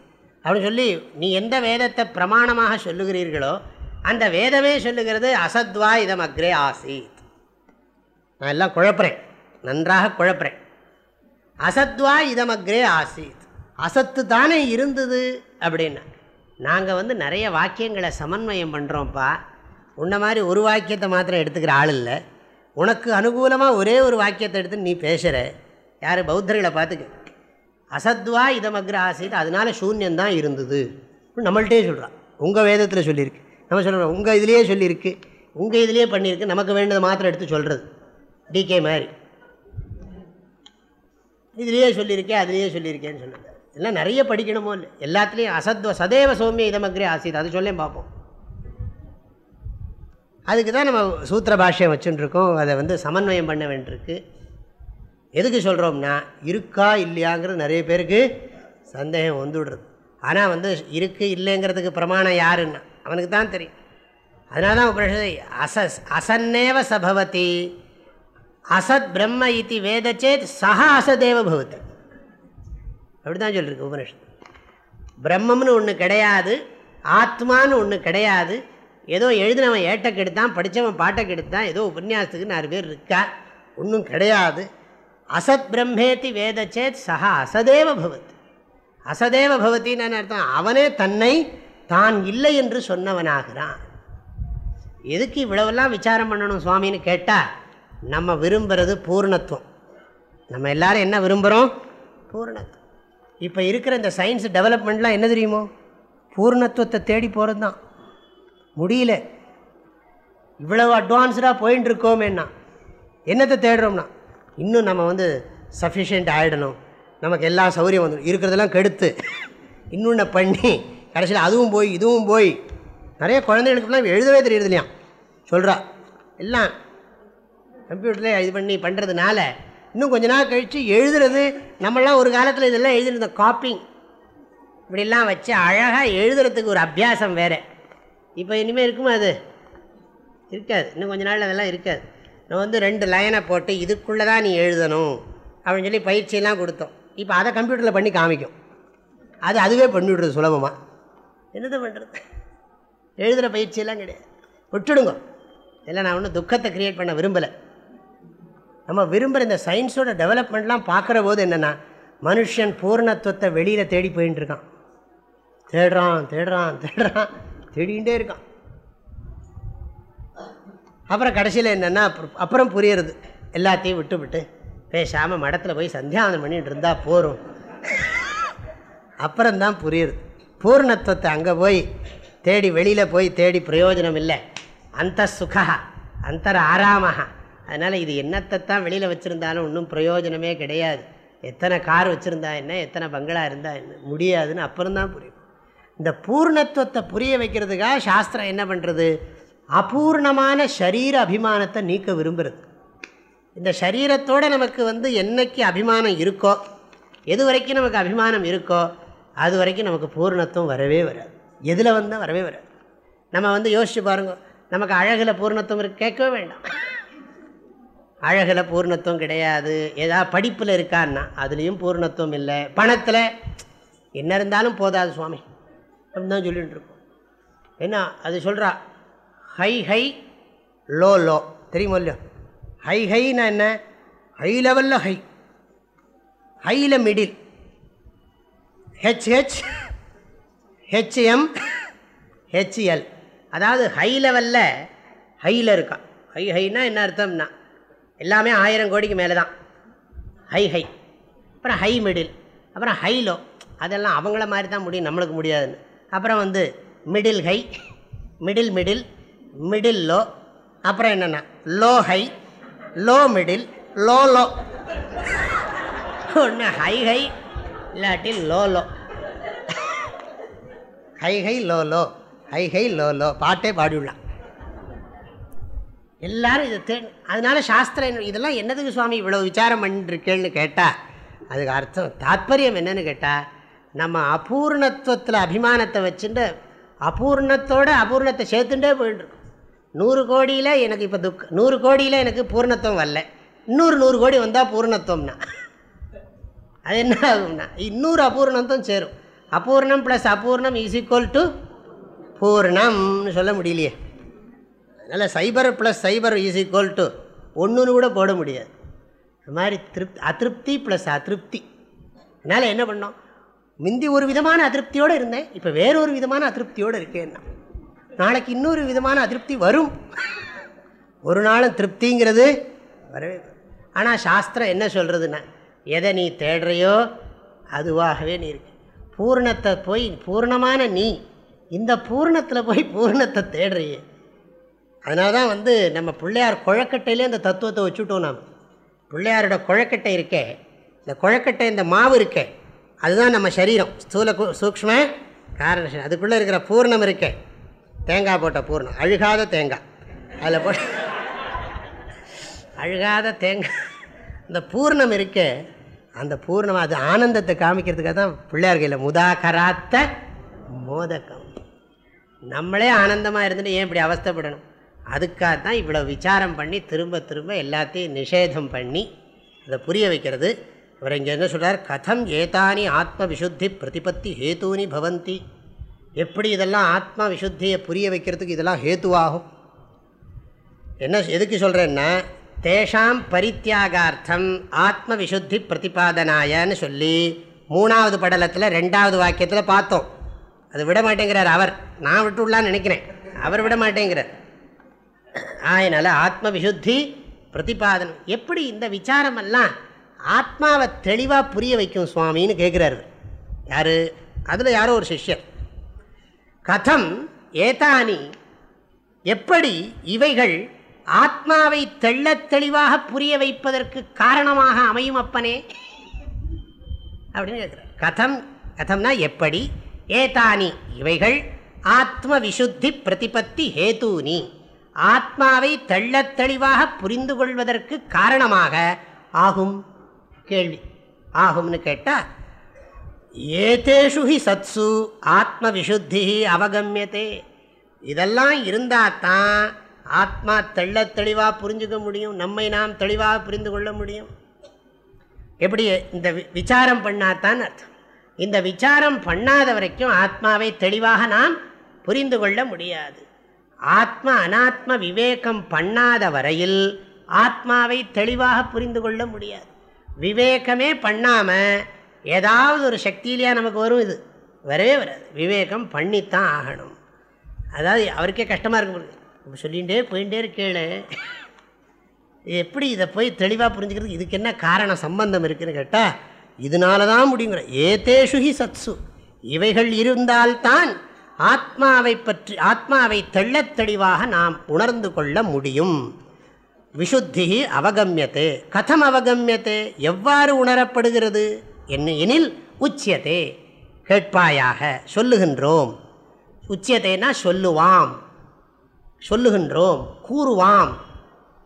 அப்படின்னு சொல்லி நீ எந்த வேதத்தை பிரமாணமாக சொல்லுகிறீர்களோ அந்த வேதமே சொல்லுகிறது அசத்வா இதம் அக்ரே ஆசீத். நான் எல்லாம் குழப்புறேன். நன்றாக குழப்புறேன். அசத்வா இதம் அக்ரே ஆசீத். அசத்து தானே இருந்தது அப்படின்னா நாங்கள் வந்து நிறைய வாக்கியங்களை சமன்வயம் பண்ணுறோம்ப்பா உன்ன மாதிரி ஒரு வாக்கியத்தை மாத்திரம் எடுத்துக்கிற ஆள் இல்லை. உனக்கு அனுகூலமாக ஒரே ஒரு வாக்கியத்தை எடுத்து நீ பேசுகிற யார்? பௌத்தர்களை பார்த்துக்க. அசத்வா இதமக்ர ஆசீத் அதனால சூன்யந்தான் இருந்தது. நம்மள்கிட்டே சொல்கிறான் உங்கள் வேதத்தில் சொல்லியிருக்கு. நம்ம சொல்கிறோம் உங்கள் இதுலேயே சொல்லியிருக்கு. உங்கள் இதுலேயே பண்ணியிருக்கு நமக்கு வேண்டதை மாத்திரம் எடுத்து சொல்கிறது டிகே மாதிரி. இதுலேயே சொல்லியிருக்கேன் அதுலேயே சொல்லியிருக்கேன்னு சொன்னாங்க. எல்லாம் நிறைய படிக்கணுமோ இல்லை எல்லாத்துலேயும் அசத்வ சதேவ சௌமிய இதமக்ரே ஆசீத் அது சொல்லேன் பார்ப்போம். அதுக்கு தான் நம்ம சூத்திர பாஷ்யம் வச்சுட்டுருக்கோம் அதை வந்து சமன்வயம் பண்ண வேண்டியிருக்கு. எதுக்கு சொல்கிறோம்னா இருக்கா இல்லையாங்கிறது நிறைய பேருக்கு சந்தேகம் வந்துவிடுறது. ஆனால் வந்து இருக்குது இல்லைங்கிறதுக்கு பிரமாணம் யாருன்னா அவனுக்கு தான் தெரியும். அதனால தான் உபனிஷத்தை அசஸ் அசன்னேவ சபவதி அசத் பிரம்ம இத்தி வேதச்சேத் சஹ அசதேவ பவதி. அப்படி தான் சொல்லியிருக்கு உபனிஷத்து. பிரம்மம்னு ஒன்று கிடையாது ஆத்மான்னு ஒன்று கிடையாது. ஏதோ எழுதினவன் ஏட்டை கெடுத்தான் படித்தவன் பாட்டை கெடுத்தான் ஏதோ உபன்யாசத்துக்கு நாலு பேர் இருக்கா ஒன்றும் கிடையாது. அசத் பிரம்மேத்தி வேதச்சேத் சஹா அசதேவ பவத். அசதேவ பவத்தின்னு அர்த்தம்? அவனே தன்னை தான் இல்லை என்று சொன்னவனாகிறான். எதுக்கு இவ்வளவெல்லாம் விசாரம் பண்ணணும் சுவாமின்னு கேட்டால் நம்ம விரும்புகிறது பூர்ணத்துவம். நம்ம எல்லாரும் என்ன விரும்புகிறோம் பூர்ணத்துவம். இப்போ இருக்கிற இந்த சயின்ஸ் டெவலப்மெண்ட்லாம் என்ன தெரியுமோ? பூர்ணத்துவத்தை தேடி போகிறது தான் முடியல. இவ்வளவு அட்வான்ஸ்டாக போயின்னு இருக்கோமேன்னா என்னத்தை தேடுறோம்னா? இன்னும் நம்ம வந்து சஃபிஷியண்ட் ஆகிடணும் நமக்கு எல்லா சௌகரியம் வந்துடும் இருக்கிறதெல்லாம் கெடுத்து. இன்னொன்று பண்ணி கடைசியில் அதுவும் போய் இதுவும் போய். நிறைய குழந்தைகளுக்குலாம் எழுதவே தெரியுது இல்லையா? சொல்கிறா எல்லாம் கம்ப்யூட்டரில் இது பண்ணி பண்ணுறதுனால இன்னும் கொஞ்ச நாள் கழித்து எழுதுறது நம்மளாம் ஒரு காலத்தில் இதெல்லாம் எழுதிருந்தோம் காப்பிங் இப்படிலாம் வச்சு அழகாக எழுதுறதுக்கு ஒரு அபியாசம் வேறு. இப்போ இனிமேல் இருக்குமா அது? இருக்காது. இன்னும் கொஞ்ச நாள் அதெல்லாம் இருக்காது. நான் வந்து ரெண்டு லைனை போட்டு இதுக்குள்ளே தான் நீ எழுதணும் அப்படின்னு சொல்லி பயிற்சியெல்லாம் கொடுத்தோம். இப்போ அதை கம்ப்யூட்டரில் பண்ணி காமிக்கும். அது அதுவே பண்ணிவிடுறது சுலபமாக என்னது பண்ணுறது எழுதுகிற பயிற்சியெல்லாம் கிடையாது. விட்டுடுங்க. இல்லை நான் ஒன்றும் துக்கத்தை க்ரியேட் பண்ண விரும்பலை. நம்ம விரும்புகிற இந்த சயின்ஸோட டெவலப்மெண்ட்லாம் பார்க்குற போது என்னென்னா மனுஷன் பூர்ணத்துவத்தை வெளியில் தேடி போயின்ட்டுருக்கான் இருக்கான். தேடுறான் தேடுறான் தேடுறான். தேடிகிட்டே இருக்கான். அப்புறம் கடைசியில் என்னென்னா அப்புறம் புரியறது. எல்லாத்தையும் விட்டு விட்டு பேசாமல் மடத்தில் போய் சந்தியாவனம் பண்ணிட்டு இருந்தால் போகிறோம் அப்புறம்தான் புரியுறது. பூர்ணத்துவத்தை அங்கே போய் தேடி வெளியில் போய் தேடி பிரயோஜனம் இல்லை. அந்த சுகா அந்தர ஆராமகா அதனால் இது என்னத்தை தான் வெளியில் வச்சுருந்தாலும் ஒன்றும் பிரயோஜனமே கிடையாது. எத்தனை கார் வச்சுருந்தா என்ன எத்தனை பங்களா இருந்தால் என்ன முடியாதுன்னு அப்புறம்தான் புரியும். இந்த பூர்ணத்துவத்தை புரிய வைக்கிறதுக்காக சாஸ்திரம் என்ன பண்ணுறது அபூர்ணமான சரீர அபிமானத்தை நீக்க விரும்புகிறது இந்த சரீரத்தோடு நமக்கு வந்து என்னைக்கு அபிமானம் இருக்கோ எது வரைக்கும் நமக்கு அபிமானம் இருக்கோ அது வரைக்கும் நமக்கு பூர்ணத்துவம் வரவே வராது. எதில் வந்தால் வரவே வராது. நம்ம வந்து யோசிச்சு பாருங்க நமக்கு அழகில் பூர்ணத்துவம் இருக்கு கேட்கவே வேண்டாம். அழகில் பூர்ணத்துவம் கிடையாது. ஏதாவது படிப்பில் இருக்கான்னா அதுலேயும் பூர்ணத்துவம் இல்லை. பணத்தில் என்ன இருந்தாலும் போதாது சுவாமி. அப்படின்னு தான் சொல்லிகிட்டு இருக்கோம். என்ன அது சொல்கிறா ஹை ஹை. Low low. தெரியுமோ இல்லையோ? ஹை ஹைனா என்ன? ஹை லெவலில் ஹை. ஹையில் middle H H H M H L அதாவது ஹை லெவலில் ஹையில் இருக்கான் ஹை ஹைனா என்ன அர்த்தம்னா எல்லாமே ஆயிரம் கோடிக்கு மேலே தான் ஹை ஹை அப்புறம் ஹை மிடில் அப்புறம் ஹை லோ அதெல்லாம் அவங்கள மாதிரி தான் முடியும். நம்மளுக்கு முடியாதுன்னு. அப்புறம் வந்து middle high middle middle middle low அப்புறம் என்னென்னா low high low middle low low ஒன்று ஹை ஹை இல்லாட்டி low low high high low low high high low low பாட்டே பாடிவிடலாம் எல்லாரும் இதை தே அதனால சாஸ்திரம் இதெல்லாம் என்னதுக்கு சுவாமி இவ்வளோ விசாரம் பண்ணிருக்கேன்னு கேட்டால் அதுக்கு அர்த்தம் தாத்பரியம் என்னன்னு கேட்டால் நம்ம அபூர்ணத்துவத்தில் அபிமானத்தை வச்சுட்டு அபூர்ணத்தோட அபூர்ணத்தை சேர்த்துட்டே போயிட்டுருக்கோம் நூறு கோடியில் எனக்கு இப்போ துக் நூறு கோடியில் எனக்கு பூர்ணத்துவம் வரல. இன்னொரு நூறு கோடி வந்தால் பூர்ணத்துவம்னா. அது என்ன ஆகும்னா இன்னொரு அபூர்ணத்தும் சேரும். அபூர்ணம் ப்ளஸ் அபூர்ணம் இஸ் ஈக்குவல் டு பூர்ணம்னு சொல்ல முடியலையே. அதனால் சைபர் plus cyber is equal to ஒன்றுன்னு கூட போட முடியாது. இது மாதிரி திருப்தி அதிருப்தி ப்ளஸ் அதிருப்தி. அதனால் என்ன பண்ணோம்? முந்தி ஒரு விதமான அதிருப்தியோடு இருந்தேன் இப்போ வேறொரு விதமான அதிருப்தியோடு இருக்கேன்னா. நாளைக்கு இன்னொரு விதமான அதிருப்தி வரும். ஒரு நாளும் திருப்திங்கிறது வரவே ஆனால் சாஸ்திரம் என்ன சொல்கிறதுன்னா எதை நீ தேடுறையோ அதுவாகவே நீ இருக்கு. பூர்ணத்தை போய் பூர்ணமான நீ இந்த பூர்ணத்தில் போய் பூர்ணத்தை தேடுறியே. அதனால தான் வந்து நம்ம பிள்ளையார் குழக்கட்டையிலே இந்த தத்துவத்தை வச்சுட்டோம் நாம். பிள்ளையாரோட குழக்கட்டை இருக்கே இந்த குழக்கட்டை இந்த மாவு இருக்கே அதுதான் நம்ம சரீரம். ஸ்தூல கு- சூக்ஷ்ம காரண அதுக்குள்ளே இருக்கிற பூர்ணம் இருக்கே. தேங்காய் போட்ட பூர்ணம். அழுகாத தேங்காய். அதில் போட்டு அழுகாத தேங்காய். இந்த பூர்ணம் இருக்கே அந்த பூர்ணம் அது ஆனந்தத்தை காமிக்கிறதுக்காக தான் பிள்ளையார் கையில் முதாகராத்த மோதகம். நம்மளே ஆனந்தமாக இருந்துட்டு ஏன் இப்படி அவஸ்தைப்படணும்? அதுக்காக தான் இவ்வளோ விசாரம் பண்ணி திரும்ப திரும்ப எல்லாத்தையும் நிஷேதம் பண்ணி அதை புரிய வைக்கிறது. இவர் இங்கே என்ன சொல்கிறார் கதம் ஏதானி ஆத்ம விசுத்தி பிரதிபத்தி ஹேத்தூனி பவந்தி. எப்படி இதெல்லாம் ஆத்ம விசுத்தியை புரிய வைக்கிறதுக்கு இதெல்லாம் ஹேத்துவாகும்? என்ன எதுக்கு சொல்கிறேன்னா தேஷாம் பரித்தியாகார்த்தம் ஆத்ம விசுத்தி பிரதிபாதனாயன்னு சொல்லி மூணாவது படலத்தில் ரெண்டாவது வாக்கியத்தில் பார்த்தோம். அது விட மாட்டேங்கிறார் அவர். நான் விட்டுவிடலான்னு நினைக்கிறேன். அவர் விட மாட்டேங்கிறார். அதனால் ஆத்ம விசுத்தி பிரதிபாதனம். எப்படி இந்த விசாரமெல்லாம் ஆத்மாவை தெளிவாக புரிய வைக்கும் சுவாமின்னு கேட்குறாரு யார்? அதில் யாரோ ஒரு சிஷ்யர். கதம் ஏதானி? எப்படி இவைகள் ஆத்மாவை தெள்ள தெளிவாக புரிய வைப்பதற்கு காரணமாக அமையும் அப்பனே? அப்படின்னு கேட்குறார். கதம் கதம்னா எப்படி? ஏதானி இவைகள் ஆத்ம விசுத்தி பிரதிபத்தி ஹேதூனி. ஆத்மாவை தெள்ள தெளிவாக புரிந்து கொள்வதற்கு காரணமாக ஆகும்? கேள்வி. ஆகும்னு கேட்டால் ஏதேஷு ஹி சத்சு ஆத்ம விசுத்தி அவகமியத்தே இதெல்லாம் இருந்தால் தான் ஆத்மா தெள்ளத் தெளிவாக புரிஞ்சுக்க முடியும் நம்மை நாம் தெளிவாக புரிந்து கொள்ள முடியும். எப்படி இந்த வி- விசாரம் பண்ணாதான் அர்த்தம். இந்த விசாரம் பண்ணாத வரைக்கும் ஆத்மாவை தெளிவாக நாம் புரிந்து கொள்ள முடியாது. ஆத்ம அனாத்ம விவேகம் பண்ணாத வரையில் ஆத்மாவை தெளிவாக புரிந்து கொள்ள முடியாது. விவேகமே பண்ணாமல் ஏதாவது ஒரு சக்தியிலையா நமக்கு வரும் இது. வரவே வராது. விவேகம் பண்ணித்தான் ஆகணும். அதாவது அவருக்கே கஷ்டமாக இருக்கும் இப்ப சொல்லிகிட்டே போயிட்டே இருக்கேளே. எப்படி இதை போய் தெளிவாக புரிஞ்சுக்கிறது இதுக்கு என்ன காரணம் சம்பந்தம் இருக்குதுன்னு கேட்டால் இதனால தான் முடியுங்கிற ஏதேஷுஹி சத்சு. இவைகள் இருந்தால்தான் ஆத்மாவை பற்றி ஆத்மாவை தெள்ளத் தெளிவாக நாம் உணர்ந்து கொள்ள முடியும். விசுத்தி அவகமியத்தே கதம் அவகமியத்தே எவ்வாறு உணரப்படுகிறது? என்ன எனில் உச்சியதே. கேட்பாயாக சொல்லுகின்றோம். உச்சியத்தைனா சொல்லுவாம். சொல்லுகின்றோம் கூறுவாம்.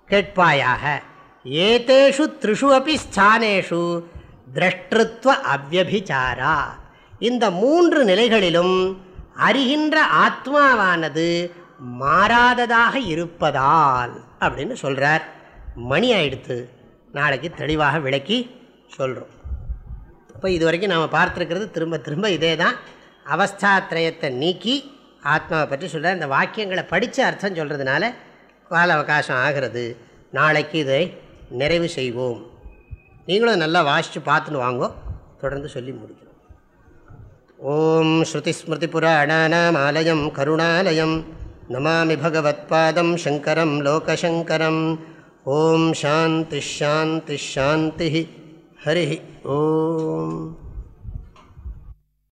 கேட்பாயாக ஏதேஷு த்ரிஷு அப்பி ஸ்தானேஷு திரஷ்டத்துவ அவ்வபிச்சாரா இந்த மூன்று நிலைகளிலும் அறிகின்ற ஆத்மாவானது மாறாததாக இருப்பதால் அப்படின்னு சொல்கிறார் மணி ஆயிடுத்து. நாளைக்கு தெளிவாக விளக்கி சொல்கிறோம் இப்போ இது வரைக்கும் நாம் பார்த்துருக்கிறது திரும்ப திரும்ப இதே தான் அவஸ்தாத்திரயத்தை நீக்கி ஆத்மாவை பற்றி சொல்கிறார் இந்த வாக்கியங்களை படித்து அர்த்தம் சொல்கிறதுனால கால அவகாசம் ஆகிறது. நாளைக்கு இதை நிறைவு செய்வோம். நீங்களும் நல்லா வாசித்து பார்த்துன்னு வாங்கோ. தொடர்ந்து சொல்லி முடிக்கிறோம். ஓம் ஸ்ருதிஸ்மிருதிபுராணானாமாலயம் கருணாலயம். நமாமி பகவத்பாதம் சங்கரம் லோகசங்கரம். ஓம் சாந்தி ஷாந்தி ஷாந்தி ஹரி ஓம்